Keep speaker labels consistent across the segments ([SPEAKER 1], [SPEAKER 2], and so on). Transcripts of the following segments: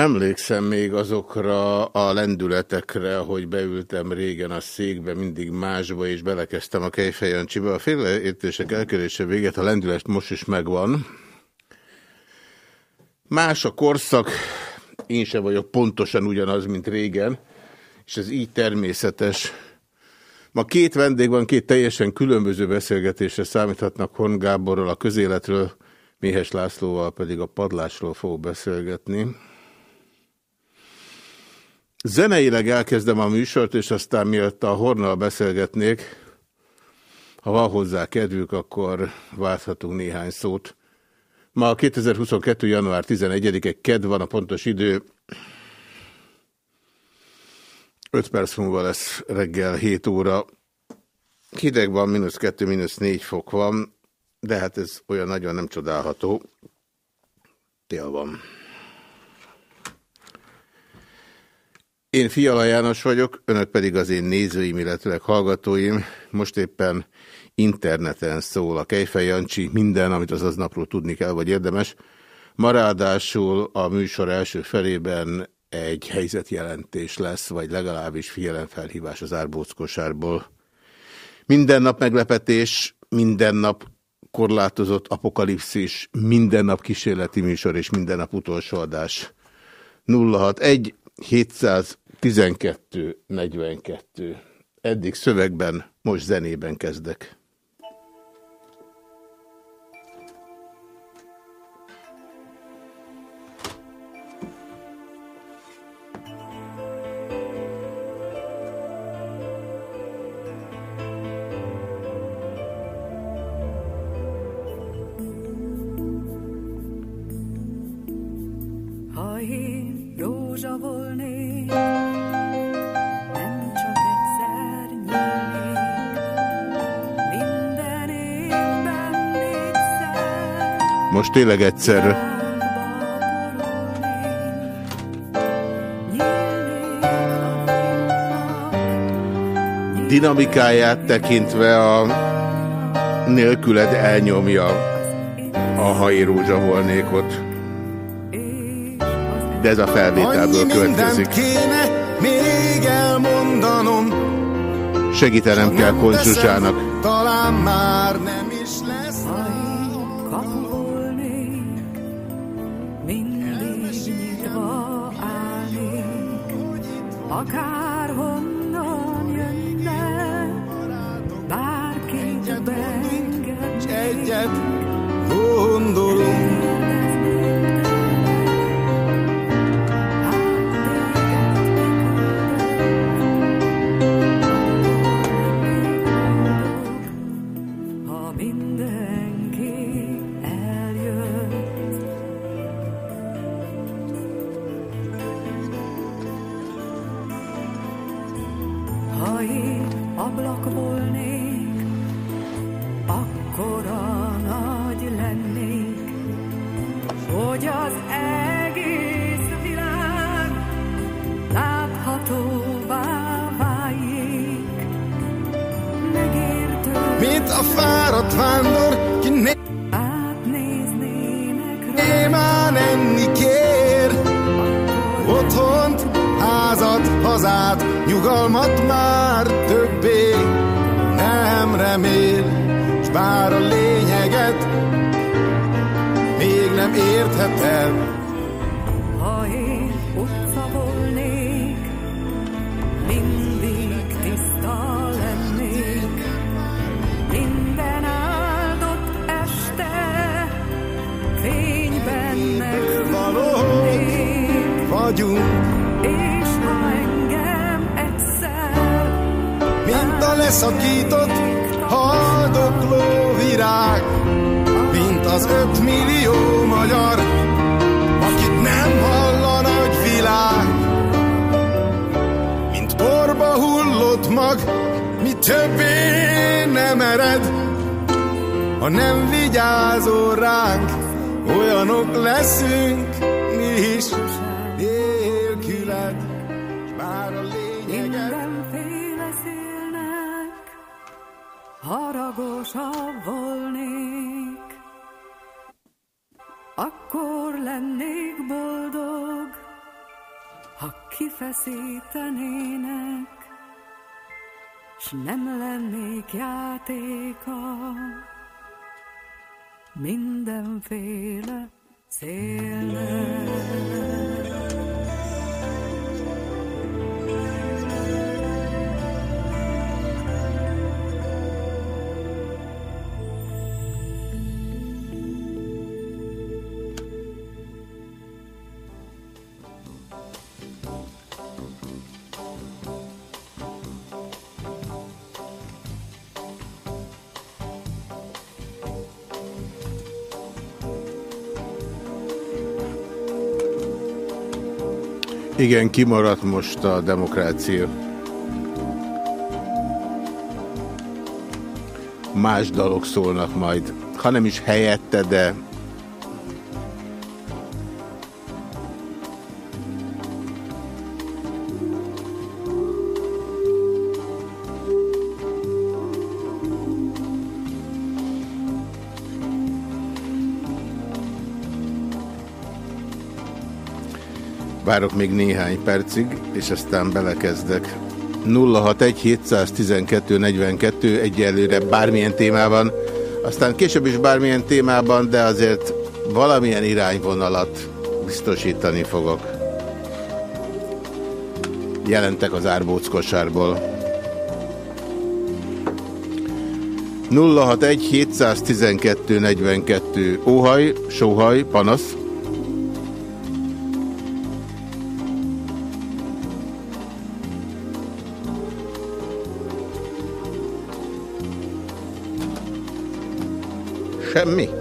[SPEAKER 1] Emlékszem még azokra a lendületekre, hogy beültem régen a székbe, mindig másba, és belekezdtem a Kejfejancsiba. A félreértések elkerülése véget, a lendület most is megvan. Más a korszak, én sem vagyok pontosan ugyanaz, mint régen, és ez így természetes. Ma két vendég van, két teljesen különböző beszélgetésre számíthatnak Horn Gáborral a közéletről, Méhes Lászlóval pedig a padlásról fog beszélgetni. Zeneileg elkezdem a műsort, és aztán miatt a Hornal beszélgetnék, ha van hozzá kedvük, akkor várhatunk néhány szót. Ma 2022. január 11-e ked van a pontos idő. 5 perc múlva lesz reggel 7 óra. Hideg van, mínusz 2, mínusz 4 fok van, de hát ez olyan nagyon nem csodálható. Tél van. Én Fiala János vagyok, önök pedig az én nézőim, illetőleg hallgatóim. Most éppen interneten szól a Kejfej Jancsi, minden, amit az aznapról tudni kell, vagy érdemes. Ma ráadásul a műsor első felében egy helyzetjelentés lesz, vagy legalábbis figyelemfelhívás az árbóckosárból. Minden nap meglepetés, minden nap korlátozott apokalipszis, minden nap kísérleti műsor és minden nap utolsó adás. 061 712 42. Eddig szövegben, most zenében kezdek. Most tényleg egyszer. Dinamikáját tekintve a nélküled elnyomja a hai rózsavolnékot. De ez a felvételből következik. Kéne még elmondanom. Segítenem kell Koncsuzsának. Talán már nem
[SPEAKER 2] all
[SPEAKER 3] kinds.
[SPEAKER 2] szakított
[SPEAKER 3] haldokló
[SPEAKER 2] virág,
[SPEAKER 3] mint az öt
[SPEAKER 2] millió magyar, akit nem hall a nagy világ. Mint porba hullott mag, mi többé nem ered, ha nem vigyázol ránk, olyanok leszünk mi is.
[SPEAKER 3] Akkor lennék boldog, ha kifeszítenének, s nem lennék játéka mindenféle szélnek.
[SPEAKER 1] Igen, kimaradt most a demokrácia. Más dalok szólnak majd, ha nem is helyette, de Várok még néhány percig, és aztán belekezdek. 061 712 42 egyelőre bármilyen témában, aztán később is bármilyen témában, de azért valamilyen irányvonalat biztosítani fogok. Jelentek az árbóc kosárból. 061 712 42 óhaj, sóhaj, panasz Semmi? alatt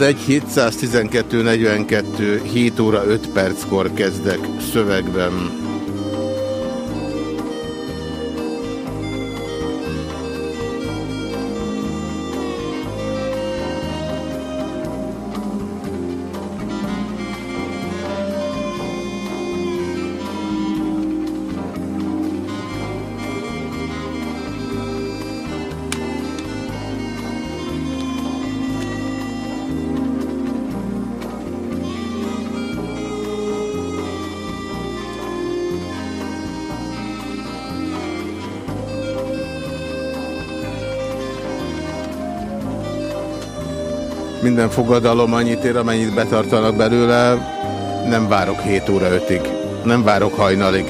[SPEAKER 1] 1 712 42 7 óra 5 perckor kezdek szövegben. Minden fogadalom annyit ér, amennyit betartanak belőle, nem várok 7 óra 5-ig. Nem várok hajnalig.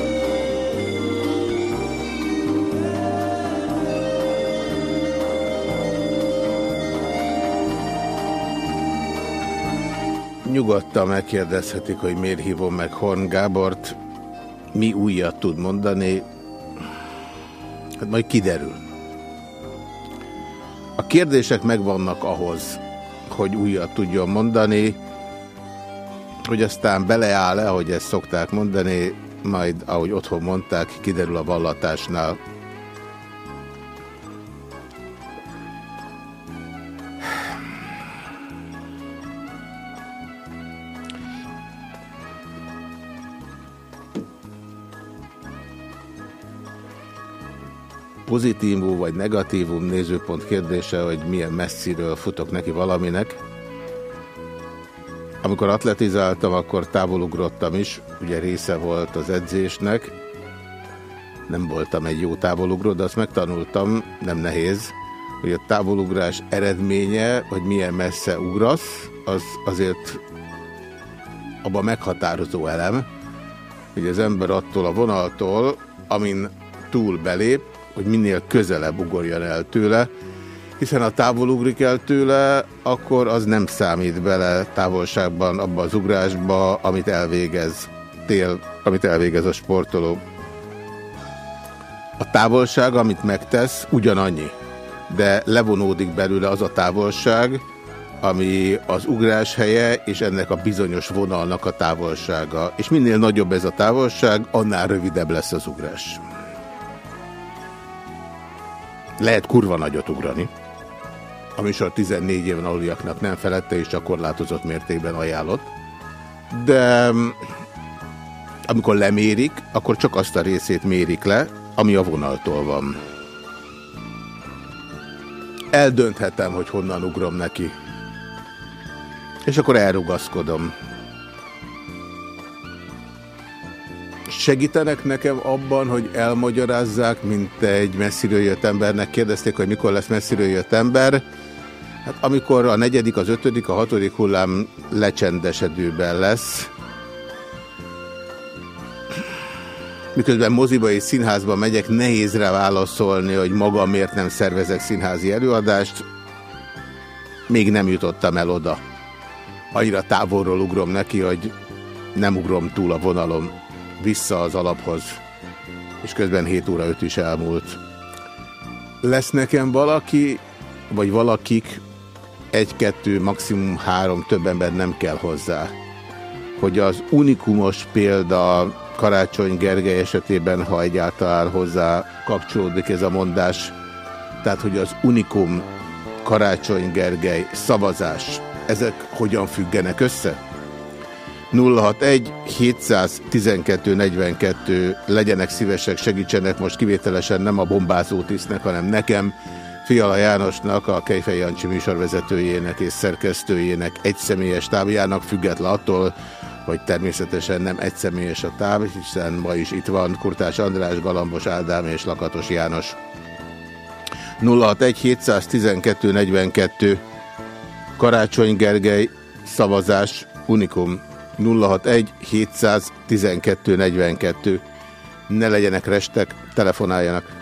[SPEAKER 1] Nyugodtan megkérdezhetik, hogy miért hívom meg Horn Gábort, mi újat tud mondani, hát majd kiderül. A kérdések megvannak ahhoz, hogy újat tudjon mondani, hogy aztán beleáll-e, ahogy ezt szokták mondani, majd, ahogy otthon mondták, kiderül a vallatásnál. Pozitívum vagy negatívum nézőpont kérdése, hogy milyen messziről futok neki valaminek. Amikor atletizáltam, akkor távolugrottam is, ugye része volt az edzésnek. Nem voltam egy jó távolugró, de azt megtanultam, nem nehéz, hogy a távolugrás eredménye, hogy milyen messze ugrasz, az azért abban meghatározó elem, hogy az ember attól a vonaltól, amin túl belép, hogy minél közelebb ugorjon el tőle, hiszen ha távol ugrik el tőle, akkor az nem számít bele távolságban abba az ugrásba, amit elvégez tél, amit elvégez a sportoló. A távolság, amit megtesz, ugyanannyi, de levonódik belőle az a távolság, ami az ugrás helye, és ennek a bizonyos vonalnak a távolsága. És minél nagyobb ez a távolság, annál rövidebb lesz az ugrás. Lehet kurva nagyot ugrani, a 14 éven aluliaknak nem felette, és csak korlátozott mértékben ajánlott. De mm, amikor lemérik, akkor csak azt a részét mérik le, ami a vonaltól van. Eldönthetem, hogy honnan ugrom neki. És akkor elrugaszkodom. Segítenek nekem abban, hogy elmagyarázzák, mint egy messziről jött embernek. Kérdezték, hogy mikor lesz messziről jött ember. Hát amikor a negyedik, az ötödik, a hatodik hullám lecsendesedőben lesz, miközben moziba és színházba megyek, nehéz rá válaszolni, hogy maga miért nem szervezek színházi előadást. Még nem jutottam el oda. Annyira távolról ugrom neki, hogy nem ugrom túl a vonalom vissza az alaphoz. És közben 7 óra 5 is elmúlt. Lesz nekem valaki, vagy valakik, egy-kettő, maximum három, több ember nem kell hozzá. Hogy az unikumos példa Karácsony Gergely esetében, ha egyáltalán hozzá kapcsolódik ez a mondás, tehát hogy az unikum Karácsony Gergely szavazás, ezek hogyan függenek össze? 061 712 42 legyenek szívesek, segítsenek most kivételesen nem a bombázó tisztnek, hanem nekem, Fiala Jánosnak, a Kejfej Jancsi műsorvezetőjének és szerkesztőjének egyszemélyes távjának, független attól, hogy természetesen nem egyszemélyes a táv, hiszen ma is itt van Kurtás András, Galambos Ádám és Lakatos János. 061 712 42 Karácsony Gergely szavazás Unikum 061 712 42 ne legyenek restek, telefonáljanak.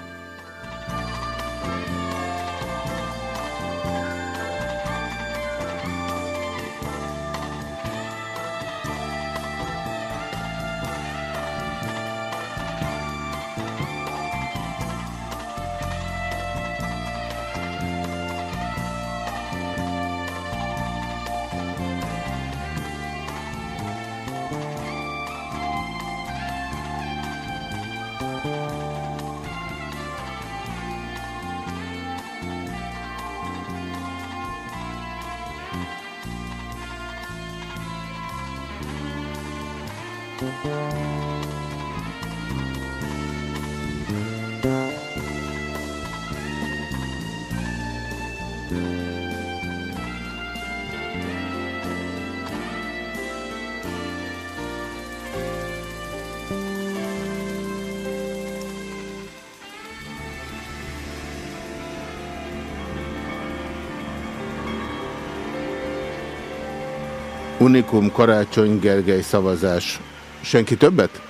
[SPEAKER 1] Unikum Karácsony Gergely szavazás. Senki többet?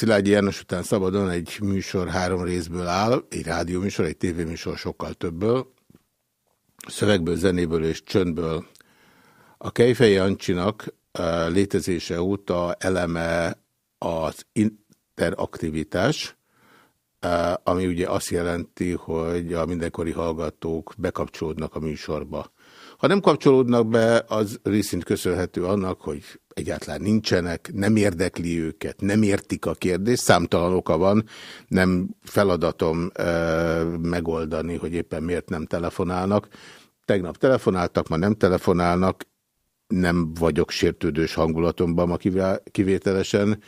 [SPEAKER 1] Szilágyi János után szabadon egy műsor három részből áll, egy rádióműsor, egy tévéműsor sokkal többből, szövegből, zenéből és csöndből. A Kejfej Jancsinak létezése óta eleme az interaktivitás, ami ugye azt jelenti, hogy a mindenkori hallgatók bekapcsolódnak a műsorba. Ha nem kapcsolódnak be, az részint köszönhető annak, hogy egyáltalán nincsenek, nem érdekli őket, nem értik a kérdést, számtalan oka van, nem feladatom e, megoldani, hogy éppen miért nem telefonálnak. Tegnap telefonáltak, ma nem telefonálnak, nem vagyok sértődős hangulatomban ma kivételesen,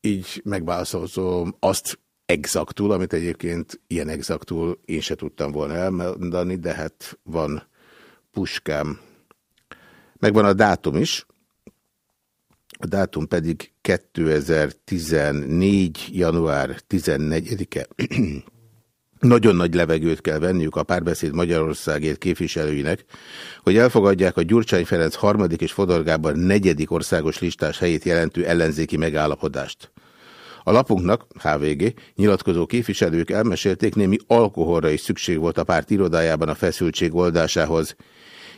[SPEAKER 1] így megválaszolom azt exaktul, amit egyébként ilyen exaktul én se tudtam volna elmondani, de hát van puskám. Megvan a dátum is, a dátum pedig 2014. január 14-e. Nagyon nagy levegőt kell venniük a párbeszéd Magyarországért képviselőinek, hogy elfogadják a Gyurcsány Ferenc harmadik és Fodor Gábor negyedik országos listás helyét jelentő ellenzéki megállapodást. A lapunknak, HVG, nyilatkozó képviselők elmesélték, némi alkoholra is szükség volt a párt irodájában a feszültség oldásához.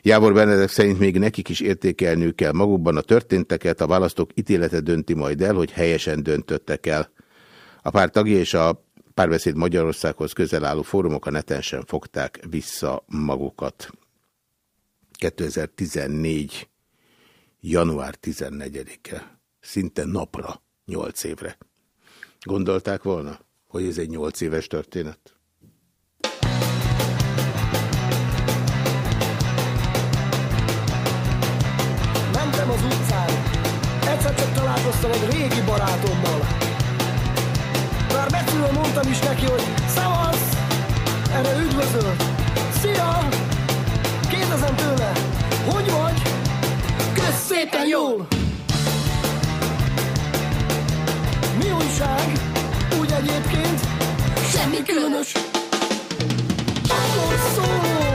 [SPEAKER 1] Jávor Benedek szerint még nekik is értékelniük kell magukban a történteket, a választók ítélete dönti majd el, hogy helyesen döntöttek el. A párt tagja és a párbeszéd Magyarországhoz közel álló fórumok a neten sem fogták vissza magukat. 2014. január 14-e. Szinte napra, nyolc évre. Gondolták volna, hogy ez egy nyolc éves történet?
[SPEAKER 2] Egyszer találkoztam egy régi barátommal. Már betűről mondtam is neki, hogy szavasz! Erre üdvözölt. Szia! Kérdezem tőle, hogy vagy? Kösz szépen jól! Mi újság? Úgy egyébként? Semmi különös. Akkor szól!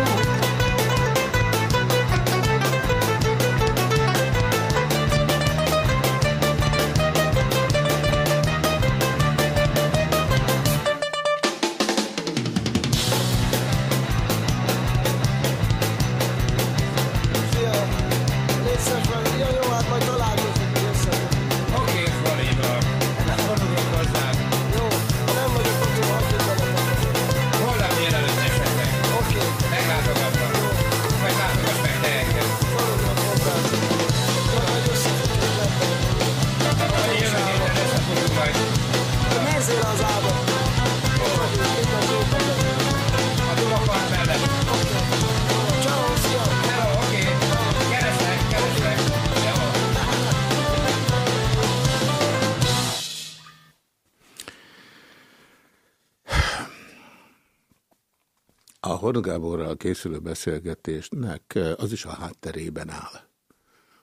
[SPEAKER 2] A
[SPEAKER 1] Horn Gáborral készülő beszélgetésnek eh, az is a hátterében áll,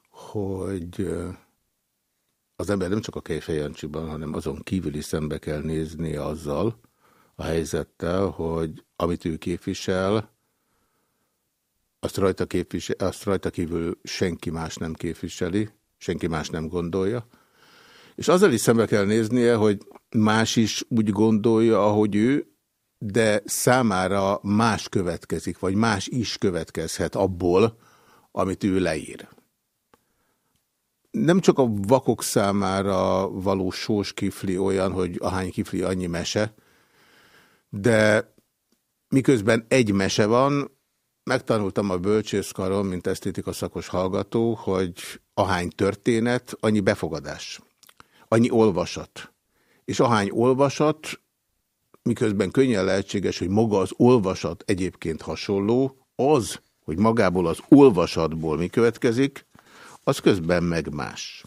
[SPEAKER 1] hogy eh, az ember nem csak a Kejfej Jancsiban, hanem azon kívül is szembe kell nézni azzal a helyzettel, hogy amit ő képvisel, azt rajta, képvisel, azt rajta kívül senki más nem képviseli, senki más nem gondolja, és azzal is szembe kell néznie, hogy más is úgy gondolja, ahogy ő, de számára más következik, vagy más is következhet abból, amit ő leír. Nem csak a vakok számára való sós kifli olyan, hogy ahány kifli annyi mese, de miközben egy mese van, megtanultam a bölcsészkaron, mint esztétika szakos hallgató, hogy ahány történet, annyi befogadás, annyi olvasat. És ahány olvasat, miközben könnyen lehetséges, hogy maga az olvasat egyébként hasonló, az, hogy magából az olvasatból mi következik, az közben meg más.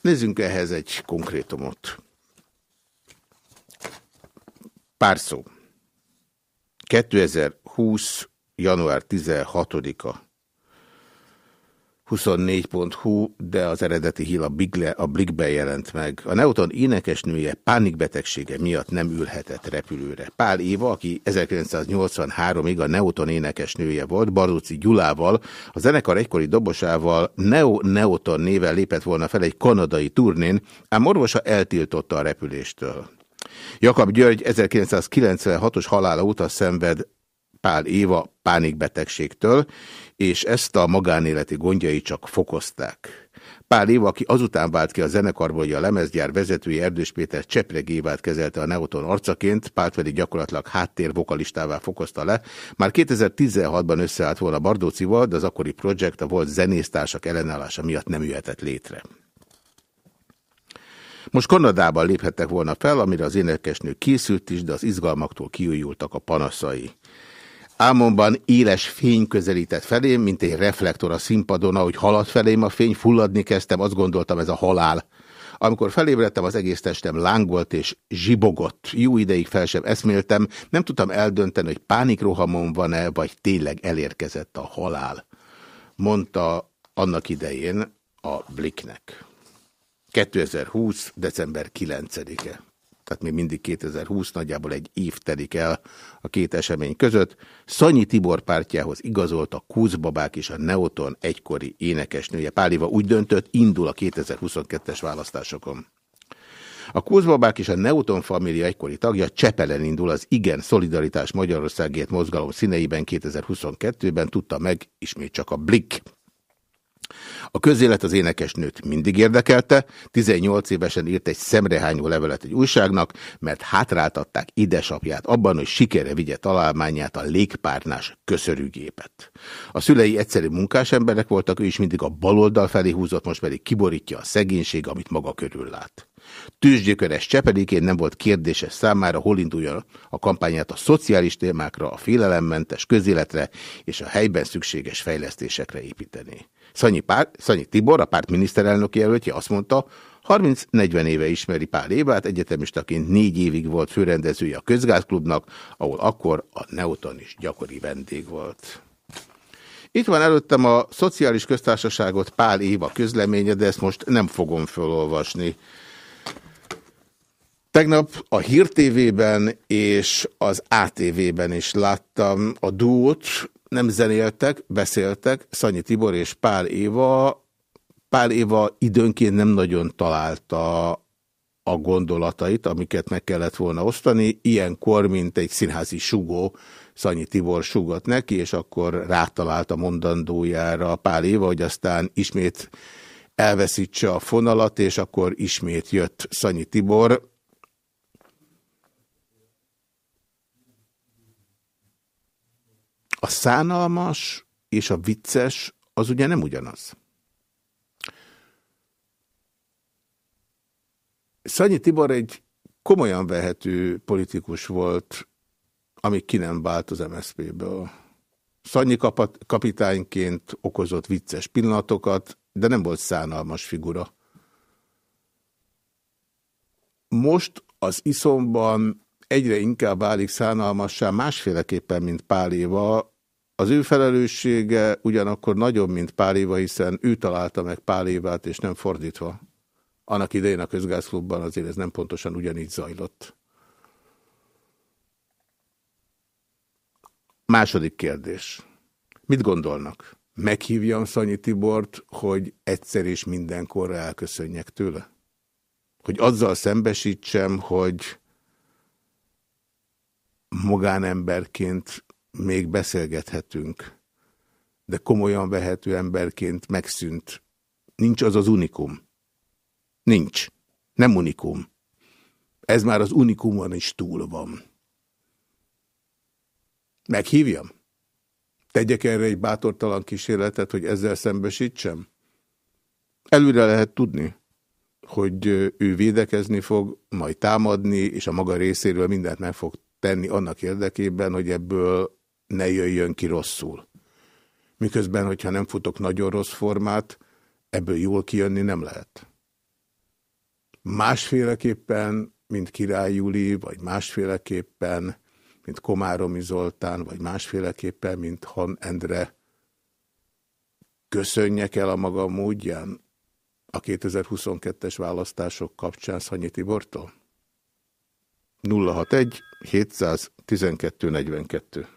[SPEAKER 1] Nézzünk ehhez egy konkrétumot. Pár szó. 2020. január 16-a 24.hu, de az eredeti hír a, Bigle, a Blikben jelent meg. A Neuton énekesnője pánikbetegsége miatt nem ülhetett repülőre. Pál Éva, aki 1983-ig a Neuton énekesnője volt, Bardóci Gyulával, a zenekar egykori dobosával Neo Neuton néven lépett volna fel egy kanadai turnén, ám orvosa eltiltotta a repüléstől. Jakab György 1996-os halála óta szenved Pál Éva pánikbetegségtől, és ezt a magánéleti gondjai csak fokozták. Pál Éva, aki azután vált ki a zenekarból, hogy a lemezgyár vezetője Erdős Péter Csepreg Évát kezelte a Neuton arcaként, Pált pedig gyakorlatilag háttér vokalistává fokozta le. Már 2016-ban összeállt volna Bardócival, de az akkori projekt a volt zenésztársak ellenállása miatt nem jöhetett létre. Most Kanadában léphettek volna fel, amire az énekesnő készült is, de az izgalmaktól kiújultak a panaszai. Álmomban éles fény közelített felém, mint egy reflektor a színpadon, ahogy haladt felém a fény, fulladni kezdtem, azt gondoltam ez a halál. Amikor felébredtem, az egész testem lángolt és zsibogott. Jó ideig fel sem eszméltem, nem tudtam eldönteni, hogy pánikrohamon van-e, vagy tényleg elérkezett a halál. Mondta annak idején a Blicknek. 2020. december 9-e tehát még mindig 2020, nagyjából egy év telik el a két esemény között. Szanyi Tibor pártjához igazolt a Kúzbabák és a Neoton egykori énekesnője. Páliva úgy döntött, indul a 2022-es választásokon. A Kúzbabák és a Neoton família egykori tagja Csepelen indul az Igen Szolidaritás Magyarországért mozgalom színeiben 2022-ben, tudta meg ismét csak a Blick. A közélet az énekesnőt mindig érdekelte, 18 évesen írt egy szemrehányó levelet egy újságnak, mert hátráltatták idesapját abban, hogy sikere vigye találmányát a légpárnás köszörűgépet. A szülei egyszerű munkás emberek voltak, ő is mindig a baloldal felé húzott, most pedig kiborítja a szegénység, amit maga körül lát. Tűzgyökeres Csepedikén nem volt kérdéses számára, hol induljon a kampányát a szociális témákra, a félelemmentes közéletre és a helyben szükséges fejlesztésekre építeni. Szanyi, Pár, Szanyi Tibor, a párt miniszterelnöki jelöltje azt mondta, 30-40 éve ismeri Pál Évát, egyetemistaként négy évig volt főrendezője a Közgázklubnak, ahol akkor a Neuton is gyakori vendég volt. Itt van előttem a Szociális Köztársaságot Pál Éva közleménye, de ezt most nem fogom felolvasni. Tegnap a Hír TV-ben és az ATV-ben is láttam a duót, nem zenéltek, beszéltek, Szanyi Tibor és Pál Éva. Pál Éva időnként nem nagyon találta a gondolatait, amiket meg kellett volna osztani. Ilyenkor, mint egy színházi sugó, Szanyi Tibor sugott neki, és akkor rátalált a mondandójára Pál Éva, hogy aztán ismét elveszítse a fonalat, és akkor ismét jött Szanyi Tibor. A szánalmas és a vicces az ugye nem ugyanaz. Szanyi Tibor egy komolyan vehető politikus volt, amíg ki nem vált az MSZP-ből. Szanyi kapitányként okozott vicces pillanatokat, de nem volt szánalmas figura. Most az iszomban egyre inkább válik szánalmassá másféleképpen, mint pár éva, az ő felelőssége ugyanakkor nagyobb, mint pár éva, hiszen ő találta meg pár évát, és nem fordítva. Annak idején a közgázklubban azért ez nem pontosan ugyanígy zajlott. Második kérdés. Mit gondolnak? Meghívjam Szanyi Tibort, hogy egyszer és mindenkorra elköszönjek tőle? Hogy azzal szembesítsem, hogy magánemberként még beszélgethetünk, de komolyan vehető emberként megszűnt. Nincs az az unikum. Nincs. Nem unikum. Ez már az unikumon is túl van. Meghívjam? Tegyek erre egy bátortalan kísérletet, hogy ezzel szembesítsem? Előre lehet tudni, hogy ő védekezni fog, majd támadni, és a maga részéről mindent meg fog tenni annak érdekében, hogy ebből ne jöjjön ki rosszul. Miközben, hogyha nem futok nagyon rossz formát, ebből jól kijönni nem lehet. Másféleképpen, mint Király Juli, vagy másféleképpen, mint Komáromi Zoltán, vagy másféleképpen, mint Han Endre, köszönjek el a maga módján a 2022-es választások kapcsán Szanyi Tibortól? 061 712 42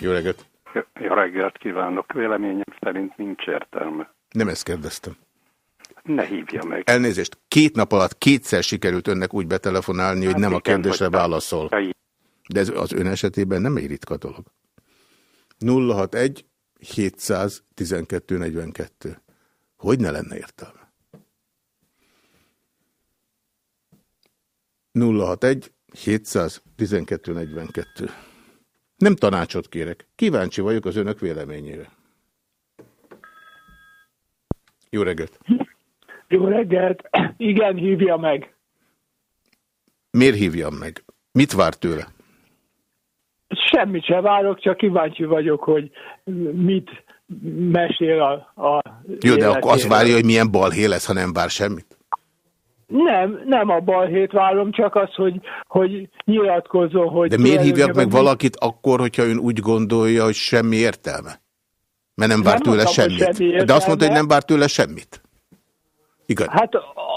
[SPEAKER 1] Jó reggelt!
[SPEAKER 4] Jó reggelt kívánok! Véleményem szerint nincs értelme.
[SPEAKER 1] Nem ezt kérdeztem.
[SPEAKER 4] Ne hívja meg.
[SPEAKER 1] Elnézést, két nap alatt kétszer sikerült önnek úgy betelefonálni, hogy hát nem igen, a kérdésre válaszol. De ez az ön esetében nem egy ritka dolog. 061 712 42. Hogy ne lenne értelme? 061 712 42. Nem tanácsot kérek. Kíváncsi vagyok az önök véleményére. Jó reggelt!
[SPEAKER 5] Jó reggelt! Igen, hívja meg.
[SPEAKER 1] Miért hívjam meg? Mit vár tőle?
[SPEAKER 5] Semmit sem várok, csak kíváncsi vagyok, hogy mit mesél a, a
[SPEAKER 1] Jó, de akkor azt várja, hogy milyen balhé lesz, ha nem vár semmit?
[SPEAKER 5] Nem, nem a balhét várom, csak az, hogy, hogy nyilatkozzon, hogy...
[SPEAKER 1] De miért hívjak meg valakit akkor, hogyha ön úgy gondolja, hogy semmi értelme? Mert nem vár
[SPEAKER 5] Nem
[SPEAKER 1] tőle
[SPEAKER 5] mondtam,
[SPEAKER 1] semmit.
[SPEAKER 5] semmi
[SPEAKER 1] De azt mondta, hogy nem vár tőle semmit. Igaz?
[SPEAKER 5] Hát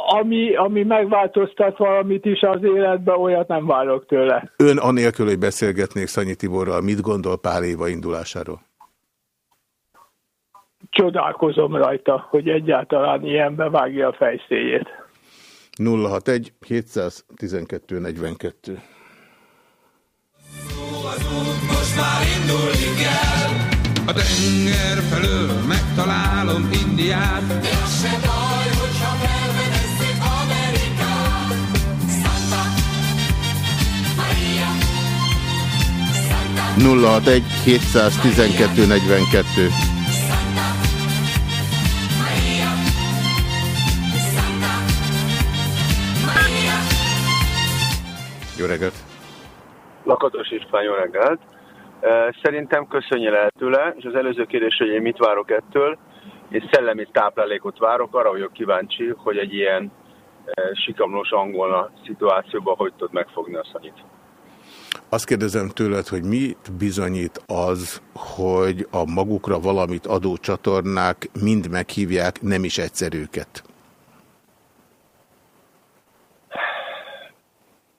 [SPEAKER 5] ami, ami megváltoztat valamit is az életben, olyat nem várok tőle.
[SPEAKER 1] Ön anélkül, hogy beszélgetnék Szanyi Tiborral, mit gondol pár éva indulásáról?
[SPEAKER 5] Csodálkozom rajta, hogy egyáltalán ilyenbe vágja a fejszéjét.
[SPEAKER 1] 061 712 42.
[SPEAKER 6] most már indulni kell A tenger felől megtalálom Indiát De az se baj, hogyha felvedezzük Amerikát Santa Maria
[SPEAKER 1] 061 712 42. Jó reggelt!
[SPEAKER 7] Lakatos István, jó reggelt! Szerintem köszönje el tőle, és az előző kérdés, hogy én mit várok ettől. Én szellemi táplálékot várok, arra vagyok kíváncsi, hogy egy ilyen sikamlós angolna szituációban hogy tud megfogni a szanyit.
[SPEAKER 1] Azt kérdezem tőled, hogy mit bizonyít az, hogy a magukra valamit adó csatornák mind meghívják nem is egyszerűket?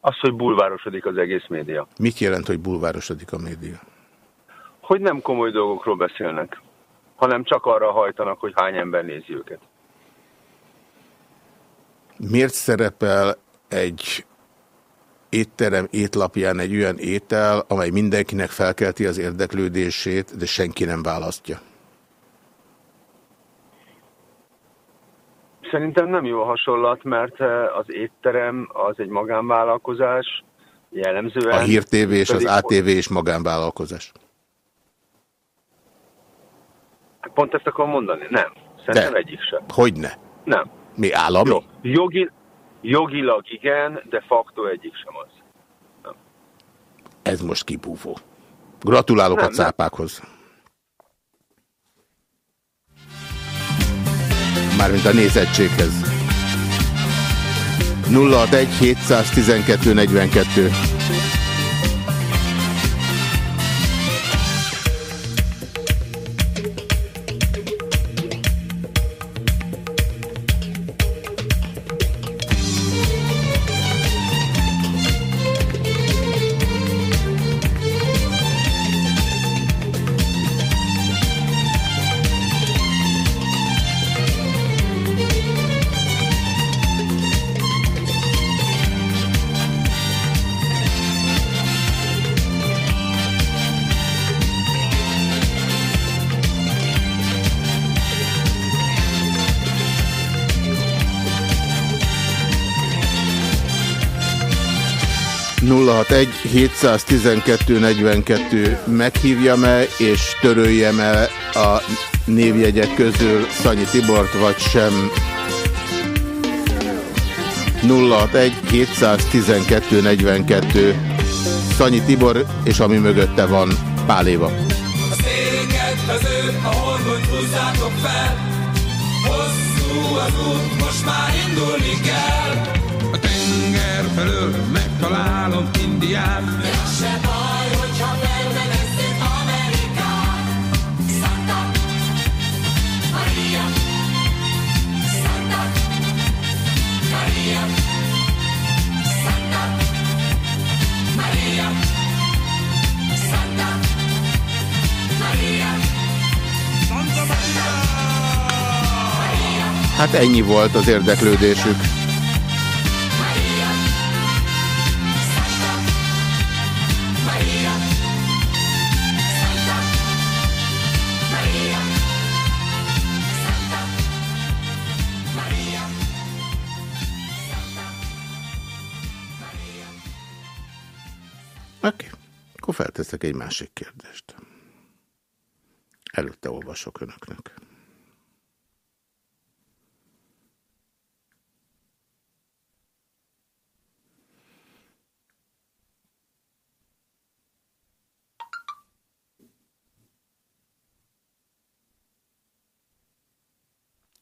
[SPEAKER 7] Az, hogy bulvárosodik az egész média.
[SPEAKER 1] Mit jelent, hogy bulvárosodik a média?
[SPEAKER 7] Hogy nem komoly dolgokról beszélnek, hanem csak arra hajtanak, hogy hány ember nézi őket.
[SPEAKER 1] Miért szerepel egy étterem étlapján egy olyan étel, amely mindenkinek felkelti az érdeklődését, de senki nem választja?
[SPEAKER 7] Szerintem nem jó a hasonlat, mert eh, az étterem az egy magánvállalkozás, jellemzően...
[SPEAKER 1] A Hír TV és az ATV és magánvállalkozás.
[SPEAKER 7] Pont ezt akarom mondani? Nem. Szerintem
[SPEAKER 1] De.
[SPEAKER 7] egyik sem.
[SPEAKER 1] Hogyne?
[SPEAKER 7] Nem.
[SPEAKER 1] Mi állami?
[SPEAKER 7] Jó. Jogi, jogilag igen, de facto egyik sem az.
[SPEAKER 1] Ez most kibúvó. Gratulálok
[SPEAKER 7] Nem,
[SPEAKER 1] a
[SPEAKER 7] nem.
[SPEAKER 1] Mármint a nézettséghez. 061 712 42 712 42 meghívjam-e és töröljem-e a névjegyek közül Szanyi Tibort, vagy sem 061 712 42 Szanyi Tibor, és ami mögötte van, Pál Éva.
[SPEAKER 6] A az út, most már indulni kell A tenger felől megtalálom Indiát. De az se baj, hogyha felvedezzük Amerikát. Santa Maria. Santa Maria. Santa Maria. Santa Maria. Santa Maria.
[SPEAKER 1] Hát ennyi volt az érdeklődésük. Egy másik kérdést. Előtte olvasok önöknek.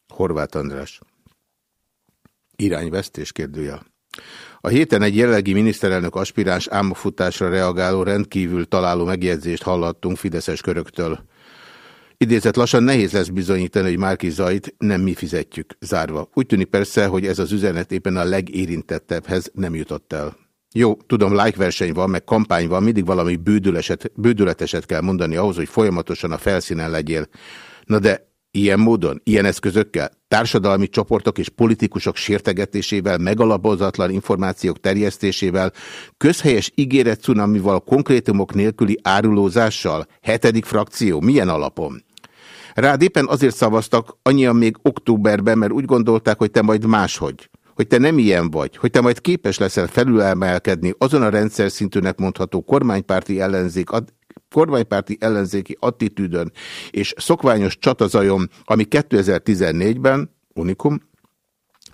[SPEAKER 1] Horváth András. Irányvesztés kérdője. A héten egy jelenlegi miniszterelnök aspiráns álmafutásra reagáló rendkívül találó megjegyzést hallottunk Fideszes köröktől. Idézet lassan nehéz lesz bizonyítani, hogy Márki Zajt nem mi fizetjük, zárva. Úgy tűnik persze, hogy ez az üzenet éppen a legérintettebbhez nem jutott el. Jó, tudom, like van, meg kampány van, mindig valami bődületeset kell mondani ahhoz, hogy folyamatosan a felszínen legyél. Na de Ilyen módon, ilyen eszközökkel, társadalmi csoportok és politikusok sértegetésével, megalapozatlan információk terjesztésével, közhelyes ígéret cunamival, konkrétumok nélküli árulózással, hetedik frakció, milyen alapon? Rád éppen azért szavaztak annyian még októberben, mert úgy gondolták, hogy te majd máshogy hogy te nem ilyen vagy, hogy te majd képes leszel felülemelkedni azon a rendszer szintűnek mondható kormánypárti ellenzék kormánypárti ellenzéki attitűdön és szokványos csatazajon, ami 2014-ben, unikum,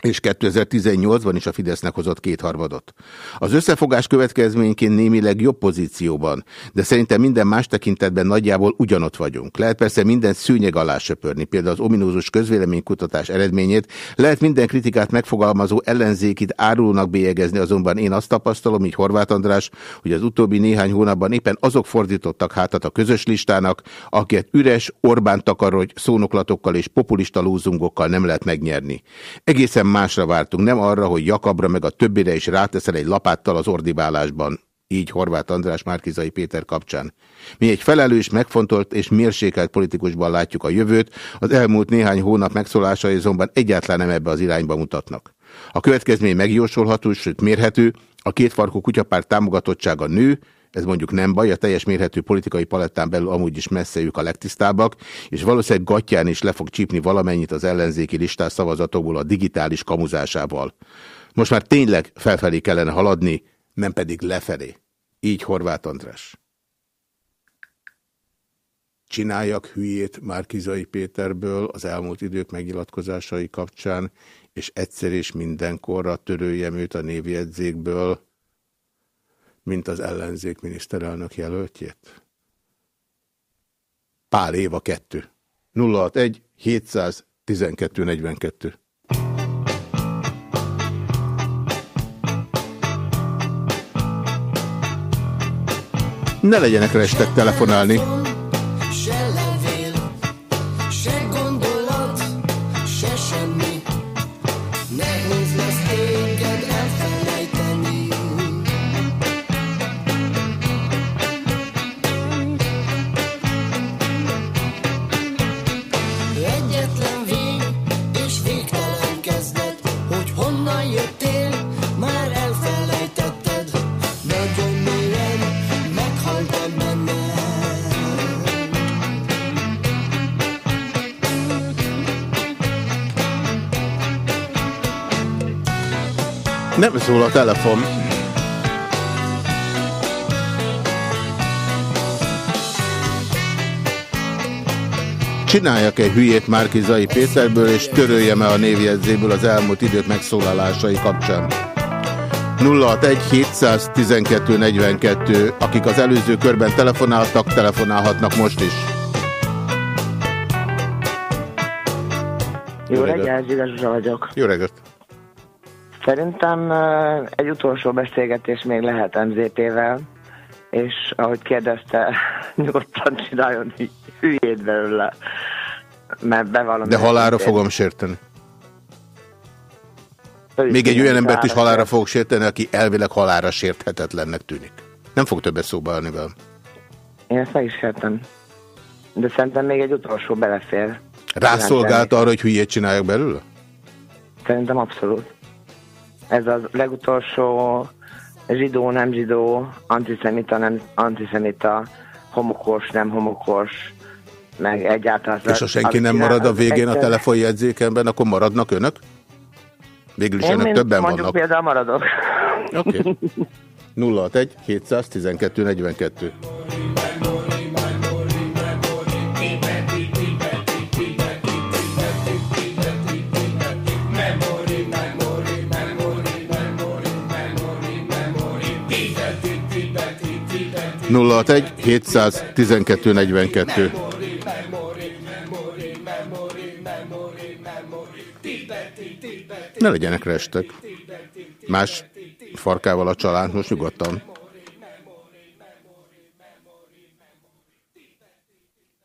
[SPEAKER 1] és 2018-ban is a Fidesznek hozott kétharmadot. Az összefogás következményként némileg jobb pozícióban, de szerintem minden más tekintetben nagyjából ugyanott vagyunk. Lehet persze minden szűnyeg alá söpörni, például az ominózus közvéleménykutatás eredményét, lehet minden kritikát megfogalmazó ellenzékit árulónak bélyegezni, azonban én azt tapasztalom, így Horváth András, hogy az utóbbi néhány hónapban éppen azok fordítottak hátat a közös listának, akiket üres, Orbán takarodj szónoklatokkal és populista lózungokkal nem lehet megnyerni. Egészen másra vártunk, nem arra, hogy Jakabra meg a többire is ráteszel egy lapáttal az ordibálásban. Így Horváth András Márkizai Péter kapcsán. Mi egy felelős, megfontolt és mérsékelt politikusban látjuk a jövőt, az elmúlt néhány hónap megszólásai azonban egyáltalán nem ebbe az irányba mutatnak. A következmény megjósolható, sőt mérhető, a kétfarkú kutyapárt támogatottsága nő, ez mondjuk nem baj, a teljes mérhető politikai palettán belül amúgy is messze ők a legtisztábbak, és valószínűleg gatyán is le fog csípni valamennyit az ellenzéki listás szavazatokból a digitális kamuzásával. Most már tényleg felfelé kellene haladni, nem pedig lefelé. Így Horváth András. Csináljak hülyét Márkizai Péterből az elmúlt idők megnyilatkozásai kapcsán, és egyszer és mindenkorra töröljem őt a névjegyzékből, mint az ellenzék miniszterelnök jelöltjét? Pál Éva 2. 061 712 42. Ne legyenek restek telefonálni. Nem szól a telefon. Csináljak egy hülyét Márkizai Péterből, és töröljem el a névjegyzéből az elmúlt idők megszólalásai kapcsán. 061 712 42, akik az előző körben telefonáltak, telefonálhatnak most is.
[SPEAKER 8] Jó reggelt, Zsiga vagyok.
[SPEAKER 1] Jó reggelt.
[SPEAKER 8] Szerintem egy utolsó beszélgetés még lehet MZP-vel, és ahogy kérdezte, nyugodtan csináljon hülyét belőle, mert bevallom.
[SPEAKER 1] De halára fogom sérteni. Még egy olyan embert is halára fog sérteni, aki elvileg halára sérthetetlennek tűnik. Nem fog többet szóba állni velem.
[SPEAKER 8] Én ezt meg is értem. De szerintem még egy utolsó belefér.
[SPEAKER 1] Rászolgált arra, hogy hülyét csináljak belőle?
[SPEAKER 8] Szerintem abszolút. Ez az legutolsó zsidó, nem zsidó, antiszemita, nem antiszemita, homokos, nem homokos, meg egyáltalán...
[SPEAKER 1] És ha senki nem marad a végén a telefonjegyzékemben, akkor maradnak önök? Végül is
[SPEAKER 8] Én
[SPEAKER 1] önök többen
[SPEAKER 8] mondjuk
[SPEAKER 1] vannak.
[SPEAKER 8] például maradok.
[SPEAKER 1] Oké. Okay. 061 712 42. Nulla egy 712 42. Ne legyenek restek. Más farkával a család, most nyugodtan.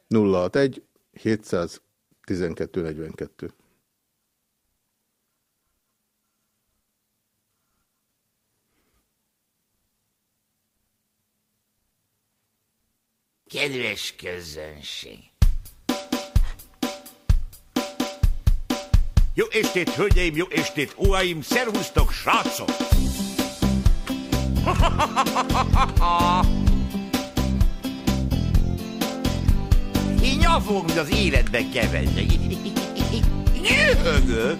[SPEAKER 1] 061 712 42.
[SPEAKER 9] Kedves közönség! Jó estét, hölgyeim, jó estét, óaim, szervusztok, srácok! Én nyafogom, hogy az életbe keveredek. Nyöhögök.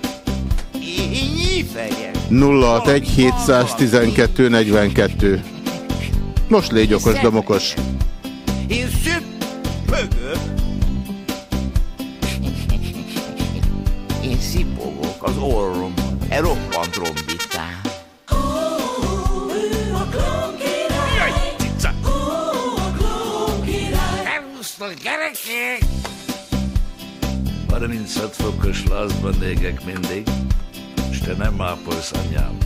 [SPEAKER 9] Én nyífejem.
[SPEAKER 1] 061 712 42. Most légy okos, domokos.
[SPEAKER 9] Én szüppögök. Én szipogok az orrom, e roppant! Elhúztok, gyerekek!
[SPEAKER 10] 36 fokos lázban égek mindig, és te nem ápolsz anyám.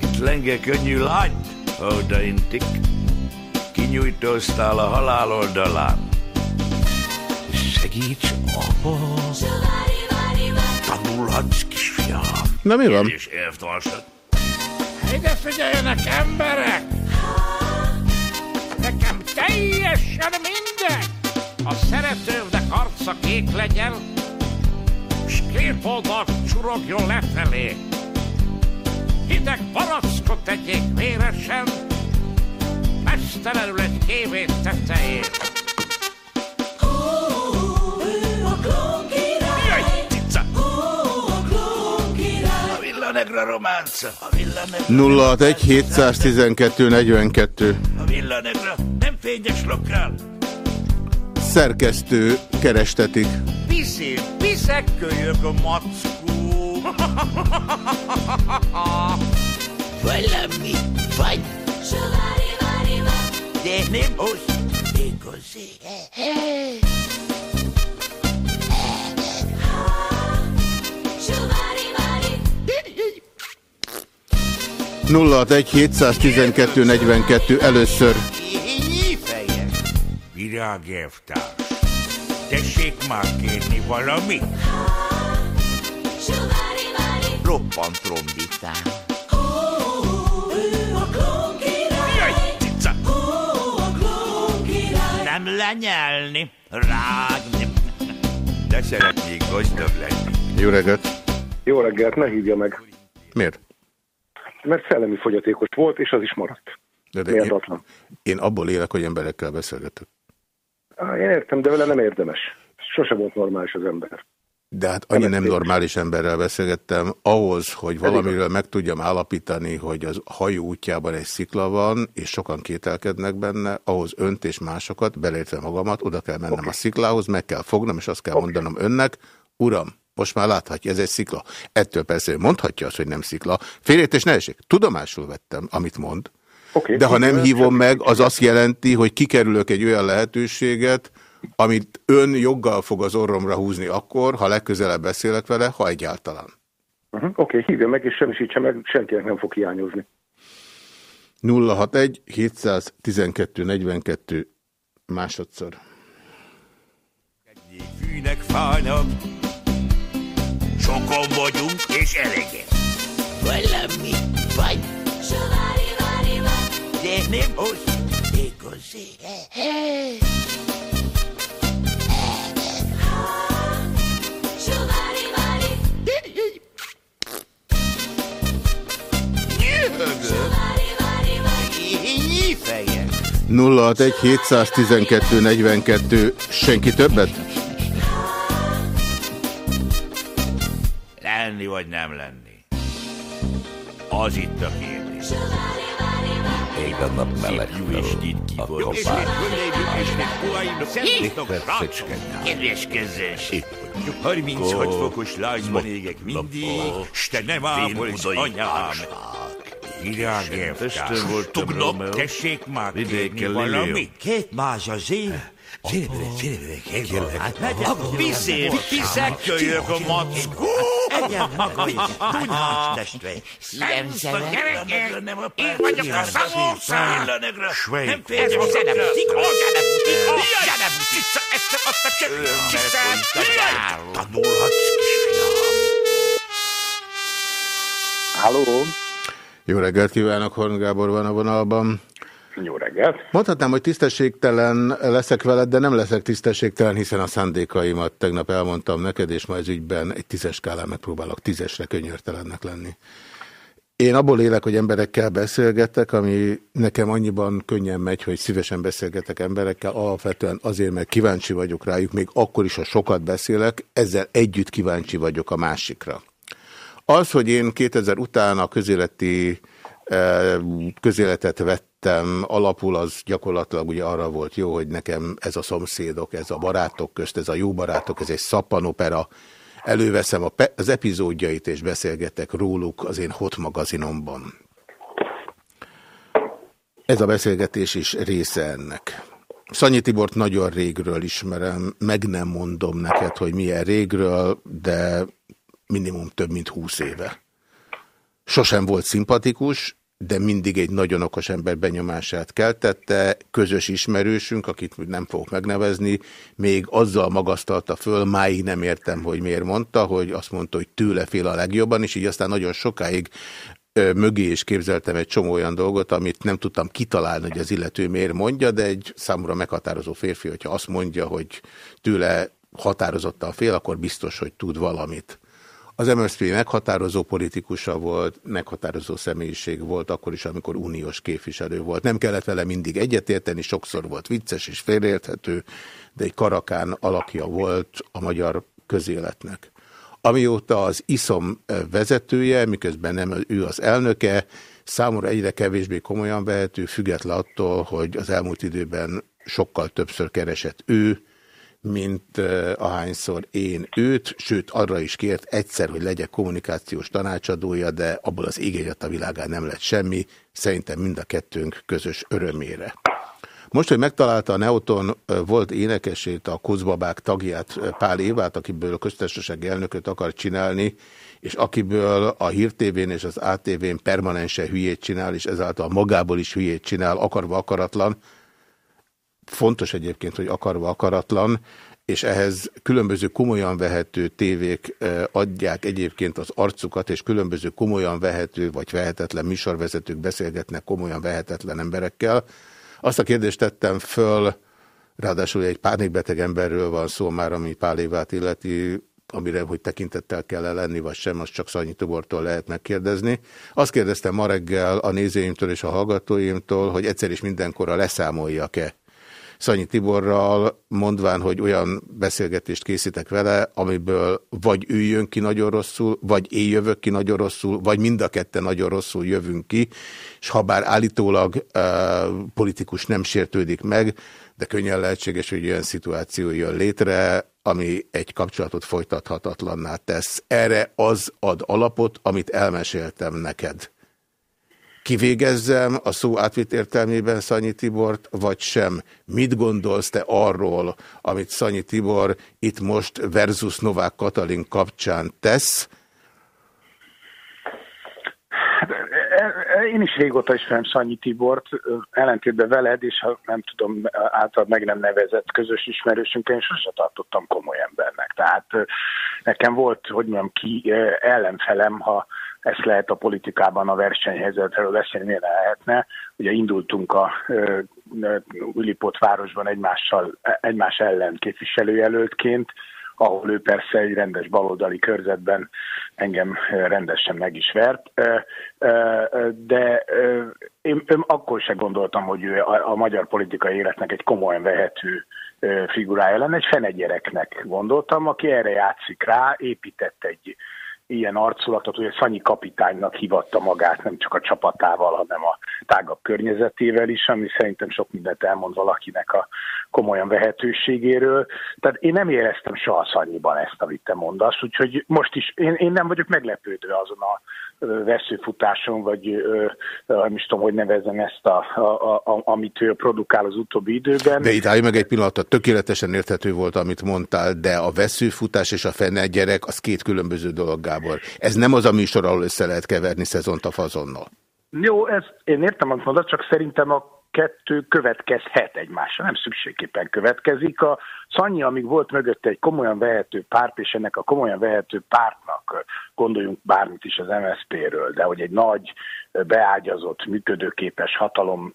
[SPEAKER 10] Mint lenge könnyű lány, ha odaintik, kinyújtóztál a halál oldalán. Segíts, apa! Tanulhatsz, kisfiam!
[SPEAKER 1] Na mi van?
[SPEAKER 10] És elvtársad.
[SPEAKER 9] Ide figyeljenek, emberek! Nekem teljesen mindegy! A szeretőmnek arca kék legyen, s két oldalt csurogjon lefelé. Hideg barackot tegyék véresen, egy kévét tetején.
[SPEAKER 10] Villanegra románca, a villanegra,
[SPEAKER 1] 061 712 42.
[SPEAKER 10] a villanegra, nem fényes lokál.
[SPEAKER 1] Szerkesztő kerestetik.
[SPEAKER 9] Piszél, piszekkölyök a mackó.
[SPEAKER 10] Valami vagy. De nem most igazi.
[SPEAKER 1] 061 712 42 először.
[SPEAKER 9] Virágevtárs. Tessék már kérni valamit? Roppant trombitán. Nem lenyelni, rágni. De szeretnék gazdag lenni.
[SPEAKER 1] Jó reggelt.
[SPEAKER 11] Jó reggelt, ne hívja meg.
[SPEAKER 1] Miért?
[SPEAKER 11] Mert szellemi fogyatékos volt, és az is maradt.
[SPEAKER 1] De, de én, én abból élek, hogy emberekkel beszélgetek.
[SPEAKER 11] Á, Én értem, de vele nem érdemes. Sose volt normális az ember.
[SPEAKER 1] De hát annyi nem normális emberrel beszélgettem, ahhoz, hogy valamiről meg tudjam állapítani, hogy az hajó útjában egy szikla van, és sokan kételkednek benne, ahhoz önt és másokat, beleértve magamat, oda kell mennem okay. a sziklához, meg kell fognom, és azt kell okay. mondanom önnek, uram, most már láthatja, ez egy szikla. Ettől persze mondhatja azt, hogy nem szikla. Félértés ne esik. Tudomásul vettem, amit mond.
[SPEAKER 11] Okay.
[SPEAKER 1] De ha nem hívom meg, az azt jelenti, hogy kikerülök egy olyan lehetőséget, amit ön joggal fog az orromra húzni akkor, ha legközelebb beszélek vele, ha egyáltalán.
[SPEAKER 11] Uh-huh. Oké, okay, hívja meg, és semmisítse meg, senkinek nem fog hiányozni.
[SPEAKER 1] 061 712 42 másodszor.
[SPEAKER 9] Fűnek fájnak, sokan vagyunk és elegen.
[SPEAKER 10] Valami vagy.
[SPEAKER 9] De nem most
[SPEAKER 10] Igazi.
[SPEAKER 1] 061 712 42 senki többet?
[SPEAKER 9] Lenni vagy nem lenni. Az itt a kérdés.
[SPEAKER 10] Éppen nap meleg a kapár.
[SPEAKER 9] Kedves közös! 36 fokos lágyban égek mindig, s te nem ápolsz, anyám! Virágértás, tudnok, tessék már kérni valamit? Két más azért? Viszél, kiszekköljök a mackó! Egyen maga is, punyás testvér! Szívem szeme! Én vagyok a szamószár! Nem féltem a zenem! Tikó, zenem! Tikó, zenem! Csicsa, ezt azt a csöpp! Csicsa! Tanulhatsz, kisfiam!
[SPEAKER 11] Halló!
[SPEAKER 1] Jó reggelt kívánok, Horn Gábor van a vonalban.
[SPEAKER 11] Jó reggelt!
[SPEAKER 1] Mondhatnám, hogy tisztességtelen leszek veled, de nem leszek tisztességtelen, hiszen a szándékaimat tegnap elmondtam neked, és ma ez ügyben egy tízes skálán megpróbálok tízesre könyörtelennek lenni. Én abból élek, hogy emberekkel beszélgetek, ami nekem annyiban könnyen megy, hogy szívesen beszélgetek emberekkel, alapvetően azért, mert kíváncsi vagyok rájuk, még akkor is, ha sokat beszélek, ezzel együtt kíváncsi vagyok a másikra. Az, hogy én 2000 után a közéleti közéletet vettem alapul, az gyakorlatilag ugye arra volt jó, hogy nekem ez a szomszédok, ez a barátok közt, ez a jó barátok, ez egy szappanopera, előveszem az epizódjait és beszélgetek róluk az én hot magazinomban. Ez a beszélgetés is része ennek. Szanyi Tibort nagyon régről ismerem, meg nem mondom neked, hogy milyen régről, de minimum több mint húsz éve. Sosem volt szimpatikus, de mindig egy nagyon okos ember benyomását keltette, közös ismerősünk, akit nem fogok megnevezni, még azzal magasztalta föl, máig nem értem, hogy miért mondta, hogy azt mondta, hogy tőle fél a legjobban, és így aztán nagyon sokáig mögé is képzeltem egy csomó olyan dolgot, amit nem tudtam kitalálni, hogy az illető miért mondja, de egy számomra meghatározó férfi, hogyha azt mondja, hogy tőle határozottan fél, akkor biztos, hogy tud valamit. Az MSZP meghatározó politikusa volt, meghatározó személyiség volt akkor is, amikor uniós képviselő volt. Nem kellett vele mindig egyetérteni, sokszor volt vicces és félreérthető, de egy karakán alakja volt a magyar közéletnek. Amióta az ISZOM vezetője, miközben nem ő az elnöke, számomra egyre kevésbé komolyan vehető, független attól, hogy az elmúlt időben sokkal többször keresett ő, mint ahányszor én őt, sőt arra is kért egyszer, hogy legyek kommunikációs tanácsadója, de abból az igényet a világán nem lett semmi, szerintem mind a kettőnk közös örömére. Most, hogy megtalálta a Neoton volt énekesét, a Kozbabák tagját, Pál Évát, akiből köztársaság elnököt akar csinálni, és akiből a Hír TV-n és az ATV-n permanense hülyét csinál, és ezáltal magából is hülyét csinál, akarva akaratlan, Fontos egyébként, hogy akarva akaratlan, és ehhez különböző komolyan vehető tévék adják egyébként az arcukat, és különböző komolyan vehető vagy vehetetlen műsorvezetők beszélgetnek komolyan vehetetlen emberekkel. Azt a kérdést tettem föl, ráadásul egy pánikbeteg emberről van szó már, ami pár évát illeti, amire, hogy tekintettel kell -e lenni, vagy sem, azt csak Szanyi Tobortól lehet megkérdezni. Azt kérdeztem ma reggel a nézőimtől és a hallgatóimtól, hogy egyszer is mindenkorra leszámoljak-e Szanyi Tiborral, mondván, hogy olyan beszélgetést készítek vele, amiből vagy ő jön ki nagyon rosszul, vagy én jövök ki nagyon rosszul, vagy mind a ketten nagyon rosszul jövünk ki, és ha bár állítólag uh, politikus nem sértődik meg, de könnyen lehetséges, hogy olyan szituáció jön létre, ami egy kapcsolatot folytathatatlanná tesz. Erre az ad alapot, amit elmeséltem neked kivégezzem a szó átvitt értelmében Szanyi Tibort, vagy sem? Mit gondolsz te arról, amit Szanyi Tibor itt most versus Novák Katalin kapcsán tesz?
[SPEAKER 11] Hát, e, e, én is régóta ismerem Szanyi Tibort, ellentétben veled, és ha nem tudom, által meg nem nevezett közös ismerősünk, én sose tartottam komoly embernek. Tehát nekem volt, hogy mondjam, ki ellenfelem, ha ezt lehet a politikában a versenyhelyzetről beszélni, lehetne. Ugye indultunk a Willipot városban egymással, egymás ellen képviselőjelöltként, ahol ő persze egy rendes baloldali körzetben engem rendesen meg is vert, de én, én akkor se gondoltam, hogy ő a, a magyar politikai életnek egy komolyan vehető figurája lenne, egy fenegyereknek gondoltam, aki erre játszik rá, épített egy ilyen arculatot, hogy a Szanyi kapitánynak hivatta magát, nem csak a csapatával, hanem a tágabb környezetével is, ami szerintem sok mindent elmond valakinek a komolyan vehetőségéről. Tehát én nem éreztem soha Szanyiban ezt, amit te mondasz, úgyhogy most is én, én nem vagyok meglepődve azon a veszőfutáson, vagy nem is tudom, hogy nevezem ezt, a, a, a, amit ő produkál az utóbbi időben.
[SPEAKER 1] De itt állj meg egy pillanat, tökéletesen érthető volt, amit mondtál, de a veszőfutás és a fenne gyerek az két különböző dolog, Gábor. Ez nem az a műsor, ahol össze lehet keverni szezont a fazonnal.
[SPEAKER 11] Jó, ez, én értem, amit mondod, csak szerintem a kettő következhet egymásra, nem szükségképpen következik. A Szanyi, amíg volt mögötte egy komolyan vehető párt, és ennek a komolyan vehető pártnak gondoljunk bármit is az MSZP-ről, de hogy egy nagy, beágyazott, működőképes hatalomban,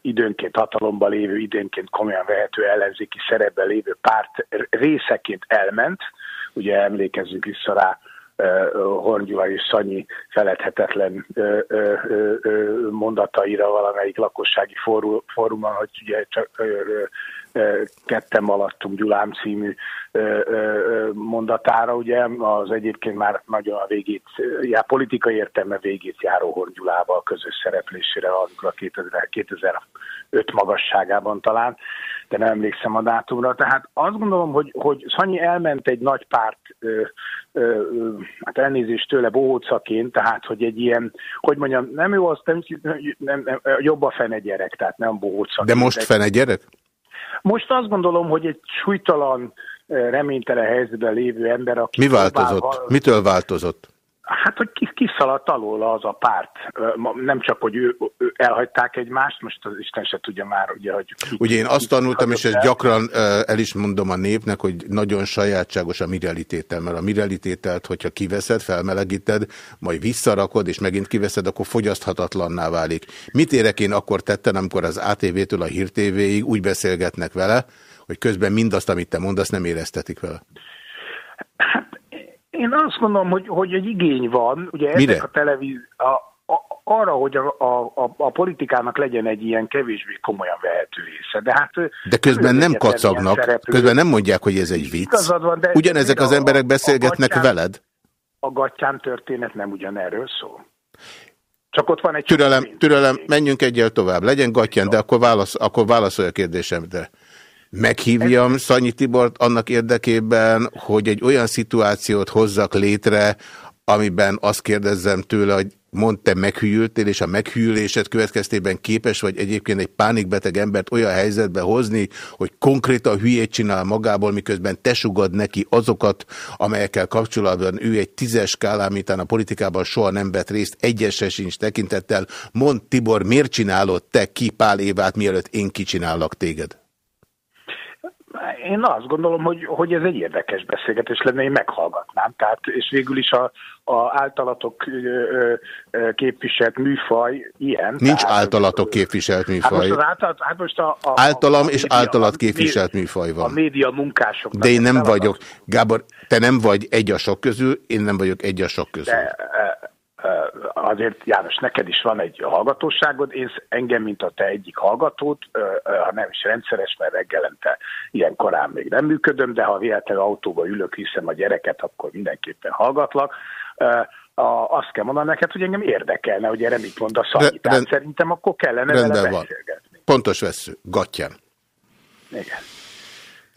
[SPEAKER 11] időnként hatalomban lévő, időnként komolyan vehető ellenzéki szerepben lévő párt részeként elment, ugye emlékezzünk vissza rá, Horn és Szanyi feledhetetlen mondataira valamelyik lakossági fórumon, hogy ugye csak kettem alattunk Gyulám című mondatára, ugye az egyébként már nagyon a végét, já, politikai értelme végét járó Horn Gyulával közös szereplésére a 2000, 2005 magasságában talán, de nem emlékszem a dátumra. Tehát azt gondolom, hogy, hogy Szanyi elment egy nagy párt, hát elnézést tőle bohócaként, tehát hogy egy ilyen, hogy mondjam, nem jó, azt nem, nem, nem jobb a fene gyerek, tehát nem bohócaként.
[SPEAKER 1] De most fene gyerek?
[SPEAKER 11] Most azt gondolom, hogy egy súlytalan, reménytelen helyzetben lévő ember, aki...
[SPEAKER 1] Mi változott? Próbál... Mitől változott?
[SPEAKER 11] Hát, hogy kiszaladt alól az a párt. Nem csak, hogy ő, ő elhagyták egymást, most az Isten se tudja már, ugye, hogy...
[SPEAKER 1] Ugye én azt tanultam, és ezt gyakran el is mondom a népnek, hogy nagyon sajátságos a mirelitétel, mert a mirelitételt, hogyha kiveszed, felmelegíted, majd visszarakod, és megint kiveszed, akkor fogyaszthatatlanná válik. Mit érek én akkor tettem, amikor az ATV-től a Hír TV-ig úgy beszélgetnek vele, hogy közben mindazt, amit te mondasz, nem éreztetik vele?
[SPEAKER 11] Hát én azt gondolom, hogy, hogy egy igény van, ugye Mire? ezek a televízió, arra, hogy a, a, a politikának legyen egy ilyen kevésbé komolyan vehető része. De, hát,
[SPEAKER 1] de közben nem kacagnak, közben nem mondják, hogy ez egy vicc. Van, de Ugyanezek az emberek beszélgetnek a gatyán, veled?
[SPEAKER 11] A gatyán történet nem ugyanerről szól. Csak ott van egy...
[SPEAKER 1] Türelem, türelem, menjünk egyel tovább. Legyen gatyán, de akkor, válasz, akkor válaszolj a kérdésemre meghívjam Szanyi Tibort annak érdekében, hogy egy olyan szituációt hozzak létre, amiben azt kérdezzem tőle, hogy mond te meghűltél, és a meghűlésed következtében képes vagy egyébként egy pánikbeteg embert olyan helyzetbe hozni, hogy konkrétan hülyét csinál magából, miközben te sugad neki azokat, amelyekkel kapcsolatban ő egy tízes skálán, mitán a politikában soha nem vett részt, egyesre sincs tekintettel. Mond Tibor, miért csinálod te ki Pál Évát, mielőtt én kicsinálok téged?
[SPEAKER 11] Én azt gondolom, hogy, hogy ez egy érdekes beszélgetés lenne, én meghallgatnám. Tehát, és végül is a, a általatok ö, ö, képviselt műfaj ilyen.
[SPEAKER 1] Nincs tehát, általatok képviselt műfaj. Hát most, az általat, hát most a, a, Általam a, és média, általat képviselt műfaj van.
[SPEAKER 11] A média munkások.
[SPEAKER 1] De én nem vagyok. Gábor, te nem vagy egy a sok közül, én nem vagyok egy a sok közül.
[SPEAKER 11] De, azért János, neked is van egy hallgatóságod, én engem, mint a te egyik hallgatót, ha nem is rendszeres, mert reggelente ilyen korán még nem működöm, de ha véletlenül autóba ülök, hiszem a gyereket, akkor mindenképpen hallgatlak. Azt kell mondanom neked, hogy engem érdekelne, hogy erre mit mond a Szanyi. Rend, szerintem akkor kellene vele beszélgetni. Van.
[SPEAKER 1] Pontos vesző, Gattyán.
[SPEAKER 11] Igen.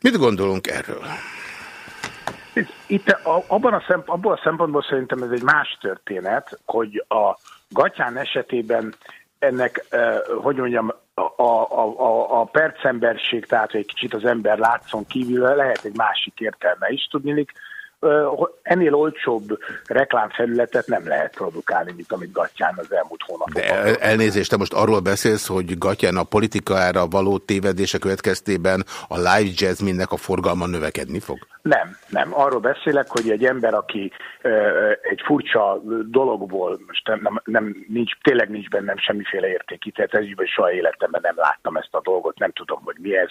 [SPEAKER 1] Mit gondolunk erről?
[SPEAKER 11] Itt abban a szemp, abban a szempontból szerintem ez egy más történet, hogy a gatyán esetében ennek, eh, hogy mondjam, a, a, a, a percemberség, tehát hogy egy kicsit az ember látszon kívül, lehet egy másik értelme is tudnilik ennél olcsóbb reklámfelületet nem lehet produkálni, mint amit Gatyán az elmúlt hónapokban.
[SPEAKER 1] De elnézést, te most arról beszélsz, hogy Gatyán a politikára való tévedése következtében a live jazzminnek a forgalma növekedni fog?
[SPEAKER 11] Nem, nem. Arról beszélek, hogy egy ember, aki egy furcsa dologból, most nem, nem, nincs, tényleg nincs bennem semmiféle ez is soha életemben nem láttam ezt a dolgot, nem tudom, hogy mi ez,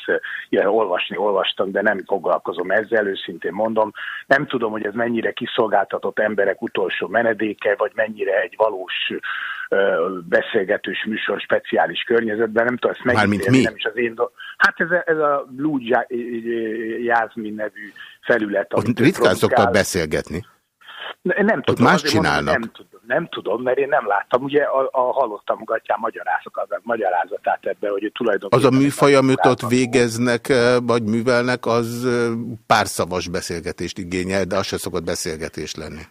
[SPEAKER 11] ilyen olvasni olvastam, de nem foglalkozom ezzel, őszintén mondom. Nem tudom, hogy ez mennyire kiszolgáltatott emberek utolsó menedéke, vagy mennyire egy valós beszélgetős műsor speciális környezetben, nem tudom ezt megítélni, nem is az én do- Hát ez a, ez a Blue Jasmine nevű felület.
[SPEAKER 1] Ott ritkán szoktak beszélgetni.
[SPEAKER 11] Nem
[SPEAKER 1] Ott
[SPEAKER 11] tudom,
[SPEAKER 1] más
[SPEAKER 11] azért mondom,
[SPEAKER 1] csinálnak.
[SPEAKER 11] Nem tudom, nem tudom, mert én nem láttam. Ugye a, a hallottam Gatyán magyarázatát, magyarázatát ebbe, hogy ő
[SPEAKER 1] Az
[SPEAKER 11] tulajdonképpen...
[SPEAKER 1] a műfaj, amit ott végeznek, eh, vagy művelnek, az eh, párszavas beszélgetést igényel, de az se szokott beszélgetés lenni.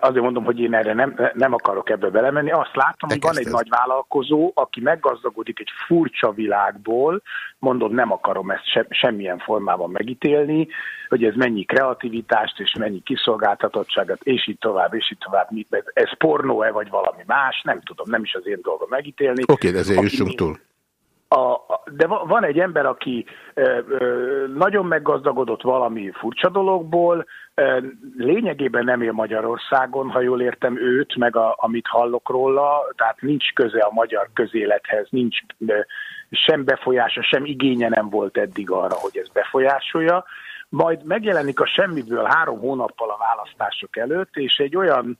[SPEAKER 11] Azért mondom, hogy én erre nem, nem akarok ebbe belemenni. Azt látom, hogy van egy nagy vállalkozó, aki meggazdagodik egy furcsa világból, mondom, nem akarom ezt se, semmilyen formában megítélni, hogy ez mennyi kreativitást és mennyi kiszolgáltatottságot, és így tovább, és így tovább. Ez, pornó-e, vagy valami más, nem tudom, nem is az én dolgom megítélni.
[SPEAKER 1] Oké, de ezért jussunk túl.
[SPEAKER 11] A, de va- van egy ember, aki ö, ö, nagyon meggazdagodott valami furcsa dologból, ö, lényegében nem él Magyarországon, ha jól értem őt, meg a, amit hallok róla, tehát nincs köze a magyar közélethez, nincs ö, sem befolyása, sem igénye nem volt eddig arra, hogy ez befolyásolja. Majd megjelenik a semmiből három hónappal a választások előtt, és egy olyan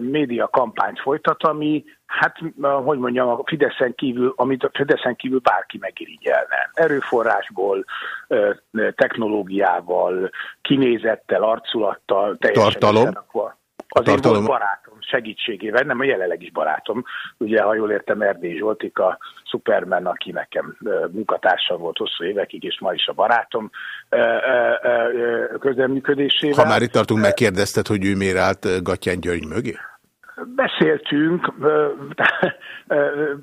[SPEAKER 11] média kampányt folytat, ami, hát, hogy mondjam, a Fideszen kívül, amit a Fideszen kívül bárki megirigyelne. Erőforrásból, technológiával, kinézettel, arculattal, teljesen
[SPEAKER 1] Tartalom?
[SPEAKER 11] összerakva.
[SPEAKER 1] A
[SPEAKER 11] Az én
[SPEAKER 1] tartalom-
[SPEAKER 11] volt barátom segítségével, nem a jelenleg is barátom. Ugye, ha jól értem, Erdély Zsoltik a Superman, aki nekem munkatársa volt hosszú évekig, és ma is a barátom közelműködésével.
[SPEAKER 1] Ha már itt tartunk, megkérdezted, hogy ő miért állt Gatyán György mögé?
[SPEAKER 11] Beszéltünk,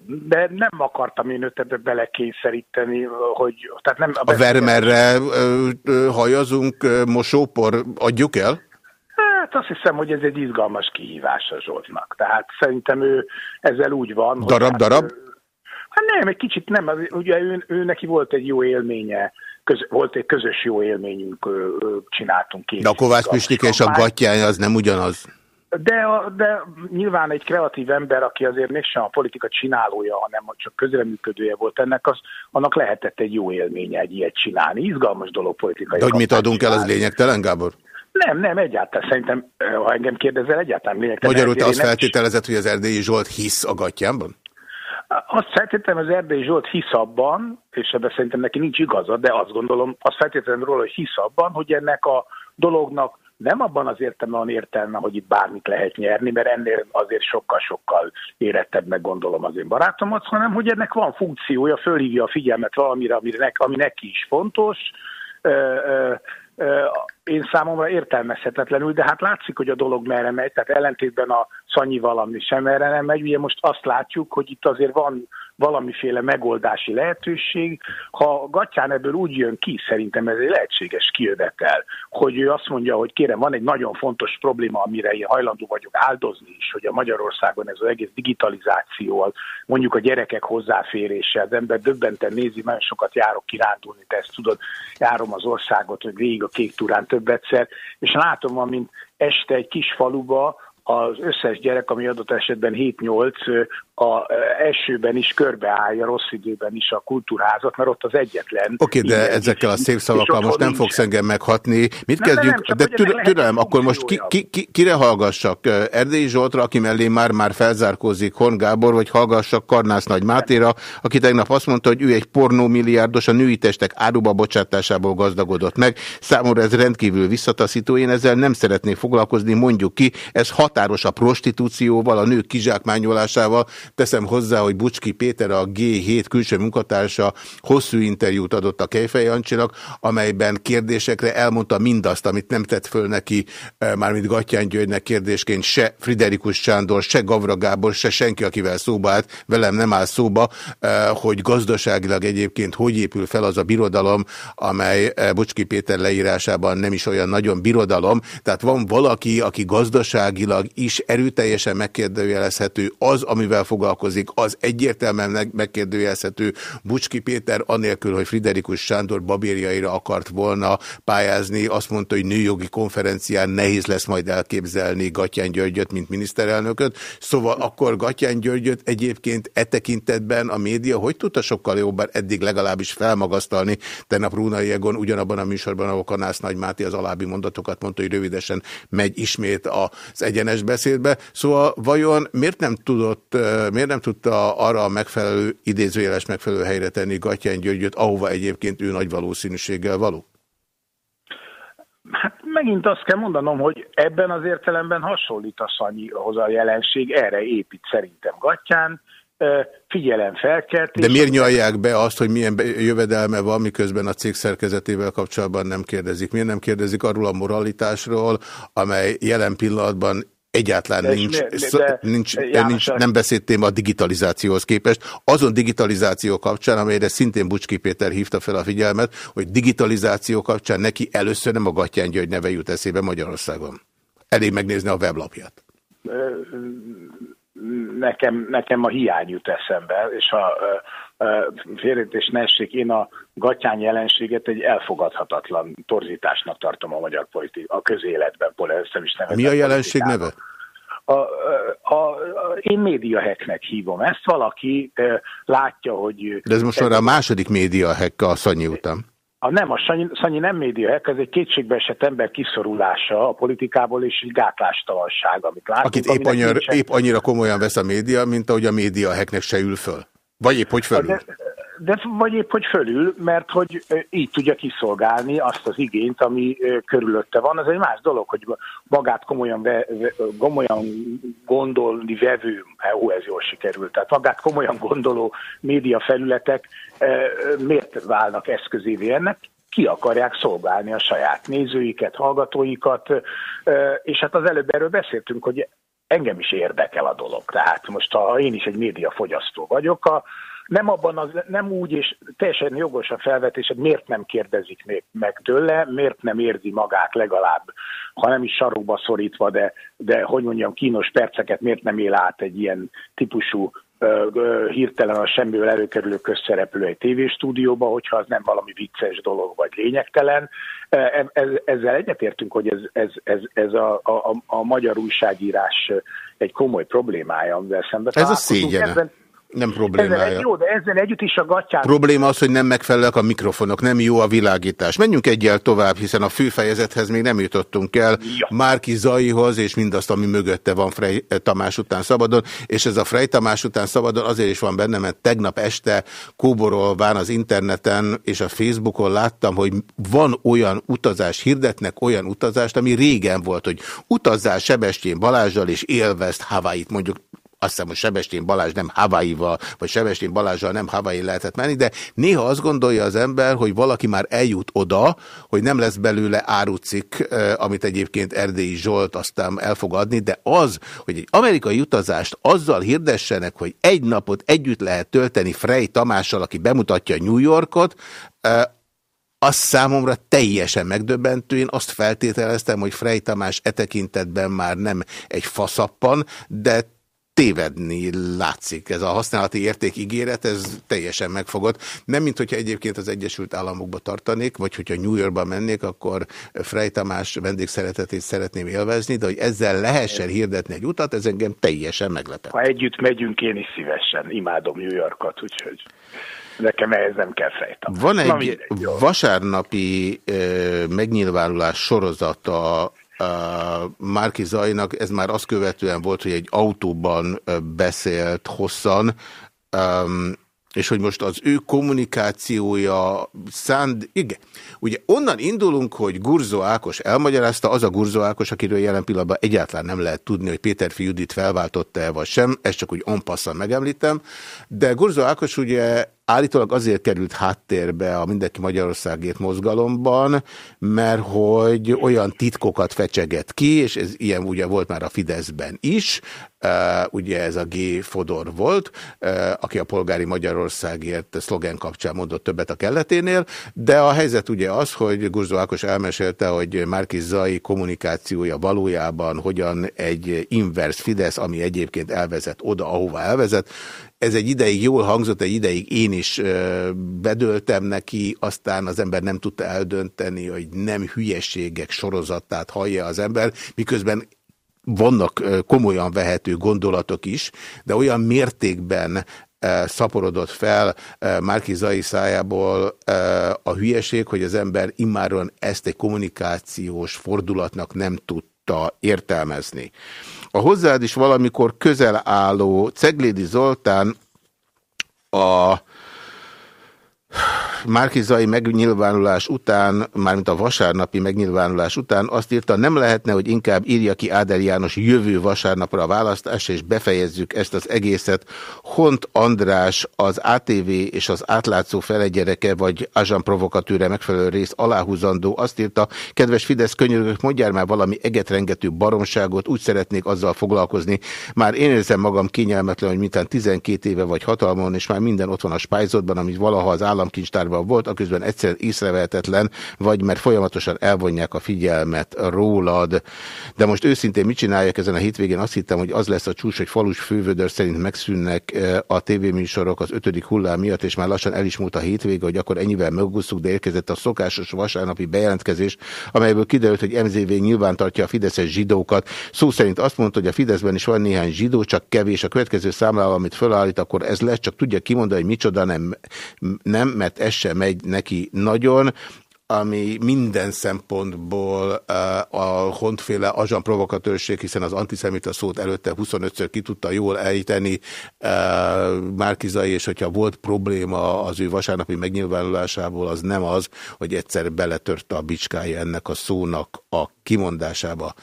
[SPEAKER 11] de nem akartam én őt ebbe belekényszeríteni, hogy... Tehát nem,
[SPEAKER 1] A Vermerre ö, ö, hajazunk, mosópor, adjuk el?
[SPEAKER 11] Hát azt hiszem, hogy ez egy izgalmas kihívás a Zsoltnak. Tehát szerintem ő ezzel úgy van. hogy
[SPEAKER 1] Darab,
[SPEAKER 11] hát,
[SPEAKER 1] darab?
[SPEAKER 11] ö, Hát nem, egy kicsit nem. az- Ugye ő, ő neki volt egy jó élménye, köz, volt egy közös jó élményünk, ö, ö, csináltunk két
[SPEAKER 1] De a Kovács Pistike és a. Gatyány az nem ugyanaz.
[SPEAKER 11] De, a- de nyilván egy kreatív ember, aki azért mégsem a politika csinálója, hanem csak közreműködője volt ennek, az, annak lehetett egy jó élménye egy ilyet csinálni. Izgalmas dolog politikai.
[SPEAKER 1] De hogy mit adunk el, az
[SPEAKER 11] csinálni.
[SPEAKER 1] lényegtelen, Gábor?
[SPEAKER 11] Nem, nem, egyáltalán. Szerintem, ha engem kérdezel, egyáltalán lényegtelen.
[SPEAKER 1] Magyarul te azt feltételezed, hogy az Erdélyi Zsolt hisz a Gatyánban?
[SPEAKER 11] Azt feltétlenül az Erdély Zsolt hisz abban, és ebben szerintem neki nincs igaza, de azt gondolom, azt feltétlenül róla, hogy hisz abban, hogy ennek a dolognak nem abban az értelme van értelme, hogy itt bármit lehet nyerni, mert ennél azért sokkal-sokkal érettebb meg gondolom az én barátomat, hanem hogy ennek van funkciója, fölhívja a figyelmet valamire, amire nek, ami neki is fontos, Ö, ö, ö, én számomra értelmezhetetlenül, de hát látszik, hogy a dolog merre megy, tehát ellentétben a Szanyival, ami sem erre nem megy, ugye most azt látjuk, hogy itt azért van valamiféle megoldási lehetőség. Ha Gatyán ebből úgy jön ki, szerintem ez egy lehetséges kijövetel, hogy ő azt mondja, hogy kérem, van egy nagyon fontos probléma, amire én hajlandó vagyok áldozni is, hogy a Magyarországon ez az egész digitalizáció, mondjuk a gyerekek hozzáférése, az ember döbbenten nézi, nagyon sokat járok kirándulni, te ezt tudod, járom az országot, hogy végig a kék túrán több egyszer, és látom, amint este egy kis faluba az összes gyerek, ami adott esetben 7-8, a esőben is körbeállja, rossz időben is a kultúrházat, mert ott az egyetlen.
[SPEAKER 1] Oké, de
[SPEAKER 11] ilyen
[SPEAKER 1] ezekkel a szép szavakkal most nem
[SPEAKER 11] nincs.
[SPEAKER 1] fogsz engem meghatni. Mit
[SPEAKER 11] Nem, nem,
[SPEAKER 1] kezdjünk?
[SPEAKER 11] nem,
[SPEAKER 1] de
[SPEAKER 11] hogy ennek
[SPEAKER 1] türe-
[SPEAKER 11] lehet
[SPEAKER 1] türelem, akkor most ki, ki, ki, kire hallgassak? Erdélyi Zsoltra, aki mellé már-már felzárkózik Horn Gábor, vagy hallgassak Karnász Nagy Mátéra, aki tegnap azt mondta, hogy ő egy pornómilliárdos, a női testek áruba bocsátásából gazdagodott meg. Számomra ez rendkívül visszataszító, én ezzel nem szeretnék foglalkozni, mondjuk ki, ez határos a prostitúcióval, a nők kizsákmányolásával. Teszem hozzá, hogy Bucski Péter, a G7 külső munkatársa hosszú interjút adott a Kejfej Jancsinak, amelyben kérdésekre elmondta mindazt, amit nem tett föl neki, eh, mármint Gattyán Györgynek kérdésként se Friderikus Sándor, se Gavra Gábor, se senki, akivel szóba állt, velem nem áll szóba, eh, hogy gazdaságilag egyébként hogy épül fel az a birodalom, amely eh, Bucski Péter leírásában nem is olyan nagyon birodalom, tehát van valaki, aki gazdaságilag is erőteljesen megkérdőjelezhető, az, amivel foglalkozik, az egyértelműen meg- megkérdőjelezhető. Bucski Péter anélkül, hogy Friderikus Sándor babérjaira akart volna pályázni, azt mondta, hogy nőjogi konferencián nehéz lesz majd elképzelni Gatyán Györgyöt, mint miniszterelnököt. Szóval akkor Gatyán Györgyöt egyébként e tekintetben a média hogy tudta sokkal jobban eddig legalábbis felmagasztalni? Tegnap Rúnai Egon ugyanabban a műsorban, ahol Kanász Nagy az alábbi mondatokat mondta, hogy rövidesen megy ismét az egyenes egymás beszédbe. Szóval vajon miért nem tudott, miért nem tudta arra a megfelelő, idézőjeles megfelelő helyre tenni Gatyán Györgyöt, ahova egyébként ő nagy valószínűséggel való?
[SPEAKER 11] Hát megint azt kell mondanom, hogy ebben az értelemben hasonlít a Szanyihoz a jelenség, erre épít szerintem Gatyán, figyelem felkeltés.
[SPEAKER 1] De miért nyalják be azt, hogy milyen jövedelme van, miközben a cég szerkezetével kapcsolatban nem kérdezik? Miért nem kérdezik arról a moralitásról, amely jelen pillanatban egyáltalán de nincs, de, nincs, de, nincs nem beszéltém a digitalizációhoz képest. Azon digitalizáció kapcsán, amelyre szintén Bucski Péter hívta fel a figyelmet, hogy digitalizáció kapcsán neki először nem a Gattyán György neve jut eszébe Magyarországon. Elég megnézni a weblapját
[SPEAKER 11] nekem, nekem a hiány jut eszembe, és a félretés ne essék, én a gatyány jelenséget egy elfogadhatatlan torzításnak tartom a magyar politika, a közéletben, össze is
[SPEAKER 1] Mi a jelenség neve?
[SPEAKER 11] A, a, én médiaheknek hívom ezt, valaki e, látja, hogy...
[SPEAKER 1] De ez most arra a második médiahek a Szanyi után.
[SPEAKER 11] A nem, a Sanyi, Sanyi nem médiahek, ez egy kétségbeesett ember kiszorulása a politikából, és egy gátlástalanság, amit látunk.
[SPEAKER 1] Akit épp annyira, épp annyira komolyan vesz a média, mint ahogy a médiaheknek se ül föl. Vagy épp hogy fölül. De,
[SPEAKER 11] de vagy épp hogy fölül, mert hogy így tudja kiszolgálni azt az igényt, ami körülötte van. Az egy más dolog, hogy magát komolyan, ve, komolyan gondolni vevő, ó, ez jól sikerült, tehát magát komolyan gondoló média felületek miért válnak eszközévé ennek? ki akarják szolgálni a saját nézőiket, hallgatóikat, és hát az előbb erről beszéltünk, hogy engem is érdekel a dolog. Tehát most ha én is egy médiafogyasztó vagyok, a, nem abban az, nem úgy, és teljesen jogos a felvetés, hogy miért nem kérdezik még meg tőle, miért nem érzi magát legalább, ha nem is sarokba szorítva, de, de hogy mondjam, kínos perceket miért nem él át egy ilyen típusú hirtelen a semmiből előkerülő közszereplő egy tévéstúdióba, hogyha az nem valami vicces dolog, vagy lényegtelen. E, ezzel egyetértünk, hogy ez, ez, ez, ez a, a, a magyar újságírás egy komoly problémája, amivel szemben
[SPEAKER 1] Ez a szégyen. Ebben, nem problémája. Ezzel,
[SPEAKER 11] jó, de ezzel együtt is a gatyán...
[SPEAKER 1] Probléma az, hogy nem megfelelnek a mikrofonok, nem jó a világítás. Menjünk egyel tovább, hiszen a főfejezethez még nem jutottunk el. Ja. Márki Zaihoz, és mindazt, ami mögötte van Frey Tamás után szabadon, és ez a Frey Tamás után szabadon azért is van benne, mert tegnap este kóborolván az interneten és a Facebookon láttam, hogy van olyan utazás, hirdetnek olyan utazást, ami régen volt, hogy utazzál Sebestyén Balázsjal és élvezt Hawaii-t, mondjuk azt hiszem, hogy Sebestén Balázs nem Hawaii-val, vagy Sebestén Balázsral nem Hawaii lehetett menni, de néha azt gondolja az ember, hogy valaki már eljut oda, hogy nem lesz belőle árucik, amit egyébként Erdélyi Zsolt aztán elfogadni, de az, hogy egy amerikai utazást azzal hirdessenek, hogy egy napot együtt lehet tölteni Frey Tamással, aki bemutatja New Yorkot, az számomra teljesen megdöbbentő. Én azt feltételeztem, hogy Frey Tamás e tekintetben már nem egy faszappan, de tévedni látszik. Ez a használati értékígéret, ez teljesen megfogott. Nem, mint hogyha egyébként az Egyesült Államokba tartanék, vagy hogyha New Yorkba mennék, akkor Frey Tamás vendégszeretetét szeretném élvezni, de hogy ezzel lehessen hirdetni egy utat, ez engem teljesen meglepett.
[SPEAKER 11] Ha együtt megyünk, én is szívesen. Imádom New Yorkot, úgyhogy... Nekem ehhez nem kell fejtem.
[SPEAKER 1] Van egy mindegy, vasárnapi e, megnyilvánulás sorozata Márki Zajnak ez már azt követően volt, hogy egy autóban beszélt hosszan, és hogy most az ő kommunikációja szánd... Igen. Ugye onnan indulunk, hogy Gurzó Ákos elmagyarázta, az a Gurzó Ákos, akiről jelen pillanatban egyáltalán nem lehet tudni, hogy Péter Judit felváltotta-e vagy sem, ezt csak úgy onpasszan megemlítem, de Gurzó Ákos ugye állítólag azért került háttérbe a Mindenki Magyarországért mozgalomban, mert hogy olyan titkokat fecseget ki, és ez ilyen ugye volt már a Fideszben is, ugye ez a G. Fodor volt, aki a polgári Magyarországért szlogen kapcsán mondott többet a kelleténél, de a helyzet ugye az, hogy Gurzó Ákos elmesélte, hogy Márki Zai kommunikációja valójában hogyan egy inverse Fidesz, ami egyébként elvezet oda, ahova elvezet, ez egy ideig jól hangzott, egy ideig én is bedöltem neki, aztán az ember nem tudta eldönteni, hogy nem hülyeségek sorozatát hallja az ember, miközben vannak komolyan vehető gondolatok is, de olyan mértékben szaporodott fel Márki Zai szájából a hülyeség, hogy az ember immáron ezt egy kommunikációs fordulatnak nem tud tudta értelmezni. A hozzád is valamikor közel álló Ceglédi Zoltán a Márkizai megnyilvánulás után, mármint a vasárnapi megnyilvánulás után azt írta, nem lehetne, hogy inkább írja ki Áder János jövő vasárnapra a választás, és befejezzük ezt az egészet. Hont András az ATV és az átlátszó felegyereke, vagy Azsan provokatőre megfelelő rész aláhúzandó azt írta, kedves Fidesz könyörgök, mondjál már valami egetrengető baromságot, úgy szeretnék azzal foglalkozni. Már én érzem magam kényelmetlen, hogy mintán 12 éve vagy hatalmon, és már minden ott van a spájzodban, amit valaha az államkincstárban volt, aközben egyszerűen észrevehetetlen, vagy mert folyamatosan elvonják a figyelmet rólad. De most őszintén mit csináljak ezen a hétvégén? Azt hittem, hogy az lesz a csúcs, hogy falus fővödör szerint megszűnnek eh, a tévéműsorok az ötödik hullám miatt, és már lassan el is múlt a hétvége, hogy akkor ennyivel megusszuk, de érkezett a szokásos vasárnapi bejelentkezés, amelyből kiderült, hogy MZV nyilván tartja a fideszes zsidókat. Szó szerint azt mondta, hogy a Fideszben is van néhány zsidó, csak kevés. A következő számlával, amit felállít, akkor ez lesz, csak tudja kimondani, hogy micsoda nem, nem mert ez sem megy neki nagyon, ami minden szempontból uh, a hontféle azsan provokatőrség, hiszen az antiszemita szót előtte 25-ször ki tudta jól ejteni uh, Márkizai, és hogyha volt probléma az ő vasárnapi megnyilvánulásából, az nem az, hogy egyszer beletörte a bicskája ennek a szónak a kimondásába.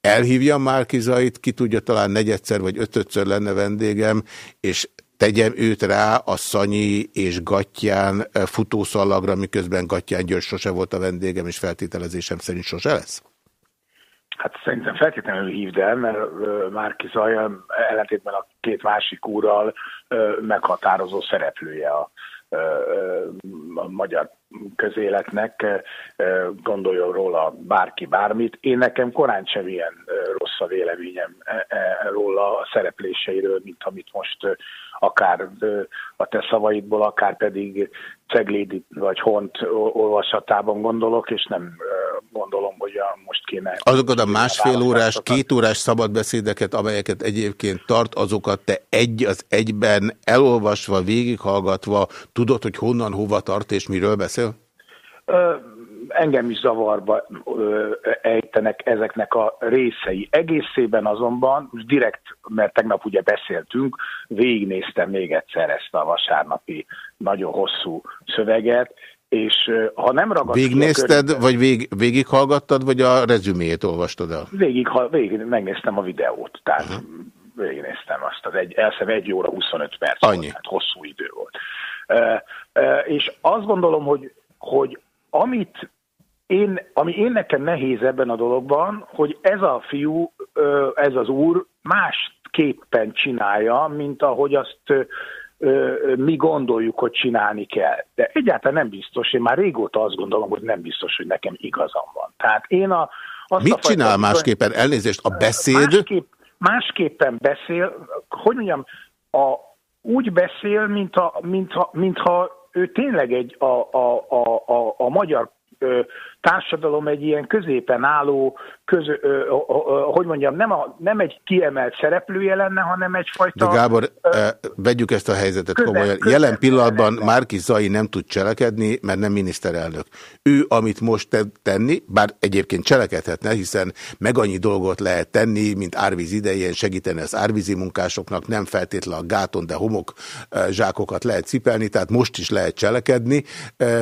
[SPEAKER 1] Elhívjam Márkizait, ki tudja, talán negyedszer vagy ötötször lenne vendégem, és tegyem őt rá a Szanyi és Gattyán eh, futószalagra, miközben Gattyán György sose volt a vendégem, és feltételezésem szerint sose lesz?
[SPEAKER 11] Hát szerintem feltétlenül hívd el, mert Márki Zaja ellentétben a két másik úrral meghatározó szereplője a, a magyar közéletnek, gondoljon róla bárki bármit. Én nekem korán sem ilyen rossz a véleményem róla a szerepléseiről, mint amit most akár a te szavaidból, akár pedig Ceglédi vagy Hont olvasatában gondolok, és nem gondolom, hogy a most kéne...
[SPEAKER 1] Azokat a másfél órás, két órás szabadbeszédeket, amelyeket egyébként tart, azokat te egy az egyben elolvasva, végighallgatva, tudod, hogy honnan, hova tart és miről beszél?
[SPEAKER 11] Engem is zavarba ejtenek ezeknek a részei. Egészében azonban, most direkt, mert tegnap ugye beszéltünk, végignéztem még egyszer ezt a vasárnapi nagyon hosszú szöveget, és ha nem ragad...
[SPEAKER 1] Végignézted, körül... vagy vég, végighallgattad, vagy a rezüméjét olvastad el?
[SPEAKER 11] Végig, végig megnéztem a videót, tehát uh -huh. végignéztem azt, az egy, elszem egy óra 25 perc
[SPEAKER 1] Annyi.
[SPEAKER 11] volt, tehát hosszú idő volt. Uh, uh, és azt gondolom, hogy, hogy amit én, ami én nekem nehéz ebben a dologban, hogy ez a fiú, ez az úr másképpen csinálja, mint ahogy azt mi gondoljuk, hogy csinálni kell. De egyáltalán nem biztos, én már régóta azt gondolom, hogy nem biztos, hogy nekem igazam van. Tehát én a...
[SPEAKER 1] Azt Mit a fajta, csinál másképpen? Elnézést, a beszéd?
[SPEAKER 11] Másképp, másképpen beszél, hogy mondjam, a, úgy beszél, mintha, mintha, mintha ő tényleg egy a, a, a, a, a magyar társadalom egy ilyen középen álló, köz, ö, ö, hogy mondjam, nem, a, nem egy kiemelt szereplője lenne, hanem egyfajta...
[SPEAKER 1] De Gábor, ö, vegyük ezt a helyzetet közel, komolyan. Közel, Jelen pillanatban Márki Zai nem tud cselekedni, mert nem miniszterelnök. Ő, amit most te tenni, bár egyébként cselekedhetne, hiszen meg annyi dolgot lehet tenni, mint árvíz idején segíteni az árvízi munkásoknak, nem feltétlenül a gáton, de homok zsákokat lehet cipelni, tehát most is lehet cselekedni,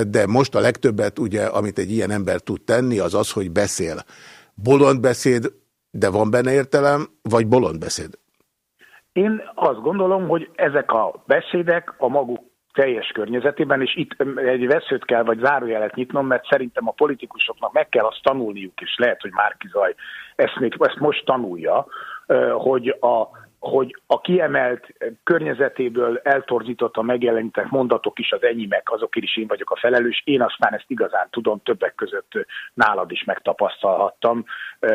[SPEAKER 1] de most a legtöbbet, ugye, amit egy ilyen ember tud tenni, az az, hogy beszél. Bolond beszéd, de van benne értelem, vagy bolond beszéd?
[SPEAKER 11] Én azt gondolom, hogy ezek a beszédek a maguk teljes környezetében, és itt egy veszőt kell, vagy zárójelet nyitnom, mert szerintem a politikusoknak meg kell azt tanulniuk, és lehet, hogy Márki Zaj ezt, még, ezt most tanulja, hogy a hogy a kiemelt környezetéből eltorzított a megjelenített mondatok is az enyémek, azok is én vagyok a felelős. Én aztán ezt igazán tudom, többek között nálad is megtapasztalhattam.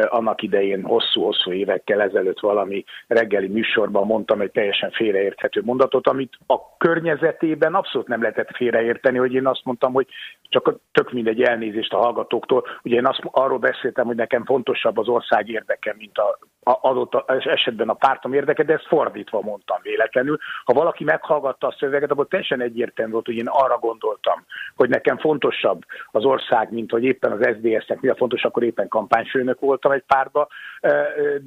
[SPEAKER 11] Annak idején hosszú-hosszú évekkel ezelőtt valami reggeli műsorban mondtam egy teljesen félreérthető mondatot, amit a környezetében abszolút nem lehetett félreérteni, hogy én azt mondtam, hogy csak tök mindegy elnézést a hallgatóktól. Ugye én azt, arról beszéltem, hogy nekem fontosabb az ország érdeke, mint a adott esetben a pártom érdeke, de ezt fordítva mondtam véletlenül. Ha valaki meghallgatta a szöveget, akkor teljesen egyértelmű volt, hogy én arra gondoltam, hogy nekem fontosabb az ország, mint hogy éppen az SZDSZ-nek mi a fontos, akkor éppen kampányfőnök voltam egy párba,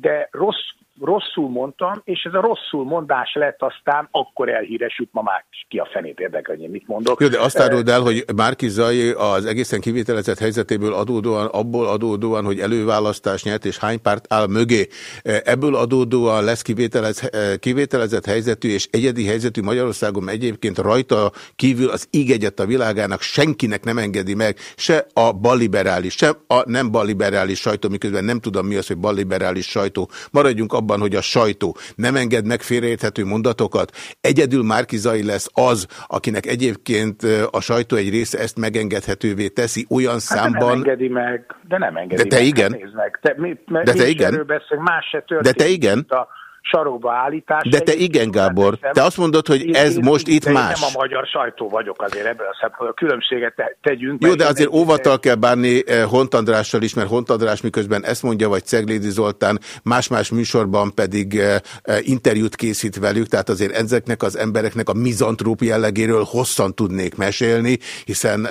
[SPEAKER 11] de rossz rosszul mondtam, és ez a rosszul mondás lett aztán, akkor elhíresült, ma már ki a fenét érdekel, hogy én mit mondok.
[SPEAKER 1] Jó, de azt áruld el, hogy Márki Zai az egészen kivételezett helyzetéből adódóan, abból adódóan, hogy előválasztás nyert, és hány párt áll mögé, ebből adódóan lesz kivételez, kivételezett helyzetű és egyedi helyzetű Magyarországon egyébként rajta kívül az ígegyet a világának senkinek nem engedi meg, se a balliberális, se a nem balliberális sajtó, miközben nem tudom mi az, hogy balliberális sajtó. Maradjunk abban, hogy a sajtó nem enged meg félreérthető mondatokat. Egyedül Márki Zai lesz az, akinek egyébként a sajtó egy része ezt megengedhetővé teszi olyan hát számban... De
[SPEAKER 11] nem engedi meg, de nem engedi
[SPEAKER 1] de te
[SPEAKER 11] meg.
[SPEAKER 1] Igen.
[SPEAKER 11] Hát meg. Te, mi,
[SPEAKER 1] de te igen.
[SPEAKER 11] Beszél, más se
[SPEAKER 1] történt, de te igen.
[SPEAKER 11] A sarokba állítás.
[SPEAKER 1] De te igen, Gábor. Te azt mondod, hogy ez én, most itt más.
[SPEAKER 11] nem a magyar sajtó vagyok azért ebben a szempontból. A különbséget tegyünk.
[SPEAKER 1] Jó, de azért óvattal kell bánni eh, Hont Andrással is, mert Hont András miközben ezt mondja, vagy Ceglédi Zoltán más-más műsorban pedig eh, eh, interjút készít velük, tehát azért ezeknek az embereknek a mizantróp jellegéről hosszan tudnék mesélni, hiszen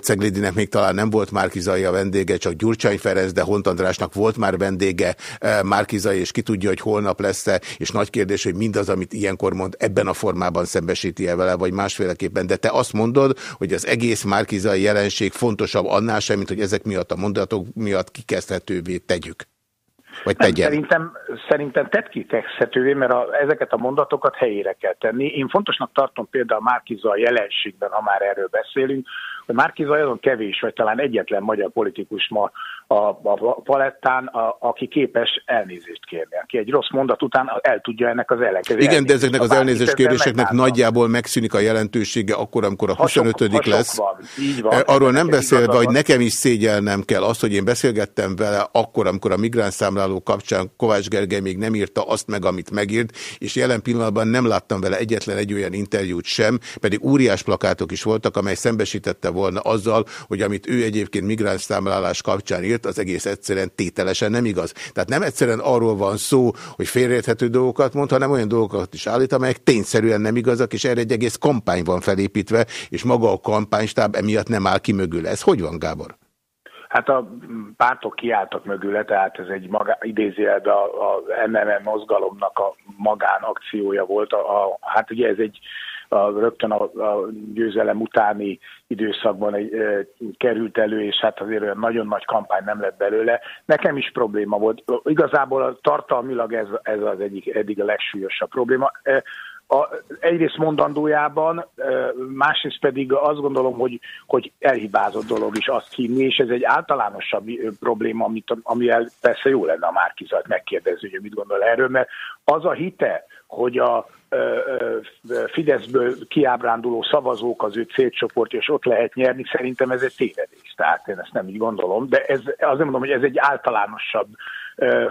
[SPEAKER 1] Ceglédinek még talán nem volt Márkizai a vendége, csak Gyurcsány Ferenc, de Hont Andrásnak volt már vendége Márkizai, és ki tudja, hogy holnap lesz lesz-e, és nagy kérdés, hogy mindaz, amit ilyenkor mond, ebben a formában szembesíti-e vele, vagy másféleképpen. De te azt mondod, hogy az egész márkizai jelenség fontosabb annál sem, mint hogy ezek miatt a mondatok miatt kikezdhetővé tegyük. Vagy
[SPEAKER 11] Nem, szerintem, szerintem tett kikezdhetővé, mert a, ezeket a mondatokat helyére kell tenni. Én fontosnak tartom például a Márkiza jelenségben, ha már erről beszélünk, hogy Márkiza olyan kevés, vagy talán egyetlen magyar politikus ma a, a palettán, a, aki képes elnézést kérni. Aki egy rossz mondat után el tudja ennek az ellenkezést.
[SPEAKER 1] Igen, de ezeknek az elnézést kéréseknek nagyjából megszűnik a jelentősége akkor, amikor a 25 ha sok, ha lesz.
[SPEAKER 11] Van, így van.
[SPEAKER 1] Arról nem beszélve, hogy nekem is szégyelnem kell azt, hogy én beszélgettem vele akkor, amikor a migránsszámláló kapcsán Kovács Gergely még nem írta azt meg, amit megírt, és jelen pillanatban nem láttam vele egyetlen egy olyan interjút sem, pedig óriás plakátok is voltak, amely szembesítette volna azzal, hogy amit ő egyébként migránsszámlálás kapcsán írt, az egész egyszerűen tételesen nem igaz. Tehát nem egyszerűen arról van szó, hogy félreérthető dolgokat mond, hanem olyan dolgokat is állít, amelyek tényszerűen nem igazak, és erre egy egész kampány van felépítve, és maga a kampánystáb emiatt nem áll ki mögül. Ez hogy van, Gábor?
[SPEAKER 11] Hát a pártok kiálltak mögüle, tehát ez egy maga, idézőjelben a, a MMM mozgalomnak a magánakciója volt. A, a, hát ugye ez egy a, rögtön a, a győzelem utáni időszakban egy, e, került elő, és hát azért olyan nagyon nagy kampány nem lett belőle. Nekem is probléma volt. Igazából tartalmilag ez, ez az egyik eddig a legsúlyosabb probléma. E, a, egyrészt mondandójában, másrészt pedig azt gondolom, hogy, hogy elhibázott dolog is azt hinni, és ez egy általánosabb probléma, amit, amivel persze jó lenne a Márkizat megkérdezni, hogy mit gondol erről, mert az a hite, hogy a Fideszből kiábránduló szavazók az ő célcsoport, és ott lehet nyerni, szerintem ez egy tévedés. Tehát én ezt nem így gondolom, de ez, azért mondom, hogy ez egy általánosabb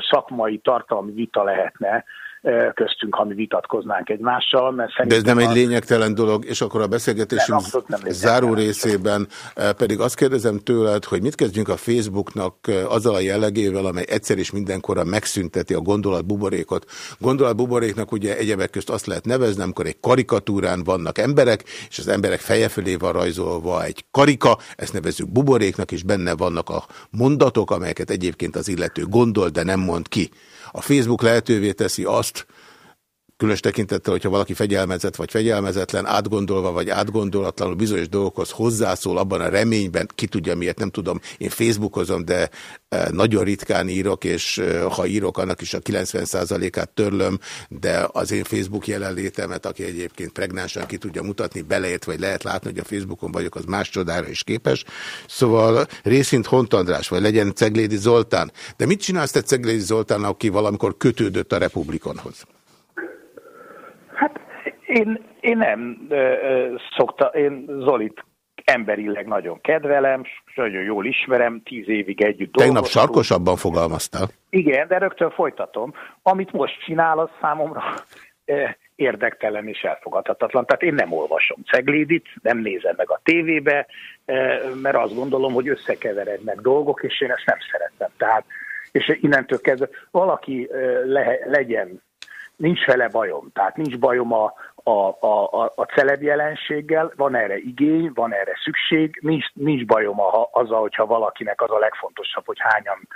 [SPEAKER 11] szakmai, tartalmi vita lehetne, köztünk, ha mi vitatkoznánk egymással. Mert
[SPEAKER 1] De ez nem egy lényegtelen dolog, és akkor a beszélgetésünk nem, nem záró részében pedig azt kérdezem tőled, hogy mit kezdjünk a Facebooknak azzal a jellegével, amely egyszer és mindenkorra megszünteti a gondolatbuborékot. Gondolatbuboréknak ugye egyebek közt azt lehet nevezni, amikor egy karikatúrán vannak emberek, és az emberek feje fölé van rajzolva egy karika, ezt nevezzük buboréknak, és benne vannak a mondatok, amelyeket egyébként az illető gondol, de nem mond ki. A Facebook lehetővé teszi azt, különös tekintettel, hogyha valaki fegyelmezett vagy fegyelmezetlen, átgondolva vagy átgondolatlanul bizonyos dolgokhoz hozzászól abban a reményben, ki tudja miért, nem tudom, én Facebookozom, de e, nagyon ritkán írok, és e, ha írok, annak is a 90%-át törlöm, de az én Facebook jelenlétemet, aki egyébként pregnánsan ki tudja mutatni, beleért, vagy lehet látni, hogy a Facebookon vagyok, az más csodára is képes. Szóval részint Hont András, vagy legyen Ceglédi Zoltán. De mit csinálsz te Ceglédi Zoltán, aki valamikor kötődött a Republikonhoz?
[SPEAKER 11] Én, én nem ö, ö, szokta, én Zolit emberileg nagyon kedvelem, nagyon jól ismerem, tíz évig együtt
[SPEAKER 1] dolgoztunk. Tegnap sarkosabban fogalmaztál.
[SPEAKER 11] Igen, de rögtön folytatom. Amit most csinál, az számomra érdektelen és elfogadhatatlan. Tehát én nem olvasom Ceglédit, nem nézem meg a tévébe, mert azt gondolom, hogy összekeverednek dolgok, és én ezt nem szeretem. Tehát, és innentől kezdve valaki le, legyen nincs vele bajom. Tehát nincs bajom a, a, a, a, a celeb jelenséggel, van erre igény, van erre szükség, nincs, nincs bajom a, azzal, hogyha valakinek az a legfontosabb, hogy hányan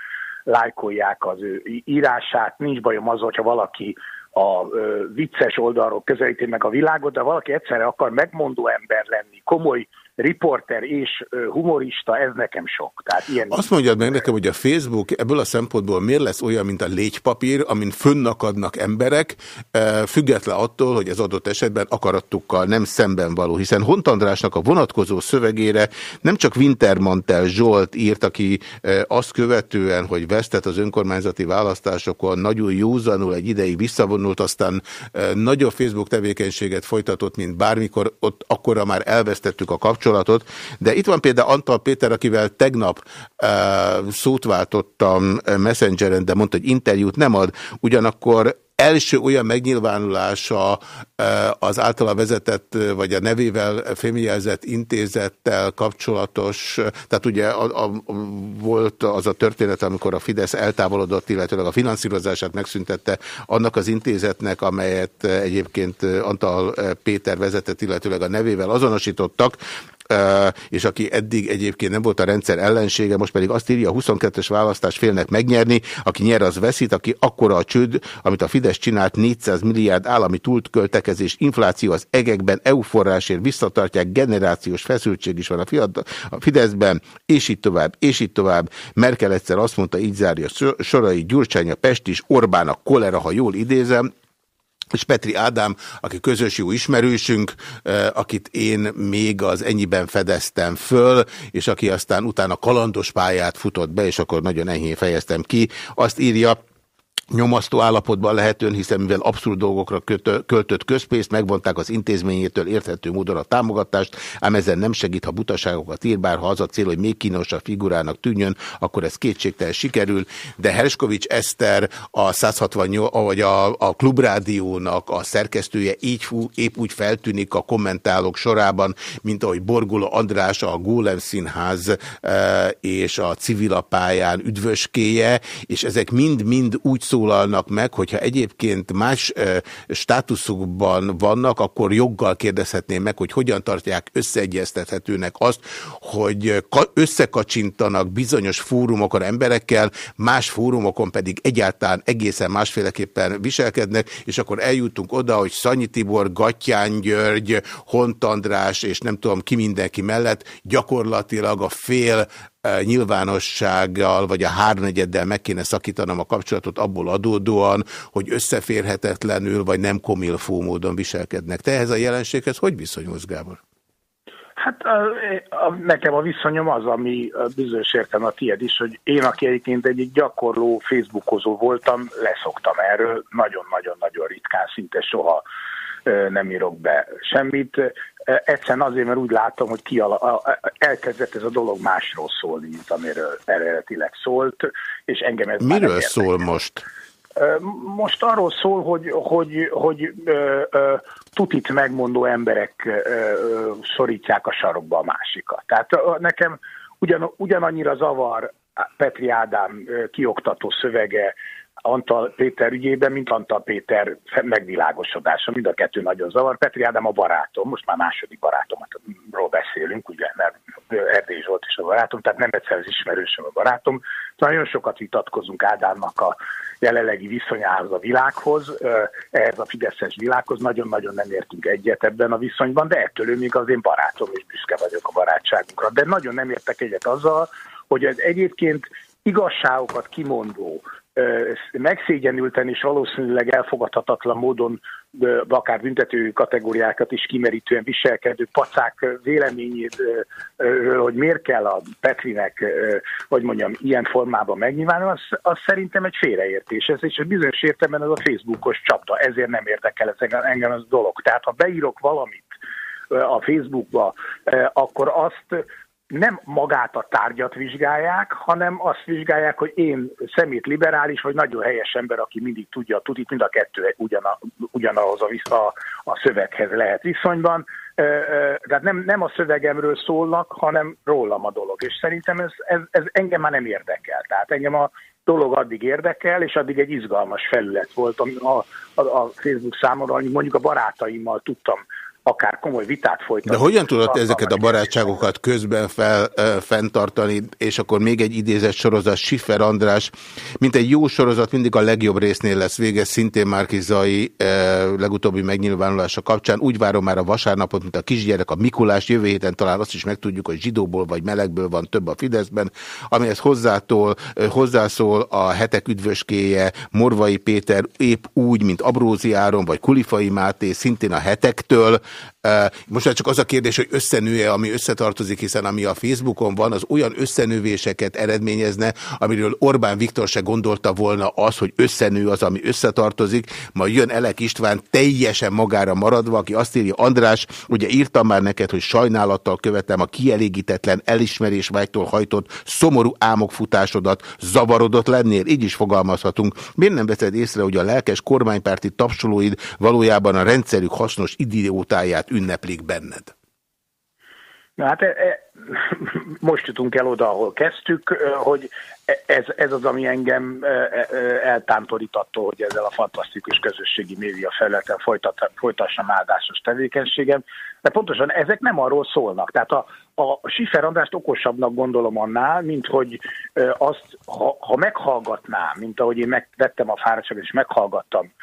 [SPEAKER 11] lájkolják az ő írását, nincs bajom azzal, hogyha valaki a ö, vicces oldalról közelíti meg a világot, de valaki egyszerre akar megmondó ember lenni, komoly riporter és humorista, ez nekem sok. Tehát ilyen
[SPEAKER 1] Azt mondjad meg nekem, hogy a Facebook ebből a szempontból miért lesz olyan, mint a légypapír, amin fönnakadnak emberek, független attól, hogy ez adott esetben akarattukkal nem szemben való, hiszen Hont Andrásnak a vonatkozó szövegére nem csak Wintermantel Zsolt írt, aki azt követően, hogy vesztett az önkormányzati választásokon, nagyon józanul egy ideig visszavonult, aztán nagyobb Facebook tevékenységet folytatott, mint bármikor, ott akkora már elvesztettük a kapcsolatot, kapcsolatot, de itt van például Antal Péter, akivel tegnap uh, szót váltottam Messengeren, de mondta, hogy interjút nem ad, ugyanakkor első olyan megnyilvánulása az általa vezetett, vagy a nevével fémjelzett intézettel kapcsolatos, tehát ugye a, a, volt az a történet, amikor a Fidesz eltávolodott, illetőleg a finanszírozását megszüntette annak az intézetnek, amelyet egyébként Antal Péter vezetett, illetőleg a nevével azonosítottak, és aki eddig egyébként nem volt a rendszer ellensége, most pedig azt írja, a 22-es választás félnek megnyerni, aki nyer, az veszít, aki akkora a csőd, amit a Fidesz csinált, 400 milliárd állami túltköltekezés, infláció az egekben, EU forrásért visszatartják, generációs feszültség is van a Fideszben, és így tovább, és így tovább. Merkel egyszer azt mondta, így zárja sorai, Gyurcsány a Pest is, Orbán a kolera, ha jól idézem, és Petri Ádám, aki közös jó ismerősünk, akit én még az ennyiben fedeztem föl, és aki aztán utána kalandos pályát futott be, és akkor nagyon enyhén fejeztem ki, azt írja, nyomasztó állapotban lehetően, hiszen mivel abszurd dolgokra költött közpénzt, megvonták az intézményétől érthető módon a támogatást, ám ezen nem segít, ha butaságokat ír, bár ha az a cél, hogy még kínosabb figurának tűnjön, akkor ez kétségtelen sikerül, de Herskovics Eszter, a 168, vagy a, a Klubrádiónak a szerkesztője így fú, épp úgy feltűnik a kommentálók sorában, mint ahogy Borgula András a Gólem Színház e, és a civilapályán üdvöskéje, és ezek mind-mind úgy szó szólalnak meg, hogyha egyébként más státuszukban vannak, akkor joggal kérdezhetném meg, hogy hogyan tartják összeegyeztethetőnek azt, hogy összekacsintanak bizonyos fórumokon emberekkel, más fórumokon pedig egyáltalán egészen másféleképpen viselkednek, és akkor eljutunk oda, hogy Szanyi Tibor, Gattyán György, Hont András és nem tudom ki mindenki mellett gyakorlatilag a fél nyilvánossággal, vagy a hárnegyeddel meg kéne szakítanom a kapcsolatot abból adódóan, hogy összeférhetetlenül, vagy nem komilfó módon viselkednek. Te ehhez a jelenséghez hogy viszonyulsz, Gábor?
[SPEAKER 11] Hát a, a, nekem a viszonyom az, ami bizonyos értem a tiéd is, hogy én, aki egyébként egy gyakorló Facebookozó voltam, leszoktam erről, nagyon-nagyon-nagyon ritkán, szinte soha nem írok be semmit. Egyszerűen azért, mert úgy látom, hogy kiala, elkezdett ez a dolog másról szólni, mint amiről eredetileg szólt, és engem ez
[SPEAKER 1] Miről szól most?
[SPEAKER 11] Most arról szól, hogy, hogy, hogy ö, ö, tutit megmondó emberek ö, szorítják a sarokba a másikat. Tehát ö, nekem ugyan, ugyanannyira zavar Petri Ádám kioktató szövege, Antal Péter ügyében, mint Antal Péter megvilágosodása. Mind a kettő nagyon zavar. Petri Ádám a barátom, most már második barátomról beszélünk, ugye, mert Erdély Zsolt is a barátom, tehát nem egyszer az ismerősöm a barátom. Nagyon sokat vitatkozunk Ádámnak a jelenlegi viszonyához a világhoz, ehhez a Fideszes világhoz. Nagyon-nagyon nem értünk egyet ebben a viszonyban, de ettől ő még az én barátom, és büszke vagyok a barátságunkra. De nagyon nem értek egyet azzal, hogy ez egyébként igazságokat kimondó, megszégyenülten és valószínűleg elfogadhatatlan módon akár büntető kategóriákat is kimerítően viselkedő pacák véleményéről, hogy miért kell a Petrinek, hogy mondjam, ilyen formában megnyilvánul, az, az szerintem egy félreértés. Ez és bizonyos értelemben ez a Facebookos csapda, ezért nem érdekel ez engem az dolog. Tehát ha beírok valamit a Facebookba, akkor azt nem magát a tárgyat vizsgálják, hanem azt vizsgálják, hogy én szemét liberális, vagy nagyon helyes ember, aki mindig tudja a tutit, mind a kettő ugyana, ugyanahoz a, a, a szöveghez lehet viszonyban. Tehát nem, nem a szövegemről szólnak, hanem rólam a dolog. És szerintem ez, ez, ez engem már nem érdekel. Tehát engem a dolog addig érdekel, és addig egy izgalmas felület volt a, a, a Facebook számomra, mondjuk a barátaimmal tudtam akár komoly vitát folytatni.
[SPEAKER 1] De hogyan tudott ezeket a barátságokat közben fel, e, fenntartani, és akkor még egy idézett sorozat, Schiffer András, mint egy jó sorozat mindig a legjobb résznél lesz vége, szintén Márkizai e, legutóbbi megnyilvánulása kapcsán. Úgy várom már a vasárnapot, mint a kisgyerek, a Mikulás jövő héten talán azt is megtudjuk, hogy zsidóból vagy melegből van több a Fideszben, amihez hozzától, hozzászól a hetek üdvöskéje, Morvai Péter épp úgy, mint Abrózi Áron vagy Kulifai Máté, szintén a hetektől, most már csak az a kérdés, hogy összenője, ami összetartozik, hiszen ami a Facebookon van, az olyan összenővéseket eredményezne, amiről Orbán Viktor se gondolta volna az, hogy összenő az, ami összetartozik. Majd jön Elek István teljesen magára maradva, aki azt írja, András, ugye írtam már neked, hogy sajnálattal követem a kielégítetlen elismerésvágytól hajtott szomorú álmokfutásodat, zavarodott lennél, így is fogalmazhatunk. Miért nem veszed észre, hogy a lelkes kormánypárti tapsolóid valójában a rendszerük hasznos idiótá hazáját ünneplik benned?
[SPEAKER 11] Na hát e, e, most jutunk el oda, ahol kezdtük, hogy ez, ez az, ami engem eltántorít attól, hogy ezzel a fantasztikus közösségi média felületen folytassam áldásos tevékenységem. De pontosan ezek nem arról szólnak. Tehát a, a Sifer Andrást okosabbnak gondolom annál, mint hogy azt, ha, ha meghallgatná, mint ahogy én megvettem a fáradtságot és meghallgattam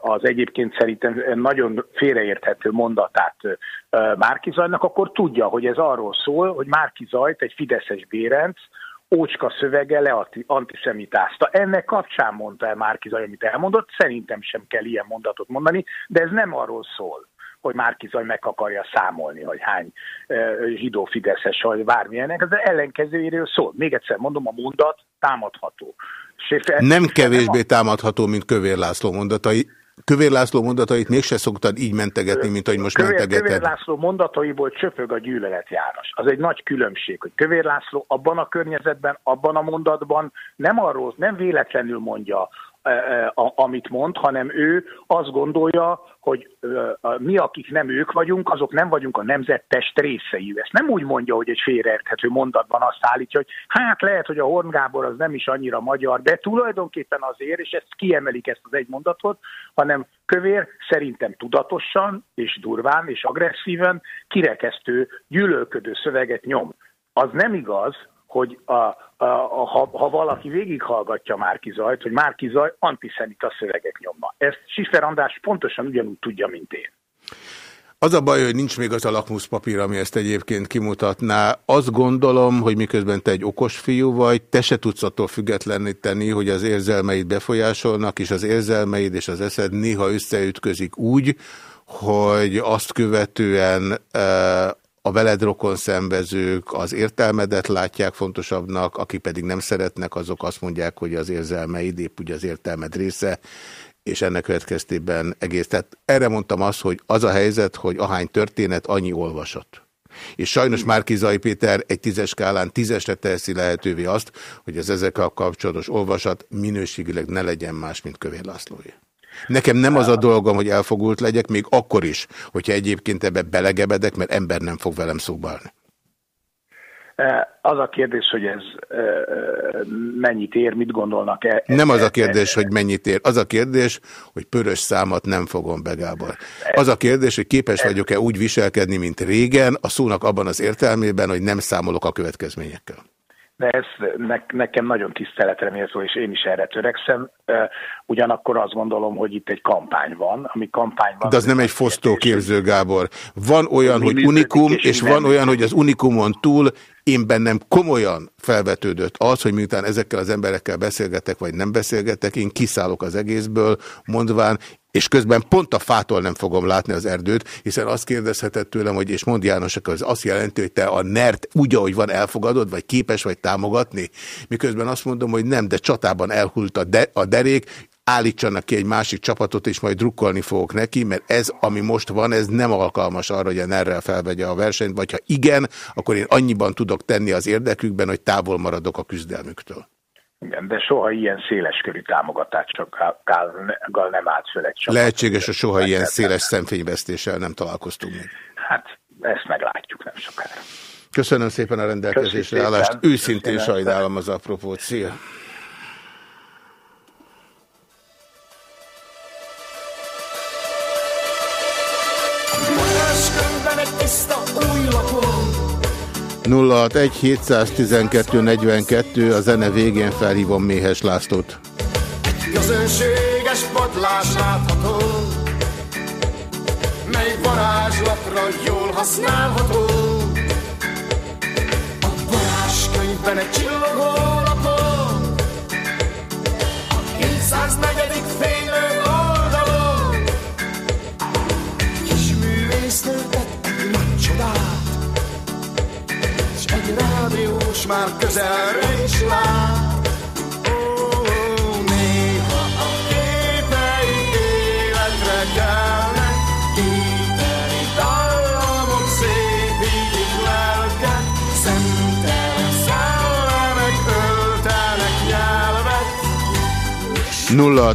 [SPEAKER 11] az egyébként szerintem nagyon félreérthető mondatát Márkizajnak, akkor tudja, hogy ez arról szól, hogy Márkizajt egy Fideszes Bérenc ócska szövege antiszemitázta. Ennek kapcsán mondta el Márkizaj, amit elmondott, szerintem sem kell ilyen mondatot mondani, de ez nem arról szól hogy Márkizaj meg akarja számolni, hogy hány zsidó fideszes vagy bármilyenek, az ellenkezőjéről szól. Még egyszer mondom, a mondat támadható.
[SPEAKER 1] Nem kevésbé támadható, mint Kövér László mondatai. Kövér László mondatait mégse szoktad így mentegetni, mint ahogy most Kövér, mentegeted.
[SPEAKER 11] Kövér László mondataiból csöpög a gyűlölet János. Az egy nagy különbség, hogy Kövér László abban a környezetben, abban a mondatban nem arról, nem véletlenül mondja amit mond, hanem ő azt gondolja, hogy mi, akik nem ők vagyunk, azok nem vagyunk a nemzettest részei. Ezt nem úgy mondja, hogy egy félreérthető mondatban azt állítja, hogy hát lehet, hogy a Horn Gábor az nem is annyira magyar, de tulajdonképpen azért, és ezt kiemelik ezt az egy mondatot, hanem kövér szerintem tudatosan és durván és agresszíven kirekesztő, gyűlölködő szöveget nyom. Az nem igaz, hogy a, a, a, ha, ha valaki végighallgatja Márki Zajt, hogy Márki Zaj antiszemita szövegek nyomna. Ezt Sifer András pontosan ugyanúgy tudja, mint én.
[SPEAKER 1] Az a baj, hogy nincs még az a lakmuszpapír, ami ezt egyébként kimutatná. Azt gondolom, hogy miközben te egy okos fiú vagy, te se tudsz attól függetleníteni, hogy az érzelmeid befolyásolnak, és az érzelmeid és az eszed néha összeütközik úgy, hogy azt követően a veled rokon szembezők az értelmedet látják fontosabbnak, akik pedig nem szeretnek, azok azt mondják, hogy az érzelmeid épp ugye az értelmed része, és ennek következtében egész. Tehát erre mondtam azt, hogy az a helyzet, hogy ahány történet, annyi olvasott. És sajnos Márki Zaj Péter egy tízes skálán tízesre teszi lehetővé azt, hogy az ezekkel kapcsolatos olvasat minőségileg ne legyen más, mint Kövér Lászlói. Nekem nem az a dolgom, hogy elfogult legyek, még akkor is, hogyha egyébként ebbe belegebedek, mert ember nem fog velem szóbalni.
[SPEAKER 11] E, az a kérdés, hogy ez e, e, mennyit ér, mit gondolnak -e?
[SPEAKER 1] Nem az a kérdés, hogy mennyit ér. Az a kérdés, hogy pörös számat nem fogom be, Gábor. Az a kérdés, hogy képes vagyok-e úgy viselkedni, mint régen, a szónak abban az értelmében, hogy nem számolok a következményekkel
[SPEAKER 11] de ez ne, nekem nagyon tiszteletre méltó, és én is erre törekszem. Ugyanakkor azt gondolom, hogy itt egy kampány van, ami kampány van.
[SPEAKER 1] De az nem egy fosztóképző, Gábor. Van olyan, hogy unikum, és, és van olyan, hogy az unikumon túl én bennem komolyan felvetődött az, hogy miután ezekkel az emberekkel beszélgetek, vagy nem beszélgetek, én kiszállok az egészből, mondván, és közben pont a fától nem fogom látni az erdőt, hiszen azt kérdezhetett tőlem, hogy és mond János, az azt jelenti, hogy te a NERT úgy, ahogy van elfogadod, vagy képes vagy támogatni, miközben azt mondom, hogy nem, de csatában elhult a, de, a derék, állítsanak ki egy másik csapatot, és majd drukkolni fogok neki, mert ez, ami most van, ez nem alkalmas arra, hogy a NER-rel felvegye a versenyt, vagy ha igen, akkor én annyiban tudok tenni az érdekükben, hogy távol maradok a küzdelmüktől.
[SPEAKER 11] Igen, de soha ilyen széleskörű támogatásokkal nem állt föl egy
[SPEAKER 1] csapat. Lehetséges, hogy soha ilyen széles szemfényvesztéssel nem találkoztunk még.
[SPEAKER 11] Hát ezt meglátjuk nem sokára.
[SPEAKER 1] Köszönöm szépen a rendelkezésre állást. Őszintén sajnálom az apropót. Szia! 061 712 42, a zene végén felhívom Méhes Lászlót.
[SPEAKER 2] Közönséges padlás látható Mely varázslatra jól használható A varázskönyvben egy csillogó lapon A 204. fénylő rádiós már közelre is lát Ó, néha a képei életre kelnek, Kiteri dallamok szépítik lelket, Szentelen szellemek öltenek nyelvet,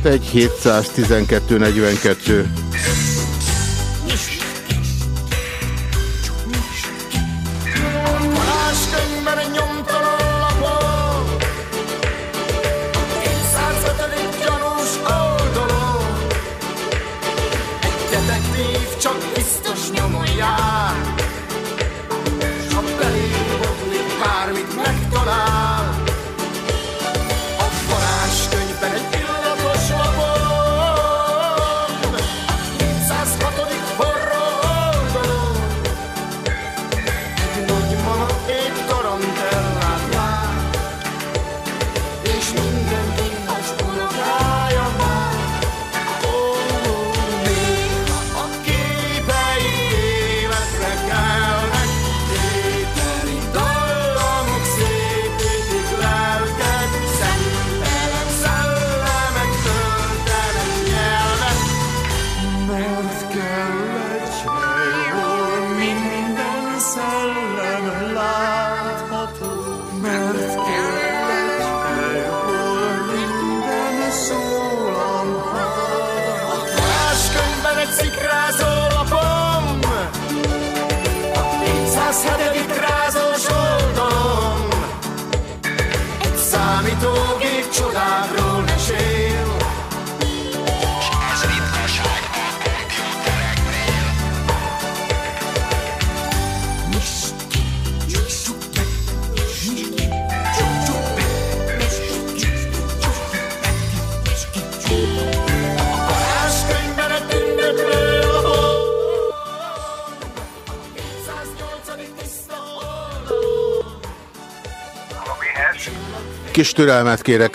[SPEAKER 1] 061 712 42. Kis türelmet kérek.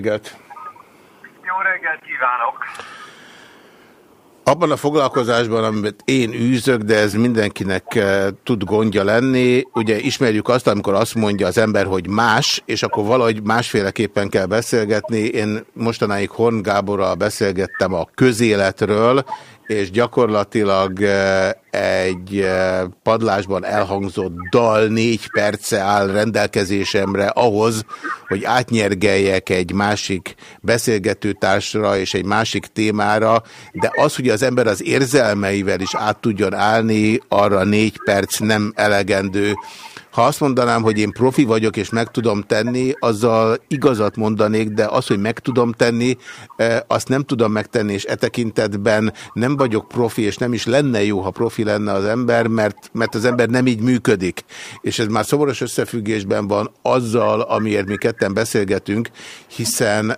[SPEAKER 1] Reggelt!
[SPEAKER 12] Jó reggelt kívánok!
[SPEAKER 1] Abban a foglalkozásban, amit én űzök, de ez mindenkinek eh, tud gondja lenni, ugye ismerjük azt, amikor azt mondja az ember, hogy más, és akkor valahogy másféleképpen kell beszélgetni. Én mostanáig Horn Gáborral beszélgettem a közéletről, és gyakorlatilag eh, egy eh, padlásban elhangzott dal négy perce áll rendelkezésemre ahhoz, hogy átnyergeljek egy másik beszélgetőtársra és egy másik témára, de az, hogy az ember az érzelmeivel is át tudjon állni, arra négy perc nem elegendő. Ha azt mondanám, hogy én profi vagyok és meg tudom tenni, azzal igazat mondanék, de az, hogy meg tudom tenni, azt nem tudom megtenni, és e tekintetben nem vagyok profi, és nem is lenne jó, ha profi lenne az ember, mert, mert az ember nem így működik. És ez már szomoros összefüggésben van azzal, amiért mi ketten beszélgetünk, hiszen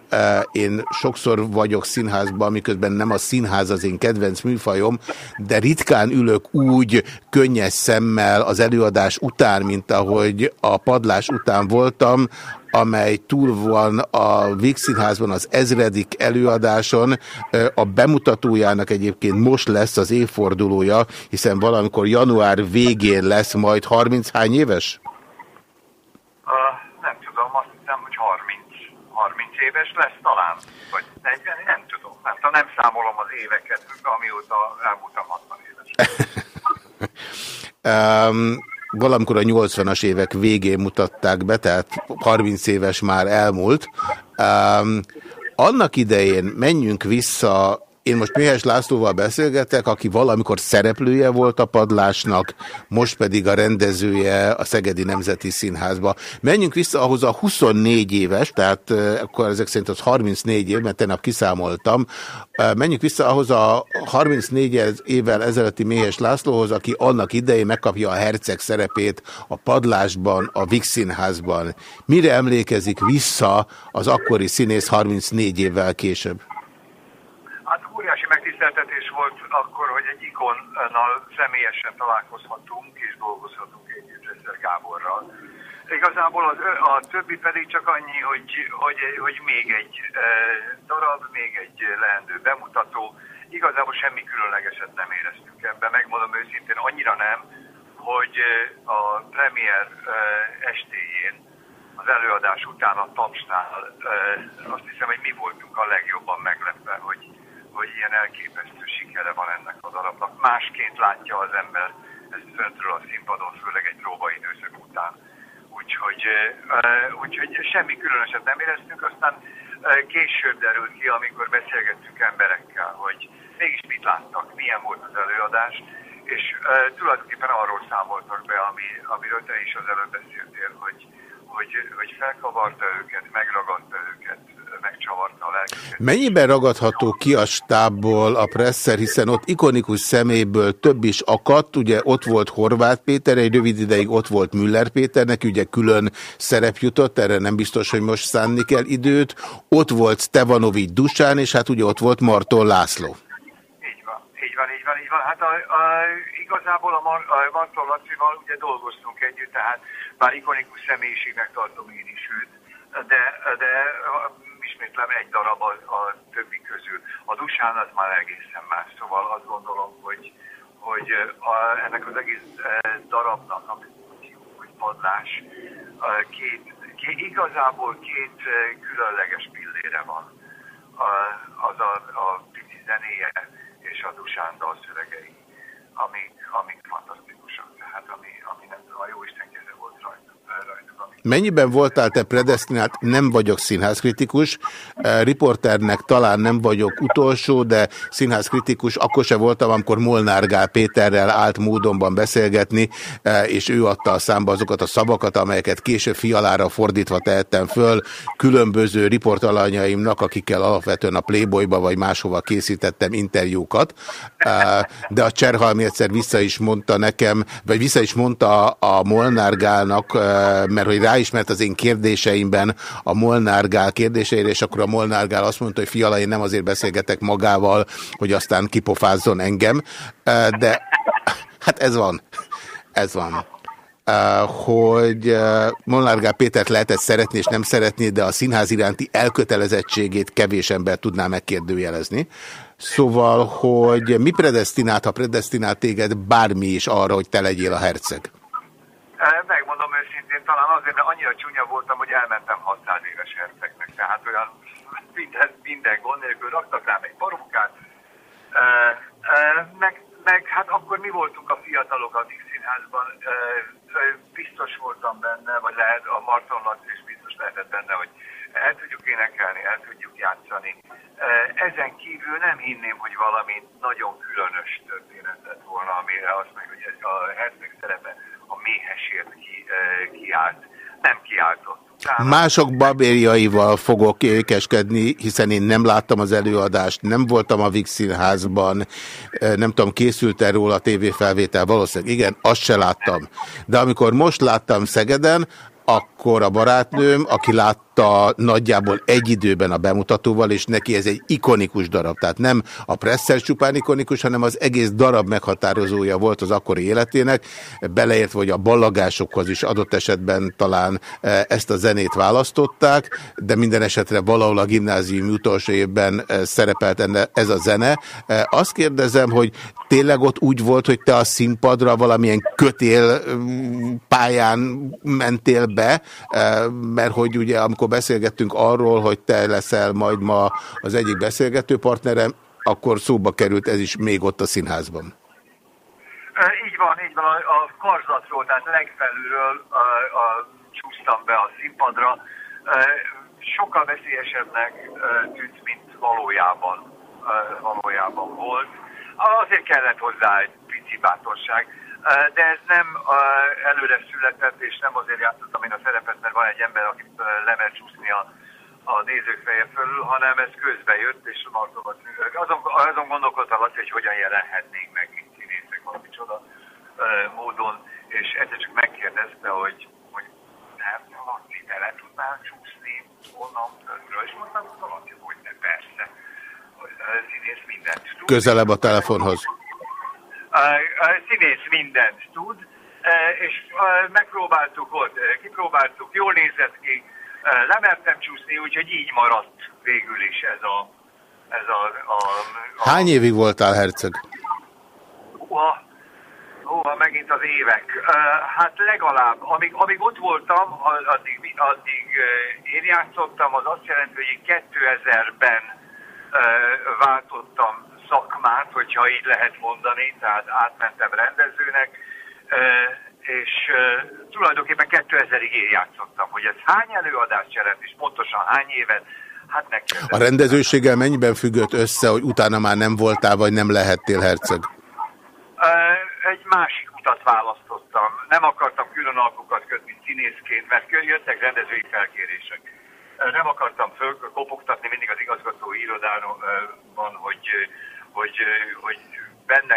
[SPEAKER 1] én sokszor vagyok színházban, miközben nem a színház az én kedvenc műfajom, de ritkán ülök úgy könnyes szemmel az előadás után, mint ahogy a padlás után voltam, amely túl van a Vígszínházban az ezredik előadáson. A bemutatójának egyébként most lesz az évfordulója, hiszen valamikor január végén lesz majd 30 hány éves?
[SPEAKER 12] Uh, nem tudom, azt hiszem, hogy 30, 30 éves lesz talán, vagy 40, nem tudom. Nem, nem számolom az éveket, amióta elmúltam 60 éves.
[SPEAKER 1] um, valamikor a 80-as évek végén mutatták be, tehát 30 éves már elmúlt. Um, annak idején menjünk vissza én most Mihály Lászlóval beszélgetek, aki valamikor szereplője volt a padlásnak, most pedig a rendezője a Szegedi Nemzeti Színházba. Menjünk vissza ahhoz a 24 éves, tehát akkor ezek szerint az 34 év, mert tegnap kiszámoltam. Menjünk vissza ahhoz a 34 évvel ezelőtti Méhes Lászlóhoz, aki annak idején megkapja a herceg szerepét a padlásban, a Vix Színházban. Mire emlékezik vissza az akkori színész 34 évvel később?
[SPEAKER 12] Megtiszteltetés volt akkor, hogy egy ikonnal személyesen találkozhatunk és dolgozhatunk együtt Eszter Gáborral. Igazából az, a többi pedig csak annyi, hogy, hogy, hogy még egy e, darab, még egy leendő bemutató. Igazából semmi különlegeset nem éreztünk ebben, megmondom őszintén, annyira nem, hogy a premier e, estéjén, az előadás után a Tapsnál e, azt hiszem, hogy mi voltunk a legjobban meglepve, hogy hogy ilyen elképesztő sikere van ennek a darabnak. Másként látja az ember ezt föntről a színpadon, főleg egy próbaidőszak után. Úgyhogy, úgyhogy semmi különöset nem éreztünk, aztán később derült ki, amikor beszélgettünk emberekkel, hogy mégis mit láttak, milyen volt az előadás, és tulajdonképpen arról számoltak be, ami, amiről te is az előbb beszéltél, hogy, hogy, hogy felkavarta őket, megragadta őket, megcsavarta a lelküket.
[SPEAKER 1] Mennyiben ragadható ki a stábból a presszer, hiszen ott ikonikus szeméből több is akadt, ugye ott volt Horváth Péter, egy rövid ideig ott volt Müller Péter, neki ugye külön szerep jutott, erre nem biztos, hogy most szánni kell időt, ott volt Stevanovics Dusán, és hát ugye ott volt Marton László.
[SPEAKER 12] Így van, így van, így van, így van. Hát a, a, igazából a, Mar a Marton Lacival ugye dolgoztunk együtt, tehát bár ikonikus személyiségnek tartom én is őt, de, de ismétlem egy darab a, a többi közül. A Dusán az már egészen más, szóval azt gondolom, hogy, hogy a, ennek az egész darabnak, amit hogy padlás, két, két, igazából két különleges pillére van. A, az a, a pici zenéje és a Dusán dalszövegei, amik, amik fantasztikusak. Tehát ami, ami nem tudom, a Jóisten keze volt rajta.
[SPEAKER 1] Mennyiben voltál te predestinált? Nem vagyok színházkritikus, riporternek talán nem vagyok utolsó, de színházkritikus akkor se voltam, amikor Molnár Gál Péterrel állt módonban beszélgetni, és ő adta a számba azokat a szavakat, amelyeket később fialára fordítva tehettem föl különböző riportalanyaimnak, akikkel alapvetően a Playboyba vagy máshova készítettem interjúkat. De a Cserhalmi egyszer vissza is mondta nekem, vagy vissza is mondta a Molnár Gálnak, mert hogy ráismert az én kérdéseimben a Molnár Gál kérdéseire, és akkor a Molnár Gál azt mondta, hogy fiala, én nem azért beszélgetek magával, hogy aztán kipofázzon engem, de hát ez van. Ez van. Uh, hogy uh, Molnár Pétert lehetett szeretni és nem szeretni, de a színház iránti elkötelezettségét kevés ember tudná megkérdőjelezni. Szóval, hogy mi predestinált, ha predestinált téged bármi is arra, hogy te legyél a herceg?
[SPEAKER 12] Megmondom őszintén, talán azért, mert annyira csúnya voltam, hogy elmentem 600 éves hercegnek. Tehát olyan minden, minden gond nélkül raktak rám egy parókát. E, e, meg, meg hát akkor mi voltunk a fiatalok a színházban, e, biztos voltam benne, vagy lehet a Marton Laci is biztos lehetett benne, hogy el tudjuk énekelni, el tudjuk játszani. Ezen kívül nem hinném, hogy valami nagyon különös történet lett volna, amire azt meg, hogy ez a herceg szerepe a méhesért ki ö, kiállt. Nem kiáltott.
[SPEAKER 1] Mások babérjaival fogok ékeskedni, hiszen én nem láttam az előadást, nem voltam a Vix Színházban, nem tudom, készült-e róla a tévéfelvétel, valószínűleg igen, azt se láttam. De amikor most láttam Szegeden, akkor a barátnőm, aki látta nagyjából egy időben a bemutatóval, és neki ez egy ikonikus darab. Tehát nem a presszer csupán ikonikus, hanem az egész darab meghatározója volt az akkori életének, beleértve, hogy a ballagásokhoz is adott esetben talán e, ezt a zenét választották, de minden esetre valahol a gimnázium utolsó évben e, szerepelt ez a zene. E, Azt kérdezem, hogy tényleg ott úgy volt, hogy te a színpadra valamilyen kötél mm, pályán mentél be, eh, mert hogy ugye amikor beszélgettünk arról, hogy te leszel majd ma az egyik beszélgető partnerem, akkor szóba került ez is még ott a színházban.
[SPEAKER 12] Így van, így van. A, karzatról, tehát legfelülről a, a, csúsztam be a színpadra. Sokkal veszélyesebbnek tűnt, mint valójában, valójában volt. Azért kellett hozzá egy pici bátorság. De ez nem előre született, és nem azért játszottam én a szerepet, mert van egy ember, akit ö, le mert csúszni a, a nézők feje fölül, hanem ez közbe jött, és Martova azon, azon gondolkodtam azt, hogy hogyan jelenhetnénk meg, mint színészek valami csoda módon, és egyszer csak megkérdezte, hogy, hogy nem, Laci, te le tudnál csúszni onnan földről, és mondtam, Laci, hogy ne, persze, Hogy, színész mindent tud.
[SPEAKER 1] Közelebb a telefonhoz.
[SPEAKER 12] Színész mindent tud, ö, és ö, megpróbáltuk ott, ö, kipróbáltuk, jól nézett ki, lemertem csúszni, úgyhogy így maradt végül is ez a, ez a, a, a
[SPEAKER 1] Hány évig voltál herceg?
[SPEAKER 12] Húha, húha, megint az évek. Hát legalább, amíg, amíg ott voltam, addig, addig én játszottam, az azt jelenti, hogy én 2000-ben uh, váltottam szakmát, hogyha így lehet mondani, tehát átmentem rendezőnek, és tulajdonképpen 2000-ig én játszottam, hogy ez hány előadást jelent, és pontosan hány évet, hát nekem.
[SPEAKER 1] A rendezőséggel mennyiben függött össze, hogy utána már nem voltál, vagy nem lehettél herceg?
[SPEAKER 12] Egy másik utat választottam. Nem akartam külön alkokat kötni színészként, mert jöttek rendezői felkérések. Nem akartam fölkopogtatni mindig az igazgató irodában, hogy, hogy, hogy benne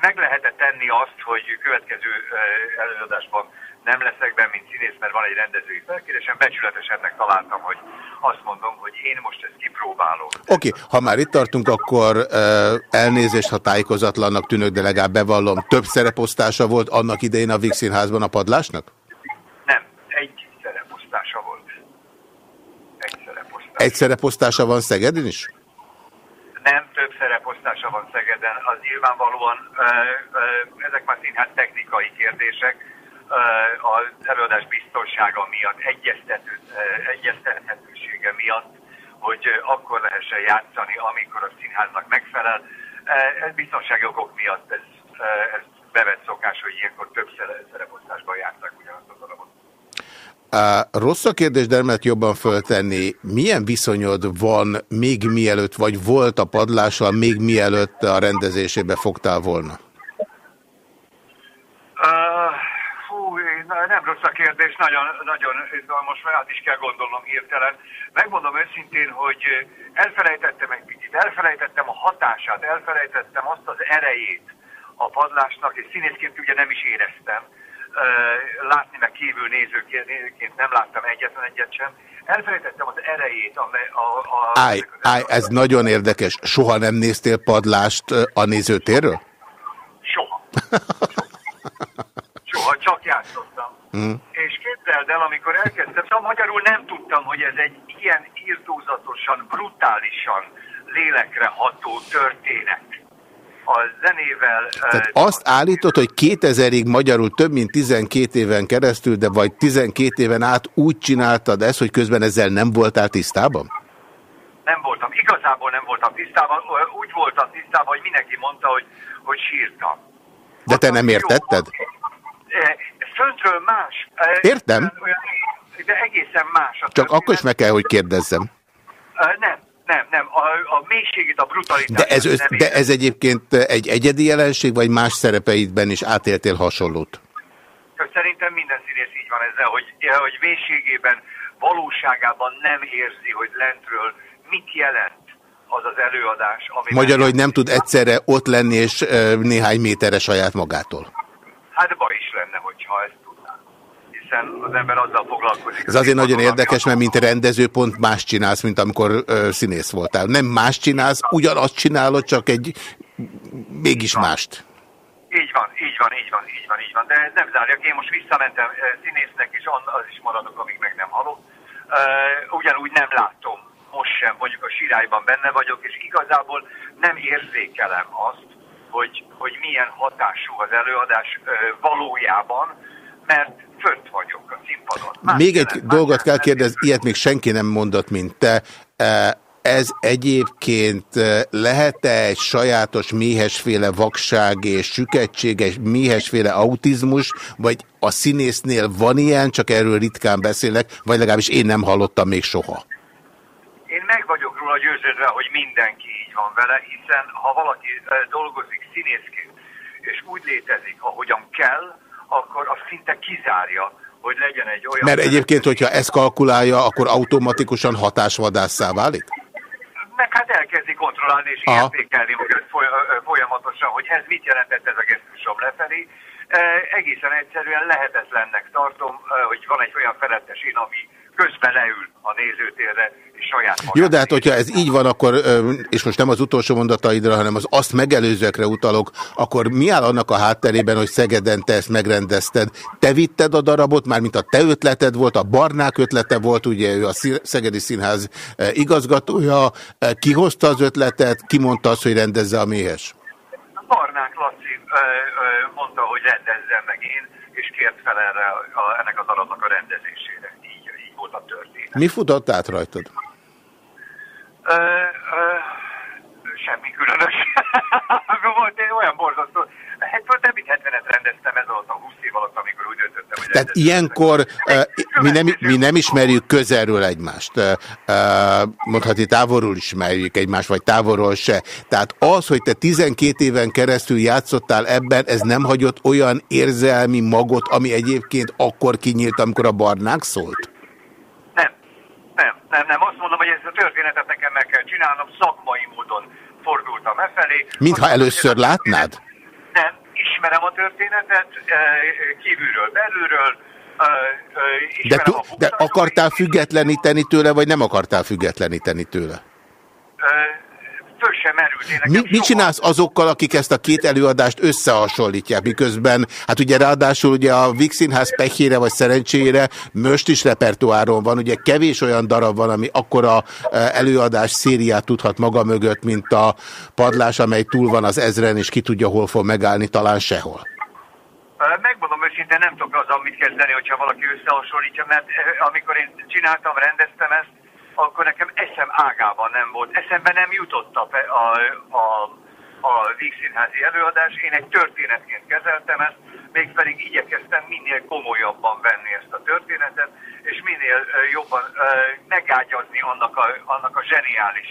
[SPEAKER 12] meg lehetett tenni azt, hogy következő előadásban nem leszek benne, mint színész, mert van egy rendezői felkérésem. Becsületesebbnek találtam, hogy azt mondom, hogy én most ezt kipróbálom.
[SPEAKER 1] Oké, okay, ha már itt tartunk, akkor elnézést, ha tájékozatlannak tűnök, de legalább bevallom. Több szereposztása volt annak idején a Vix Színházban a padlásnak?
[SPEAKER 12] Nem, egy szereposztása volt. Egy szereposztás.
[SPEAKER 1] Egy szereposztása van Szegeden is?
[SPEAKER 12] Nem több szereposztása van Szegeden, az nyilvánvalóan ezek már színház technikai kérdések, az előadás biztonsága miatt, egyeztető, egyeztethetősége miatt, hogy akkor lehessen játszani, amikor a színháznak megfelel. Ez biztonsági okok miatt ez, ez bevett szokás, hogy ilyenkor több szere- szereposztásban játszák ugyanazt a darabot.
[SPEAKER 1] Rossz a kérdés, de nem jobban föltenni. Milyen viszonyod van még mielőtt, vagy volt a padlással, még mielőtt a rendezésébe fogtál volna?
[SPEAKER 12] Uh, én- nem rossz a kérdés, nagyon, nagyon izgalmas, mert át is kell gondolnom hirtelen. Megmondom őszintén, hogy elfelejtettem egy picit, elfelejtettem a hatását, elfelejtettem azt az erejét a padlásnak, és színészként ugye nem is éreztem. Látni meg kívül nézőként nem láttam egyetlen egyet sem. Elfelejtettem az erejét, a, a, a,
[SPEAKER 1] Állj, állj, ez nagyon érdekes. Soha nem néztél padlást a nézőtérről?
[SPEAKER 12] Soha. Soha, csak játszottam.
[SPEAKER 1] Hm.
[SPEAKER 12] És képzeld el, amikor elkezdtem, szóval magyarul nem tudtam, hogy ez egy ilyen írtózatosan, brutálisan lélekre ható történet. A zenével...
[SPEAKER 1] Tehát
[SPEAKER 12] eh,
[SPEAKER 1] azt állítod, hogy 2000-ig magyarul több mint 12 éven keresztül, de vagy 12 éven át úgy csináltad ezt, hogy közben ezzel nem voltál tisztában?
[SPEAKER 12] Nem voltam, igazából nem voltam tisztában, úgy voltam tisztában, hogy mindenki mondta, hogy, hogy sírtam.
[SPEAKER 1] De te nem értetted?
[SPEAKER 12] Eh, Föntről más. eh,
[SPEAKER 1] Értem.
[SPEAKER 12] De egészen más.
[SPEAKER 1] Csak akkor is meg kell, hogy kérdezzem.
[SPEAKER 12] Nem, nem, nem. A, a mélységét, a brutalitást.
[SPEAKER 1] De ez, össz, de ez egyébként egy egyedi jelenség, vagy más szerepeidben is átéltél hasonlót?
[SPEAKER 12] Szerintem minden színész így van ezzel, hogy, hogy mélységében, valóságában nem érzi, hogy lentről mit jelent az az előadás. Ami
[SPEAKER 1] Magyarul, hogy nem tud egyszerre ott lenni és ö, néhány méterre saját magától.
[SPEAKER 12] Hát baj is lenne, hogyha ezt. Hiszen az ember azzal foglalkozik.
[SPEAKER 1] Ez azért nagyon érdekes, mert mint rendező pont más csinálsz, mint amikor ö, színész voltál. Nem más csinálsz, ugyanazt csinálod, csak egy mégis mást.
[SPEAKER 12] Így van, így van, így van, így van, így van. De ez nem zárjak. Én most visszamentem színésznek, és az is maradok, amíg meg nem halok. Ugyanúgy nem látom most sem, mondjuk a sirályban benne vagyok, és igazából nem érzékelem azt, hogy, hogy milyen hatású az előadás valójában, mert fönt vagyok a színpadon. Más
[SPEAKER 1] Még egy
[SPEAKER 12] jelent,
[SPEAKER 1] dolgot kell kérdezni, ilyet még senki nem mondott, mint te. E, Ez egyébként e, lehet-e egy sajátos méhesféle vakság és süketség, egy méhesféle autizmus, vagy a színésznél van ilyen, csak erről ritkán beszélek, vagy legalábbis én nem hallottam még soha.
[SPEAKER 12] Én meg vagyok róla győződve, hogy mindenki így van vele, hiszen ha valaki eh, dolgozik színészként, és úgy létezik, ahogyan kell, akkor az szinte kizárja, hogy legyen egy olyan...
[SPEAKER 1] Mert egyébként, hogyha ezt kalkulálja, akkor automatikusan hatásvadásszá válik?
[SPEAKER 12] Meg hát elkezdi kontrollálni és
[SPEAKER 1] Aha.
[SPEAKER 12] értékelni folyamatosan, hogy ez mit jelentett ez a gesztusom lefelé. Egészen egyszerűen lehetetlennek tartom, hogy van egy olyan felettes ami közben leül a nézőtérre, és saját magát.
[SPEAKER 1] Jó, de hát hogyha ez így van, akkor, és most nem az utolsó mondataidra, hanem az azt megelőzőekre utalok, akkor mi áll annak a hátterében, hogy Szegeden te ezt megrendezted? Te vitted a darabot, mármint a te ötleted volt, a Barnák ötlete volt, ugye ő a Szegedi Színház igazgatója, ki hozta az ötletet, ki mondta azt, hogy rendezze a méhes?
[SPEAKER 12] Barnák Laci ö, ö, mondta, hogy rendezzem meg én, és kért fel erre a, ennek a darabnak a rendezésére. Volt a történet.
[SPEAKER 1] Mi futott át rajtad?
[SPEAKER 12] Ö, ö, semmi különös. volt olyan borzasztó. Hát több mint 70-et rendeztem ez alatt a 20 év alatt, amikor úgy döntöttem, hogy
[SPEAKER 1] Tehát ilyenkor mi nem, mi nem ismerjük közelről egymást. Eh, Mondhatni távolról ismerjük egymást, vagy távolról se. Tehát az, hogy te 12 éven keresztül játszottál ebben, ez nem hagyott olyan érzelmi magot, ami egyébként akkor kinyílt, amikor a barnák szólt?
[SPEAKER 12] Nem, nem. Azt mondom, hogy ezt a történetet nekem meg kell csinálnom, szakmai módon fordultam e felé.
[SPEAKER 1] Mintha először látnád?
[SPEAKER 12] Nem, ismerem a történetet, eh, kívülről, belülről, eh, eh,
[SPEAKER 1] De,
[SPEAKER 12] a
[SPEAKER 1] de akartál függetleníteni tőle, vagy nem akartál függetleníteni tőle?
[SPEAKER 12] Eh, föl sem merült.
[SPEAKER 1] Mi, mit csinálsz azokkal, akik ezt a két előadást összehasonlítják, miközben, hát ugye ráadásul ugye a Vix Színház pehére vagy szerencsére most is repertoáron van, ugye kevés olyan darab van, ami akkora eh, előadás szériát tudhat maga mögött, mint a padlás, amely túl van az ezren, és ki tudja, hol fog megállni, talán sehol.
[SPEAKER 12] Megmondom őszintén, nem tudok azzal mit kezdeni, hogyha valaki összehasonlítja, mert ö, amikor én csináltam, rendeztem ezt, akkor nekem eszem ágában nem volt. Eszembe nem jutott a, a, a, a Vígszínházi előadás. Én egy történetként kezeltem ezt, mégpedig igyekeztem minél komolyabban venni ezt a történetet, és minél jobban megágyazni annak a, annak a zseniális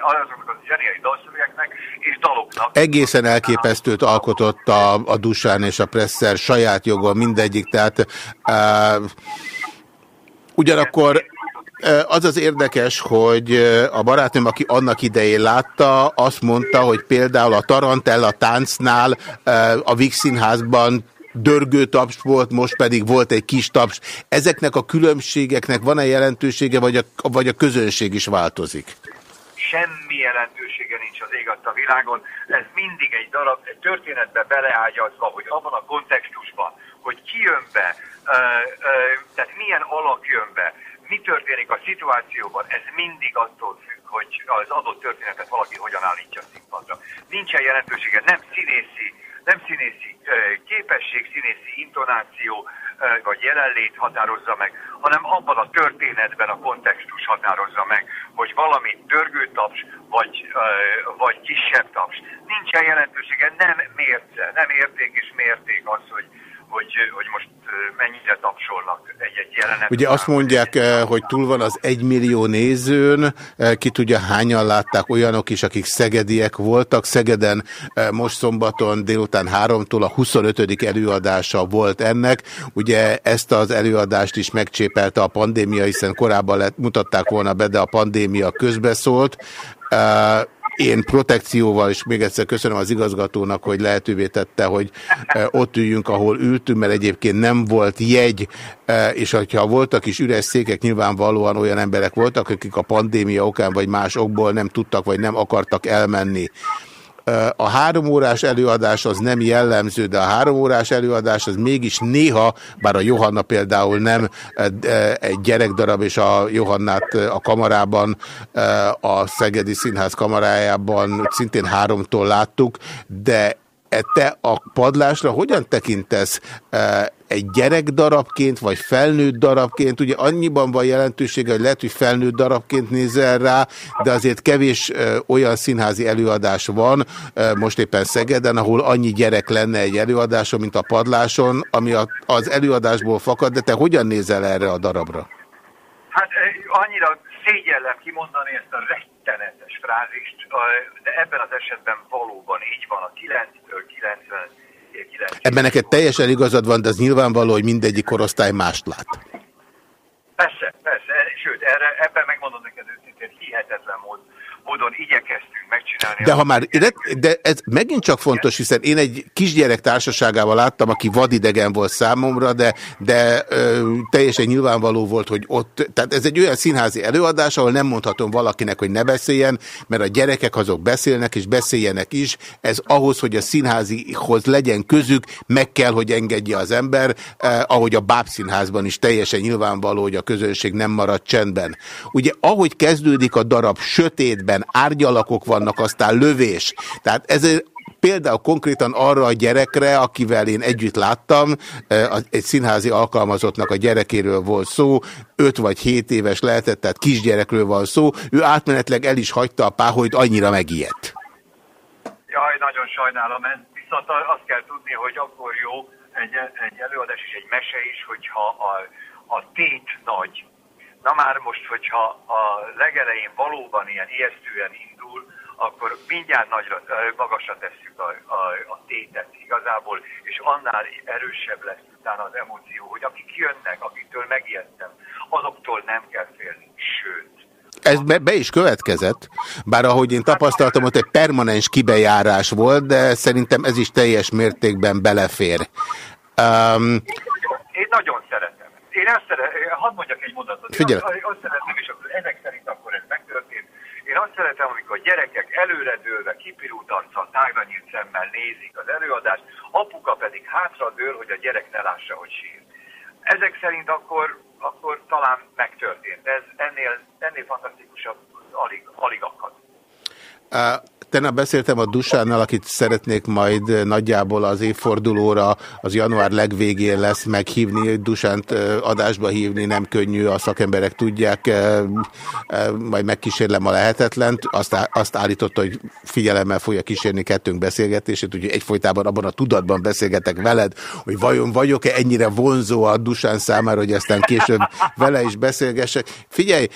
[SPEAKER 12] azoknak a zseniális dalszövegeknek és daloknak.
[SPEAKER 1] Egészen elképesztőt alkotott a, a Dusán és a Presser saját jogon mindegyik, tehát uh, ugyanakkor az az érdekes, hogy a barátnőm, aki annak idején látta, azt mondta, hogy például a Tarantella táncnál a Vix Színházban dörgő taps volt, most pedig volt egy kis taps. Ezeknek a különbségeknek van-e jelentősége, vagy a, vagy a közönség is változik?
[SPEAKER 12] semmi jelentősége nincs az ég adta világon. Ez mindig egy darab, egy történetbe beleágyazva, hogy abban a kontextusban, hogy ki jön be, ö, ö, tehát milyen alak jön be, mi történik a szituációban, ez mindig attól függ, hogy az adott történetet valaki hogyan állítja színpadra. Nincsen jelentősége, nem színészi, nem színészi képesség, színészi intonáció, vagy jelenlét határozza meg, hanem abban a történetben a kontextus határozza meg, hogy valami dörgőtaps, vagy, ö, vagy kisebb taps. Nincsen jelentősége, nem mérce, nem érték és mérték az, hogy, hogy, hogy most mennyire tapsolnak egy-egy jelenet.
[SPEAKER 1] Ugye azt mondják, hogy túl van az egymillió nézőn, ki tudja hányan látták olyanok is, akik szegediek voltak. Szegeden most szombaton délután háromtól a 25. előadása volt ennek. Ugye ezt az előadást is megcsépelte a pandémia, hiszen korábban lett, mutatták volna be, de a pandémia közbeszólt. Én protekcióval, és még egyszer köszönöm az igazgatónak, hogy lehetővé tette, hogy ott üljünk, ahol ültünk, mert egyébként nem volt jegy, és hogyha voltak is üres székek, nyilvánvalóan olyan emberek voltak, akik a pandémia okán vagy más okból nem tudtak, vagy nem akartak elmenni. A három órás előadás az nem jellemző, de a három órás előadás az mégis néha, bár a Johanna például nem egy gyerekdarab, és a Johannát a kamarában, a Szegedi Színház kamarájában szintén háromtól láttuk, de te a padlásra hogyan tekintesz egy gyerek darabként, vagy felnőtt darabként, ugye annyiban van jelentősége, hogy lehet, hogy felnőtt darabként nézel rá, de azért kevés ö, olyan színházi előadás van, most éppen Szegeden, ahol annyi gyerek lenne egy előadáson, mint a padláson, ami az előadásból fakad, de te hogyan nézel erre a darabra?
[SPEAKER 12] Hát annyira szégyellem kimondani ezt a rettenetes frázist, de ebben az esetben valóban így van, a 9-től 90
[SPEAKER 1] Ebben neked teljesen igazad van, de az nyilvánvaló, hogy mindegyik korosztály mást lát.
[SPEAKER 12] Persze, persze, sőt, erre, ebben megmondom neked őszintén, hihetetlen mód, módon igyekeztünk megcsinálni.
[SPEAKER 1] De ha már, de ez megint csak fontos, hiszen én egy kisgyerek társaságával láttam, aki vadidegen volt számomra, de, de ö, teljesen nyilvánvaló volt, hogy ott, tehát ez egy olyan színházi előadás, ahol nem mondhatom valakinek, hogy ne beszéljen, mert a gyerekek azok beszélnek, és beszéljenek is. Ez ahhoz, hogy a színházihoz legyen közük, meg kell, hogy engedje az ember, eh, ahogy a bábszínházban is teljesen nyilvánvaló, hogy a közönség nem marad csendben. Ugye, ahogy kezdődik a darab sötétben, árgyalakok vannak, aztán lövés. Tehát ez például konkrétan arra a gyerekre, akivel én együtt láttam, egy színházi alkalmazottnak a gyerekéről volt szó, 5 vagy 7 éves lehetett, tehát kisgyerekről van szó, ő átmenetleg el is hagyta a páholyt, annyira megijedt.
[SPEAKER 12] Jaj, nagyon sajnálom, viszont azt kell tudni, hogy akkor jó egy, egy előadás és egy mese is, hogyha a, a tét nagy. Na már most, hogyha a legelején valóban ilyen ijesztően indul, akkor mindjárt nagyra, magasra tesszük a, a, a tétet igazából, és annál erősebb lesz utána az emóció, hogy akik jönnek, akiktől megijedtem, azoktól nem kell félni, sőt.
[SPEAKER 1] Ez be, be is következett, bár ahogy én tapasztaltam, ott egy permanens kibejárás volt, de szerintem ez is teljes mértékben belefér. Um,
[SPEAKER 12] én nagyon szeretem. Én ezt szeretem, hadd mondjak egy mondatot.
[SPEAKER 1] Figyelj.
[SPEAKER 12] Én azt szeretem, és akkor ezek szerint akkor ez megtörtént, azt szeretem, amikor a gyerekek előredőlve, kipirultanca, tágra nyílt szemmel nézik az előadást, apuka pedig hátradől, hogy a gyerek ne lássa, hogy sír. Ezek szerint akkor, akkor talán megtörtént. Ez ennél, ennél fantasztikusabb alig, alig akad.
[SPEAKER 1] Tegnap beszéltem a Dusánnal, akit szeretnék majd nagyjából az évfordulóra, az január legvégén lesz meghívni, Dusánt adásba hívni, nem könnyű, a szakemberek tudják, majd megkísérlem a lehetetlent. Azt, azt állította, hogy figyelemmel fogja kísérni kettőnk beszélgetését, úgyhogy egyfolytában abban a tudatban beszélgetek veled, hogy vajon vagyok-e ennyire vonzó a Dusán számára, hogy aztán később vele is beszélgessek. Figyelj,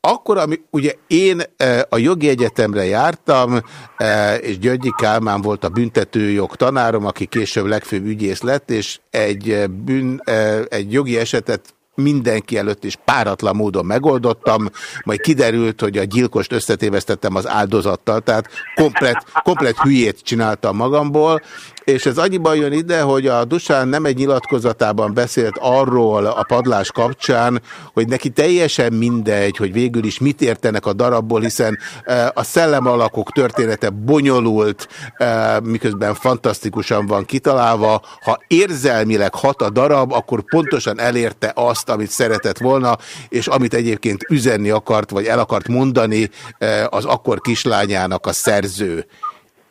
[SPEAKER 1] akkor, ami, ugye én e, a jogi egyetemre jártam, e, és Györgyi Kálmán volt a büntetőjog tanárom, aki később legfőbb ügyész lett, és egy, e, bűn, egy jogi esetet mindenki előtt is páratlan módon megoldottam, majd kiderült, hogy a gyilkost összetévesztettem az áldozattal, tehát komplet, komplet hülyét csináltam magamból, és ez annyiban jön ide, hogy a Dusán nem egy nyilatkozatában beszélt arról a padlás kapcsán, hogy neki teljesen mindegy, hogy végül is mit értenek a darabból, hiszen e, a szellemalakok története bonyolult, e, miközben fantasztikusan van kitalálva. Ha érzelmileg hat a darab, akkor pontosan elérte azt, amit szeretett volna, és amit egyébként üzenni akart, vagy el akart mondani e, az akkor kislányának a szerző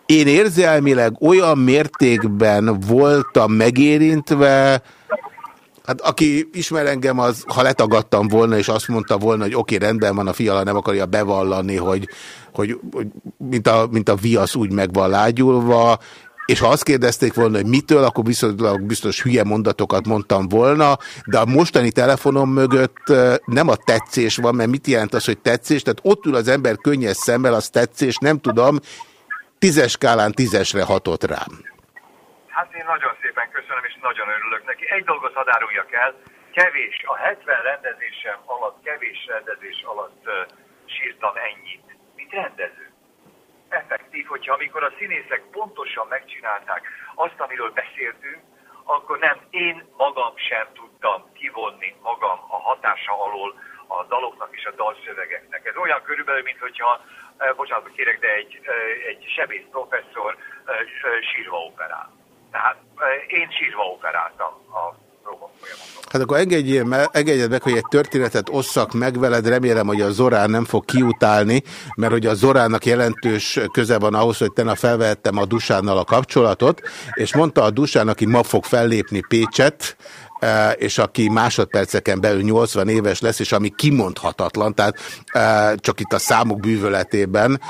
[SPEAKER 1] én érzelmileg olyan mértékben voltam megérintve, Hát aki ismer engem, az, ha letagadtam volna, és azt mondta volna, hogy oké, okay, rendben van, a fiala nem akarja bevallani, hogy, hogy, hogy mint, a, mint a viasz úgy meg van lágyulva, és ha azt kérdezték volna, hogy mitől, akkor viszonylag biztos hülye mondatokat mondtam volna, de a mostani telefonom mögött nem a tetszés van, mert mit jelent az, hogy tetszés? Tehát ott ül az ember könnyes szemmel, az tetszés, nem tudom, tízes skálán tízesre hatott rám.
[SPEAKER 12] Hát én nagyon szépen köszönöm, és nagyon örülök neki. Egy dolgot hadd áruljak el, kevés, a 70 rendezésem alatt, kevés rendezés alatt uh, sírtam ennyit, mint rendező. Effektív, hogyha amikor a színészek pontosan megcsinálták azt, amiről beszéltünk, akkor nem én magam sem tudtam kivonni magam a hatása alól a daloknak és a dalszövegeknek. Ez olyan körülbelül, mint hogyha, eh, bocsánat, kérek, de egy, egy sebész professzor sírva operál. Tehát én sírva operáltam a.
[SPEAKER 1] Hát akkor engedjél me, engedjed meg, hogy egy történetet osszak meg veled, remélem, hogy a Zorán nem fog kiutálni, mert hogy a Zorának jelentős köze van ahhoz, hogy tenne felvehettem a Dusánnal a kapcsolatot, és mondta a Dusán, aki ma fog fellépni Pécset, és aki másodperceken belül 80 éves lesz, és ami kimondhatatlan, tehát csak itt a számok bűvöletében.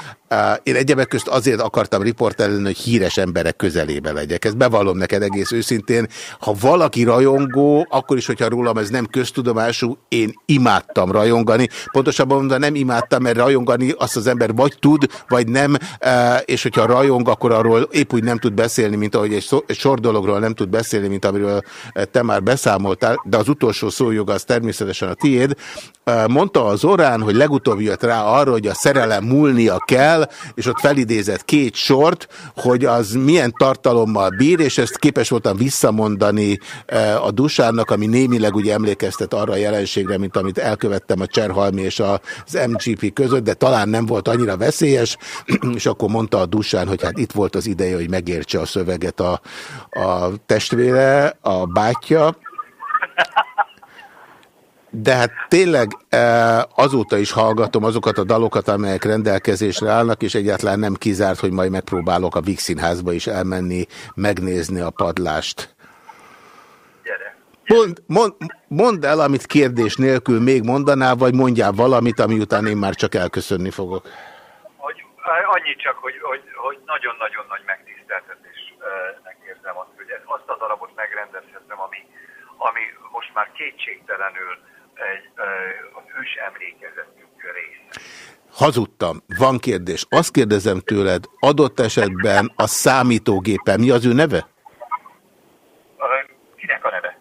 [SPEAKER 1] Én egyebek közt azért akartam riportelni, hogy híres emberek közelébe legyek. Ezt bevallom neked egész őszintén. Ha valaki rajongó, akkor is, hogyha rólam ez nem köztudomású, én imádtam rajongani. Pontosabban mondva nem imádtam, mert rajongani azt az ember vagy tud, vagy nem, és hogyha rajong, akkor arról épp úgy nem tud beszélni, mint ahogy egy sor dologról nem tud beszélni, mint amiről te már beszámoltál, de az utolsó szójoga az természetesen a tiéd. Mondta az orán, hogy legutóbb jött rá arra, hogy a szerelem múlnia kell, el, és ott felidézett két sort, hogy az milyen tartalommal bír, és ezt képes voltam visszamondani eh, a Dusárnak, ami némileg ugye emlékeztet arra a jelenségre, mint amit elkövettem a Cserhalmi és az MGP között, de talán nem volt annyira veszélyes, és akkor mondta a Dusán, hogy hát itt volt az ideje, hogy megértse a szöveget a, a testvére, a bátyja, de hát tényleg e, azóta is hallgatom azokat a dalokat, amelyek rendelkezésre állnak, és egyáltalán nem kizárt, hogy majd megpróbálok a Vix Színházba is elmenni, megnézni a padlást. Mond, mond, mondd el, amit kérdés nélkül még mondanál, vagy mondjál valamit, ami után én már csak elköszönni fogok.
[SPEAKER 12] Hogy, annyit csak, hogy, nagyon-nagyon nagy megtiszteltetésnek érzem azt, hogy azt a darabot megrendezhetem, ami, ami most már kétségtelenül egy, az ős emlékezetünk része.
[SPEAKER 1] Hazudtam. Van kérdés. Azt kérdezem tőled, adott esetben a számítógépen, mi az ő neve?
[SPEAKER 12] Kinek a neve?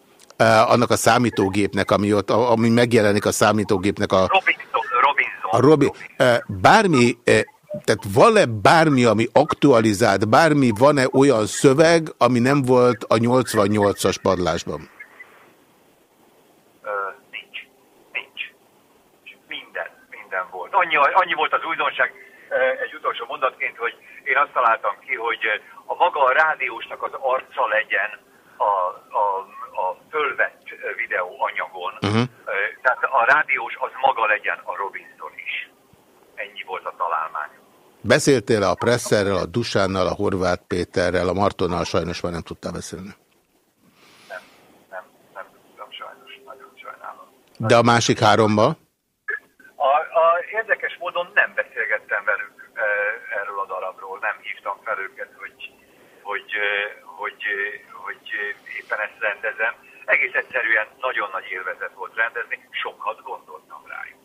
[SPEAKER 1] Annak a számítógépnek, ami ott, ami megjelenik a számítógépnek a...
[SPEAKER 12] Robinson. Robinson.
[SPEAKER 1] A Robi, bármi, tehát van-e bármi, ami aktualizált, bármi, van-e olyan szöveg, ami nem volt a 88-as padlásban?
[SPEAKER 12] Annyi, annyi volt az újdonság egy utolsó mondatként, hogy én azt találtam ki, hogy a maga a rádiósnak az arca legyen a, a, a fölvett videó anyagon. Uh-huh. Tehát a rádiós az maga legyen a Robinson is. Ennyi volt a találmány.
[SPEAKER 1] Beszéltél a Presszerrel, a Dusánnal, a Horváth Péterrel, a Martonnal sajnos már nem tudtál beszélni.
[SPEAKER 12] Nem, nem, nem tudtam sajnos, nagyon sajnálom.
[SPEAKER 1] De a másik hárommal?
[SPEAKER 12] Módon nem beszélgettem velük e, erről a darabról, nem hívtam fel őket, hogy, hogy, e, hogy, e, hogy éppen ezt rendezem. Egész egyszerűen nagyon nagy élvezet volt rendezni, sokat gondoltam rájuk.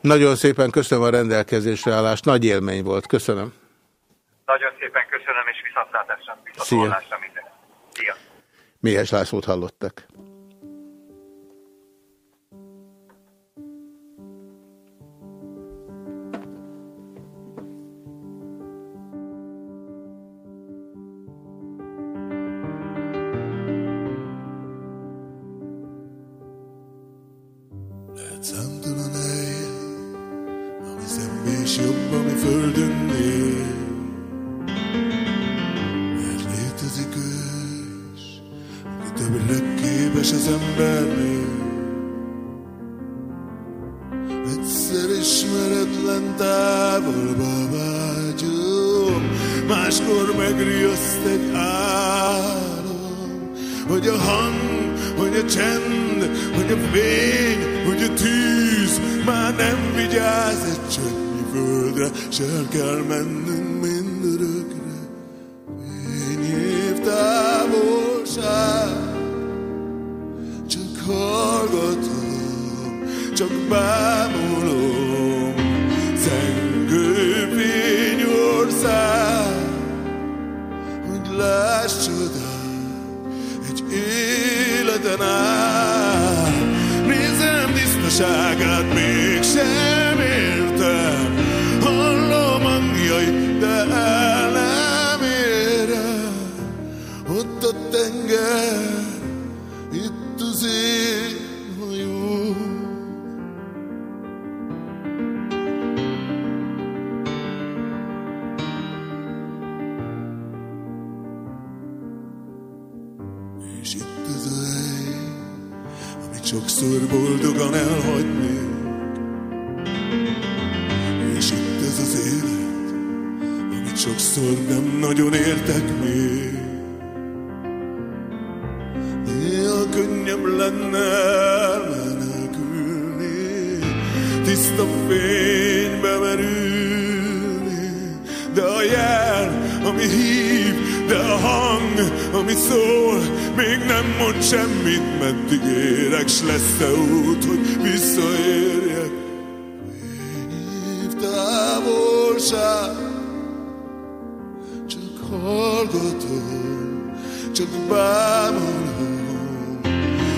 [SPEAKER 1] Nagyon szépen köszönöm a rendelkezésre állást, nagy élmény volt, köszönöm.
[SPEAKER 12] Nagyon szépen köszönöm, és viszontlátásra, viszontlátásra minden. Szia!
[SPEAKER 1] Méhes Lászlót hallottak.
[SPEAKER 13] Számtalan hely, ami szebb és jobb, ami földön él. Mert létezik ő is, aki többre képes az embernél. Egyszer ismeretlen távolba máskor megriaszt egy álom, hogy a hang hogy a csend, hogy a fény, hogy a tűz már nem vigyáz egy csönnyi földre, se kell mennünk mindörökre. Fény év távolság, csak hallgatom, csak bámulom, zengő fényország, hogy láss életen át. Nézem tisztaságát, mégsem boldogan elhagynék. És itt ez az élet, amit sokszor nem nagyon értek még. Néha könnyebb lenne elmenekülni, tiszta fénybe merülni, de a jel, ami hív, de a hang, ami szól, még nem mond semmit, meddig érek, s lesz-e út, hogy visszaérjek. Fényév távolság, csak hallgatom, csak bámulom,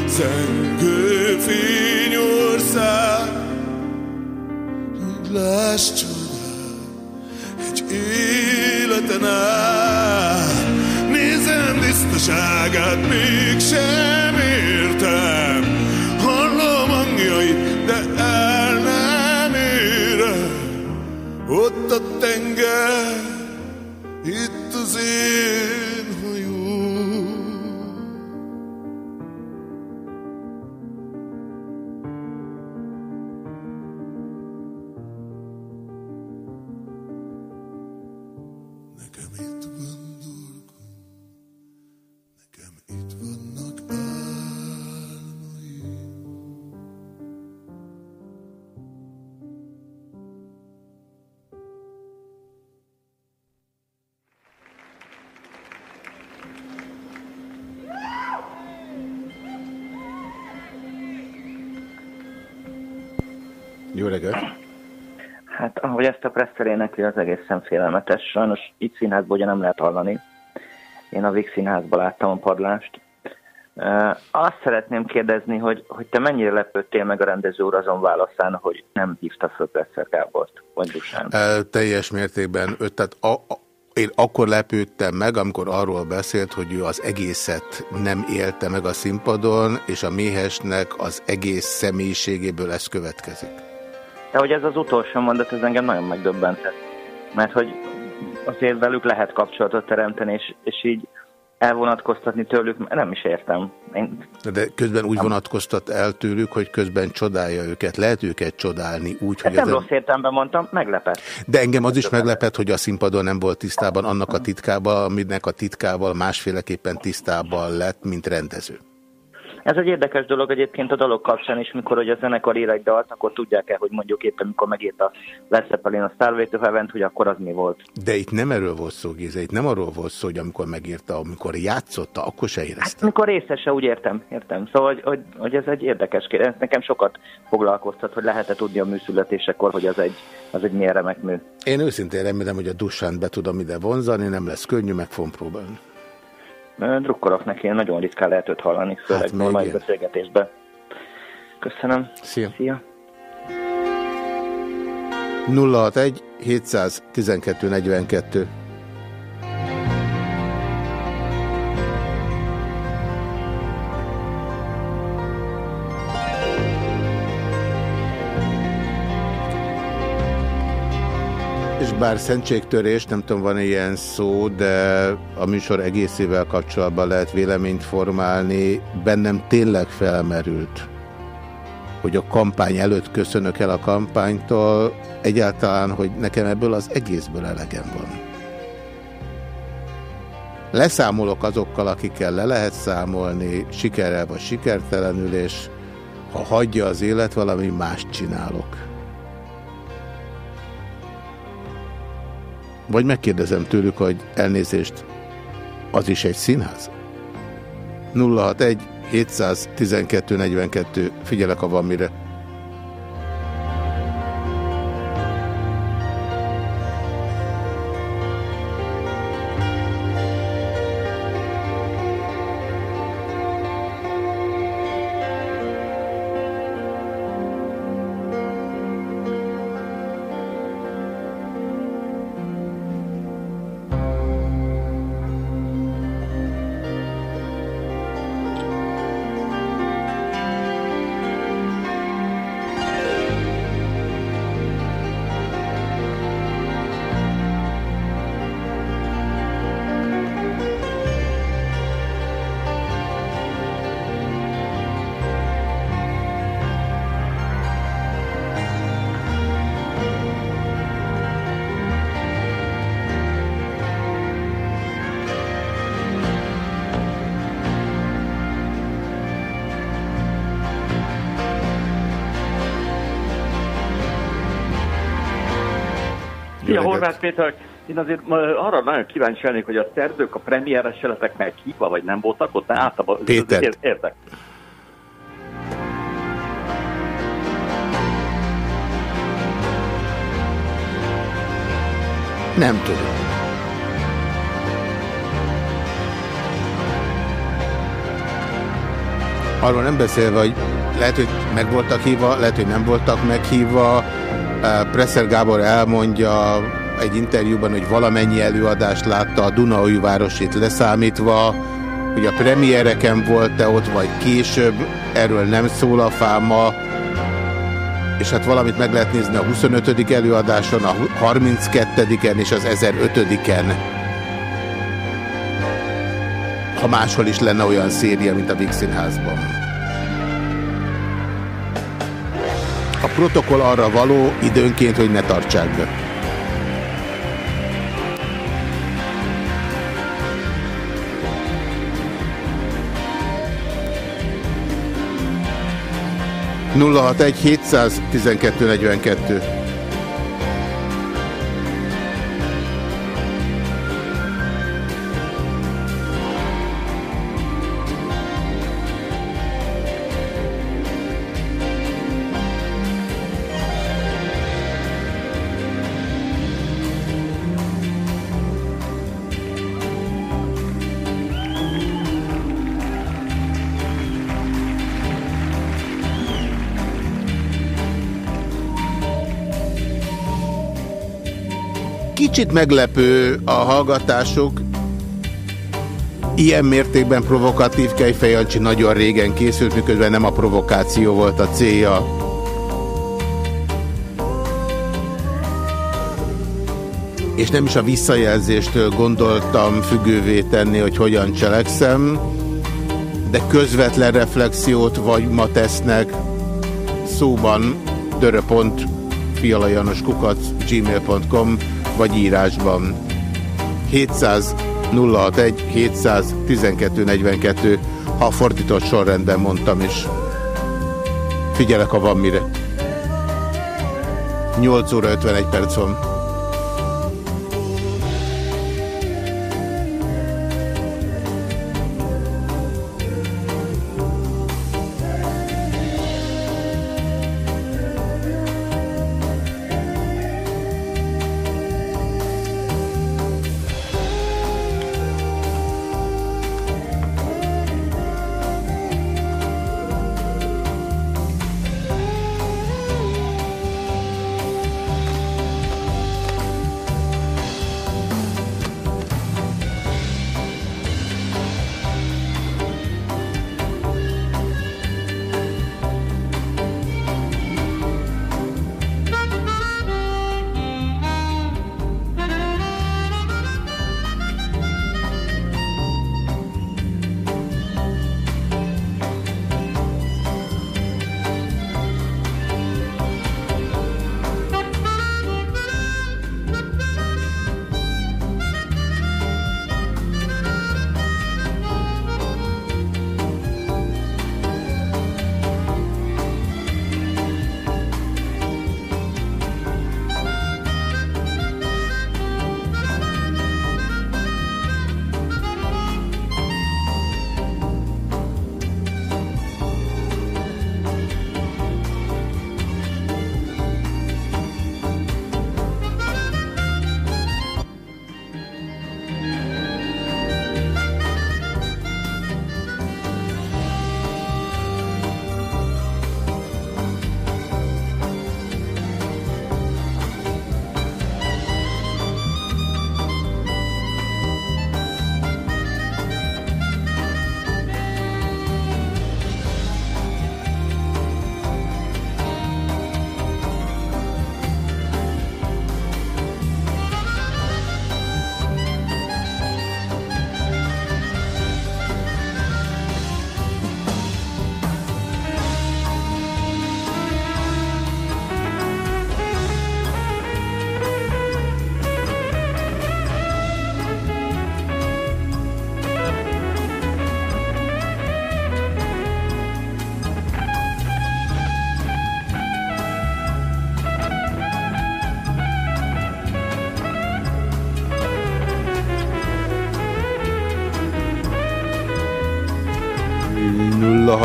[SPEAKER 13] zengő fényország, hogy láss csodát, egy életen át. Nézem tisztaságát, mégsem
[SPEAKER 8] Énekli, az egészen félelmetes. Sajnos itt színházból ugye nem lehet hallani. Én a Vix színházban láttam a padlást. Uh, azt szeretném kérdezni, hogy, hogy te mennyire lepődtél meg a rendező úr azon válaszán, hogy nem hívta föl Presser Gábort, vagy.
[SPEAKER 1] El, teljes mértékben, ö, tehát a, a, én akkor lepődtem meg, amikor arról beszélt, hogy ő az egészet nem élte meg a színpadon, és a méhesnek az egész személyiségéből ez következik.
[SPEAKER 8] De hogy ez az utolsó mondat, ez engem nagyon megdöbbentett. Mert hogy azért velük lehet kapcsolatot teremteni, és, és így elvonatkoztatni tőlük, nem is értem. Én
[SPEAKER 1] De közben úgy vonatkoztat el tőlük, hogy közben csodálja őket. Lehet őket csodálni úgy, hogy...
[SPEAKER 8] Ezt nem rossz értelemben mondtam, meglepett.
[SPEAKER 1] De engem az is meglepett, hogy a színpadon nem volt tisztában annak a titkával, aminek a titkával másféleképpen tisztában lett, mint rendező.
[SPEAKER 8] Ez egy érdekes dolog egyébként a dalok kapcsán is, mikor hogy a zenekar ír egy dalt, akkor tudják-e, hogy mondjuk éppen mikor megírta Led Zeppelin a Starway to Heaven, hogy akkor az mi volt.
[SPEAKER 1] De itt nem erről volt szó, Géza, itt nem arról volt szó, hogy amikor megírta, amikor játszotta, akkor se érezte.
[SPEAKER 8] Hát mikor részese, úgy értem, értem. Szóval, hogy, hogy, hogy ez egy érdekes kérdés. Ez nekem sokat foglalkoztat, hogy lehet-e tudni a műszületésekor, hogy az egy, az egy milyen remek mű.
[SPEAKER 1] Én őszintén remélem, hogy a Dusánt be tudom ide vonzani, nem lesz könnyű, meg fogom próbálni.
[SPEAKER 8] Drukkolok neki, nagyon ritkán lehet őt hallani, főleg
[SPEAKER 1] Hát
[SPEAKER 8] normális
[SPEAKER 1] ilyen.
[SPEAKER 8] beszélgetésben. Köszönöm.
[SPEAKER 1] Szia.
[SPEAKER 8] Szia.
[SPEAKER 1] 061 712 42 És bár szentségtörés, nem tudom, van ilyen szó, de a műsor egészével kapcsolatban lehet véleményt formálni. Bennem tényleg felmerült, hogy a kampány előtt köszönök el a kampánytól, egyáltalán, hogy nekem ebből az egészből elegem van. Leszámolok azokkal, akikkel le lehet számolni, sikerrel vagy sikertelenül, és ha hagyja az élet, valami mást csinálok. Vagy megkérdezem tőlük, hogy elnézést, az is egy színház? 061 712 42. Figyelek, ha van mire.
[SPEAKER 14] Horváth Péter! Én azért arra nagyon kíváncsi lennék, hogy a szerzők a premieres jeletek meghívva, vagy nem voltak ott, általában
[SPEAKER 1] Péter.
[SPEAKER 14] ér- értek.
[SPEAKER 1] Nem tudom. Arról nem beszélve, hogy lehet, hogy meg voltak hívva, lehet, hogy nem voltak meghívva. Presser Gábor elmondja egy interjúban, hogy valamennyi előadást látta a Dunaújvárosét leszámítva, hogy a premiereken volt-e ott, vagy később, erről nem szól a fáma, és hát valamit meg lehet nézni a 25. előadáson, a 32-en és az 1005-en. Ha máshol is lenne olyan széria, mint a Víg Színházban. A protokoll arra való időnként, hogy ne tartsák be. Nulla hat egy 712 42. Kicsit meglepő a hallgatások. Ilyen mértékben provokatív Kejfej Jancsi nagyon régen készült, miközben nem a provokáció volt a célja. És nem is a visszajelzéstől gondoltam függővé tenni, hogy hogyan cselekszem, de közvetlen reflexiót vagy ma tesznek szóban dörö.pont fialajanoskukat gmail.com vagy írásban 700 061 712 42 ha a fordított sorrendben mondtam is. Figyelek, ha van mire. 8 óra 51 perc van.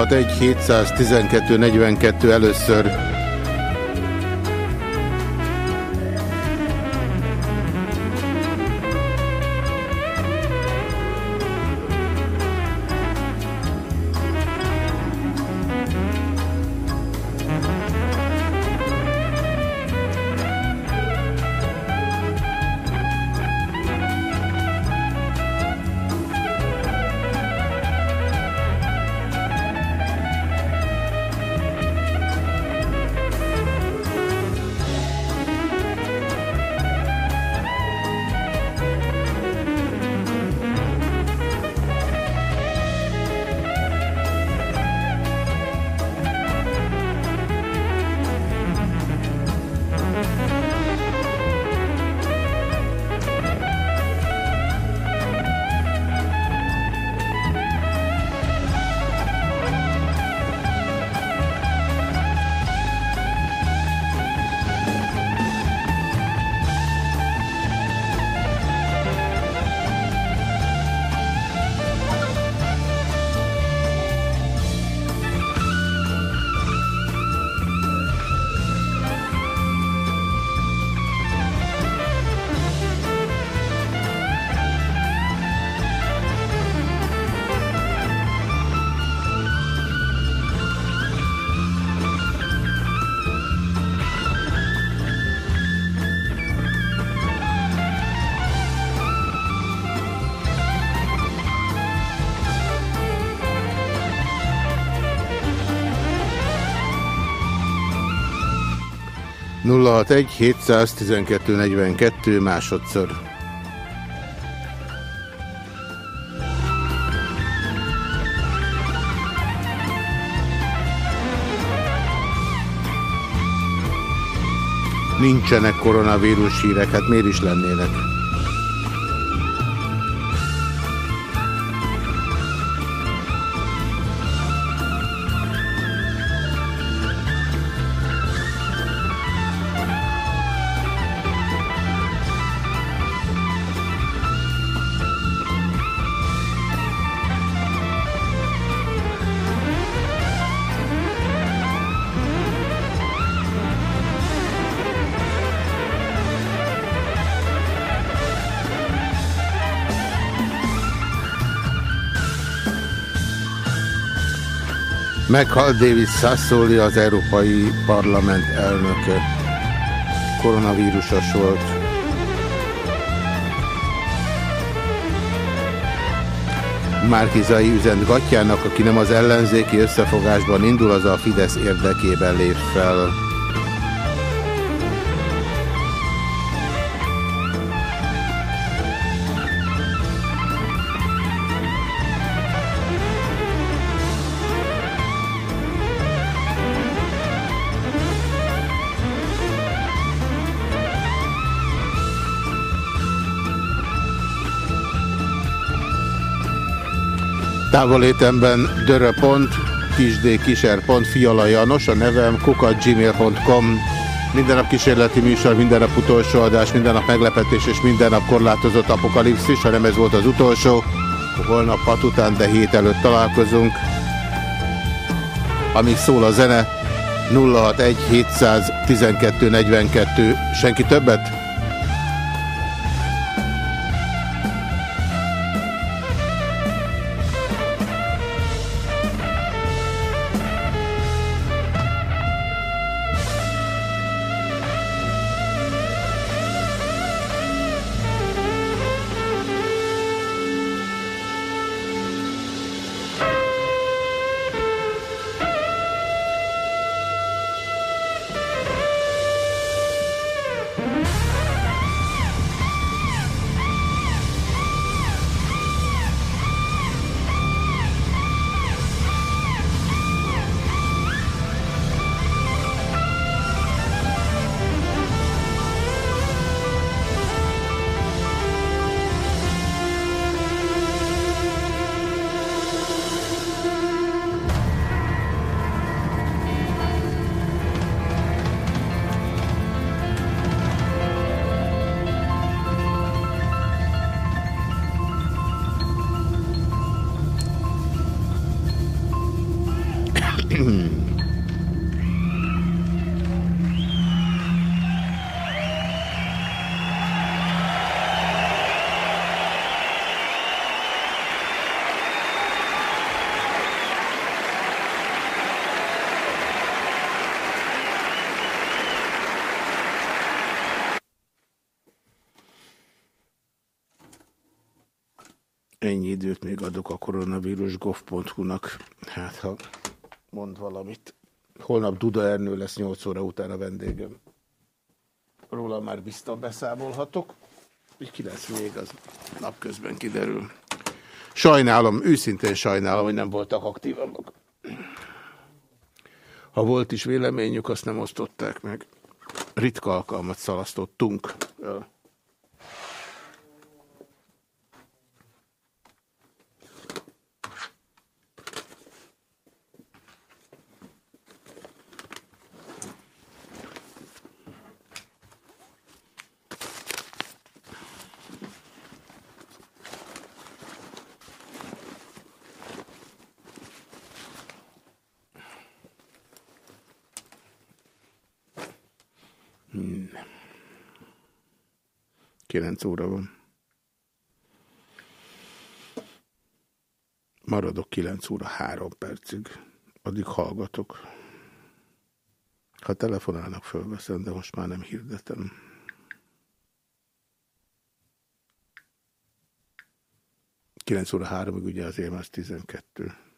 [SPEAKER 1] 061 712 42 először. Nulla egy 712 42 másodszor. Nincsenek koronavírus hírek, hát miért is lennének? Meghalt David Sassoli, az Európai Parlament elnöke. Koronavírusos volt. Márkizai üzent Gatjának, aki nem az ellenzéki összefogásban indul, az a Fidesz érdekében lép fel. Távolétemben dörö.pont, kisdkiser.pont, fiala Janos, a nevem kukatgmail.com. Minden nap kísérleti műsor, minden nap utolsó adás, minden nap meglepetés és minden nap korlátozott apokalipszis. Ha nem ez volt az utolsó, holnap hat után, de hét előtt találkozunk. Amíg szól a zene, 061 712 42. Senki többet? Duda Ernő lesz 8 óra után a vendégem. Róla már biztos beszámolhatok. Így ki lesz még, az napközben kiderül. Sajnálom, őszintén sajnálom, hogy nem voltak aktívabbak. Ha volt is véleményük, azt nem osztották meg. Ritka alkalmat szalasztottunk. Hmm. 9 óra van. Maradok 9 óra 3 percig. Addig hallgatok. Ha telefonálnak, fölveszem, de most már nem hirdetem. Kilenc óra háromig ugye azért már 12.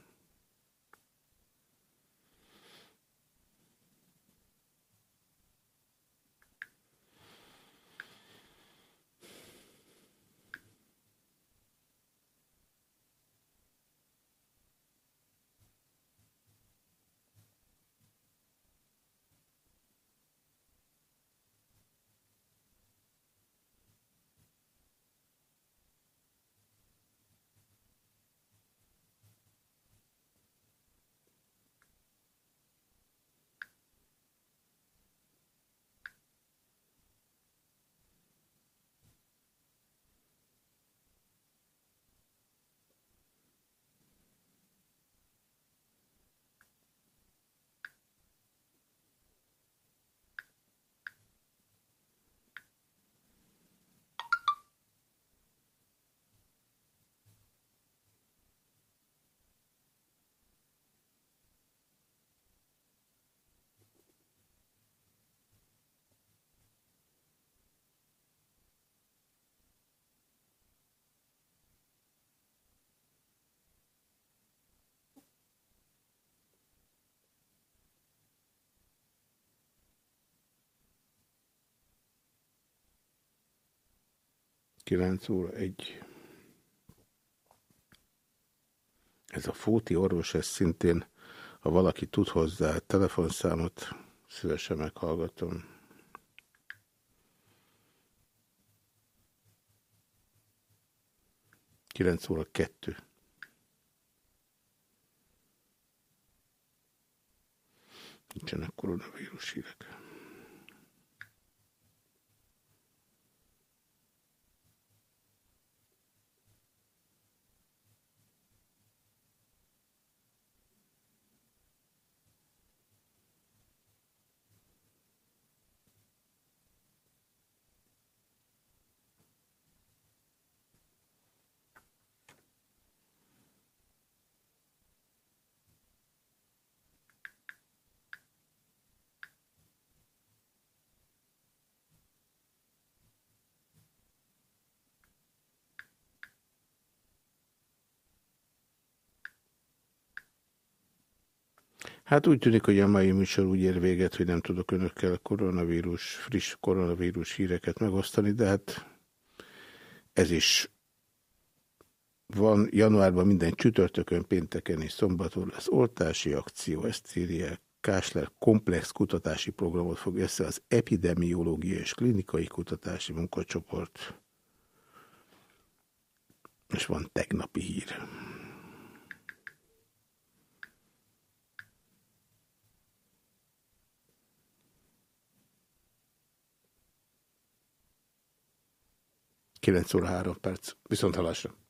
[SPEAKER 1] Kilenc óra egy. Ez a Fóti orvos, ez szintén, ha valaki tud hozzá telefonszámot, szívesen meghallgatom. Kilenc óra kettő. Nincsenek koronavírus hírek. Hát úgy tűnik, hogy a mai műsor úgy ér véget, hogy nem tudok önökkel koronavírus, friss koronavírus híreket megosztani, de hát ez is van januárban minden csütörtökön, pénteken és szombaton lesz oltási akció, ezt írja Kásler komplex kutatási programot fog össze az epidemiológiai és klinikai kutatási munkacsoport. És van tegnapi hír. 9 óra 3 perc. Viszont halásra.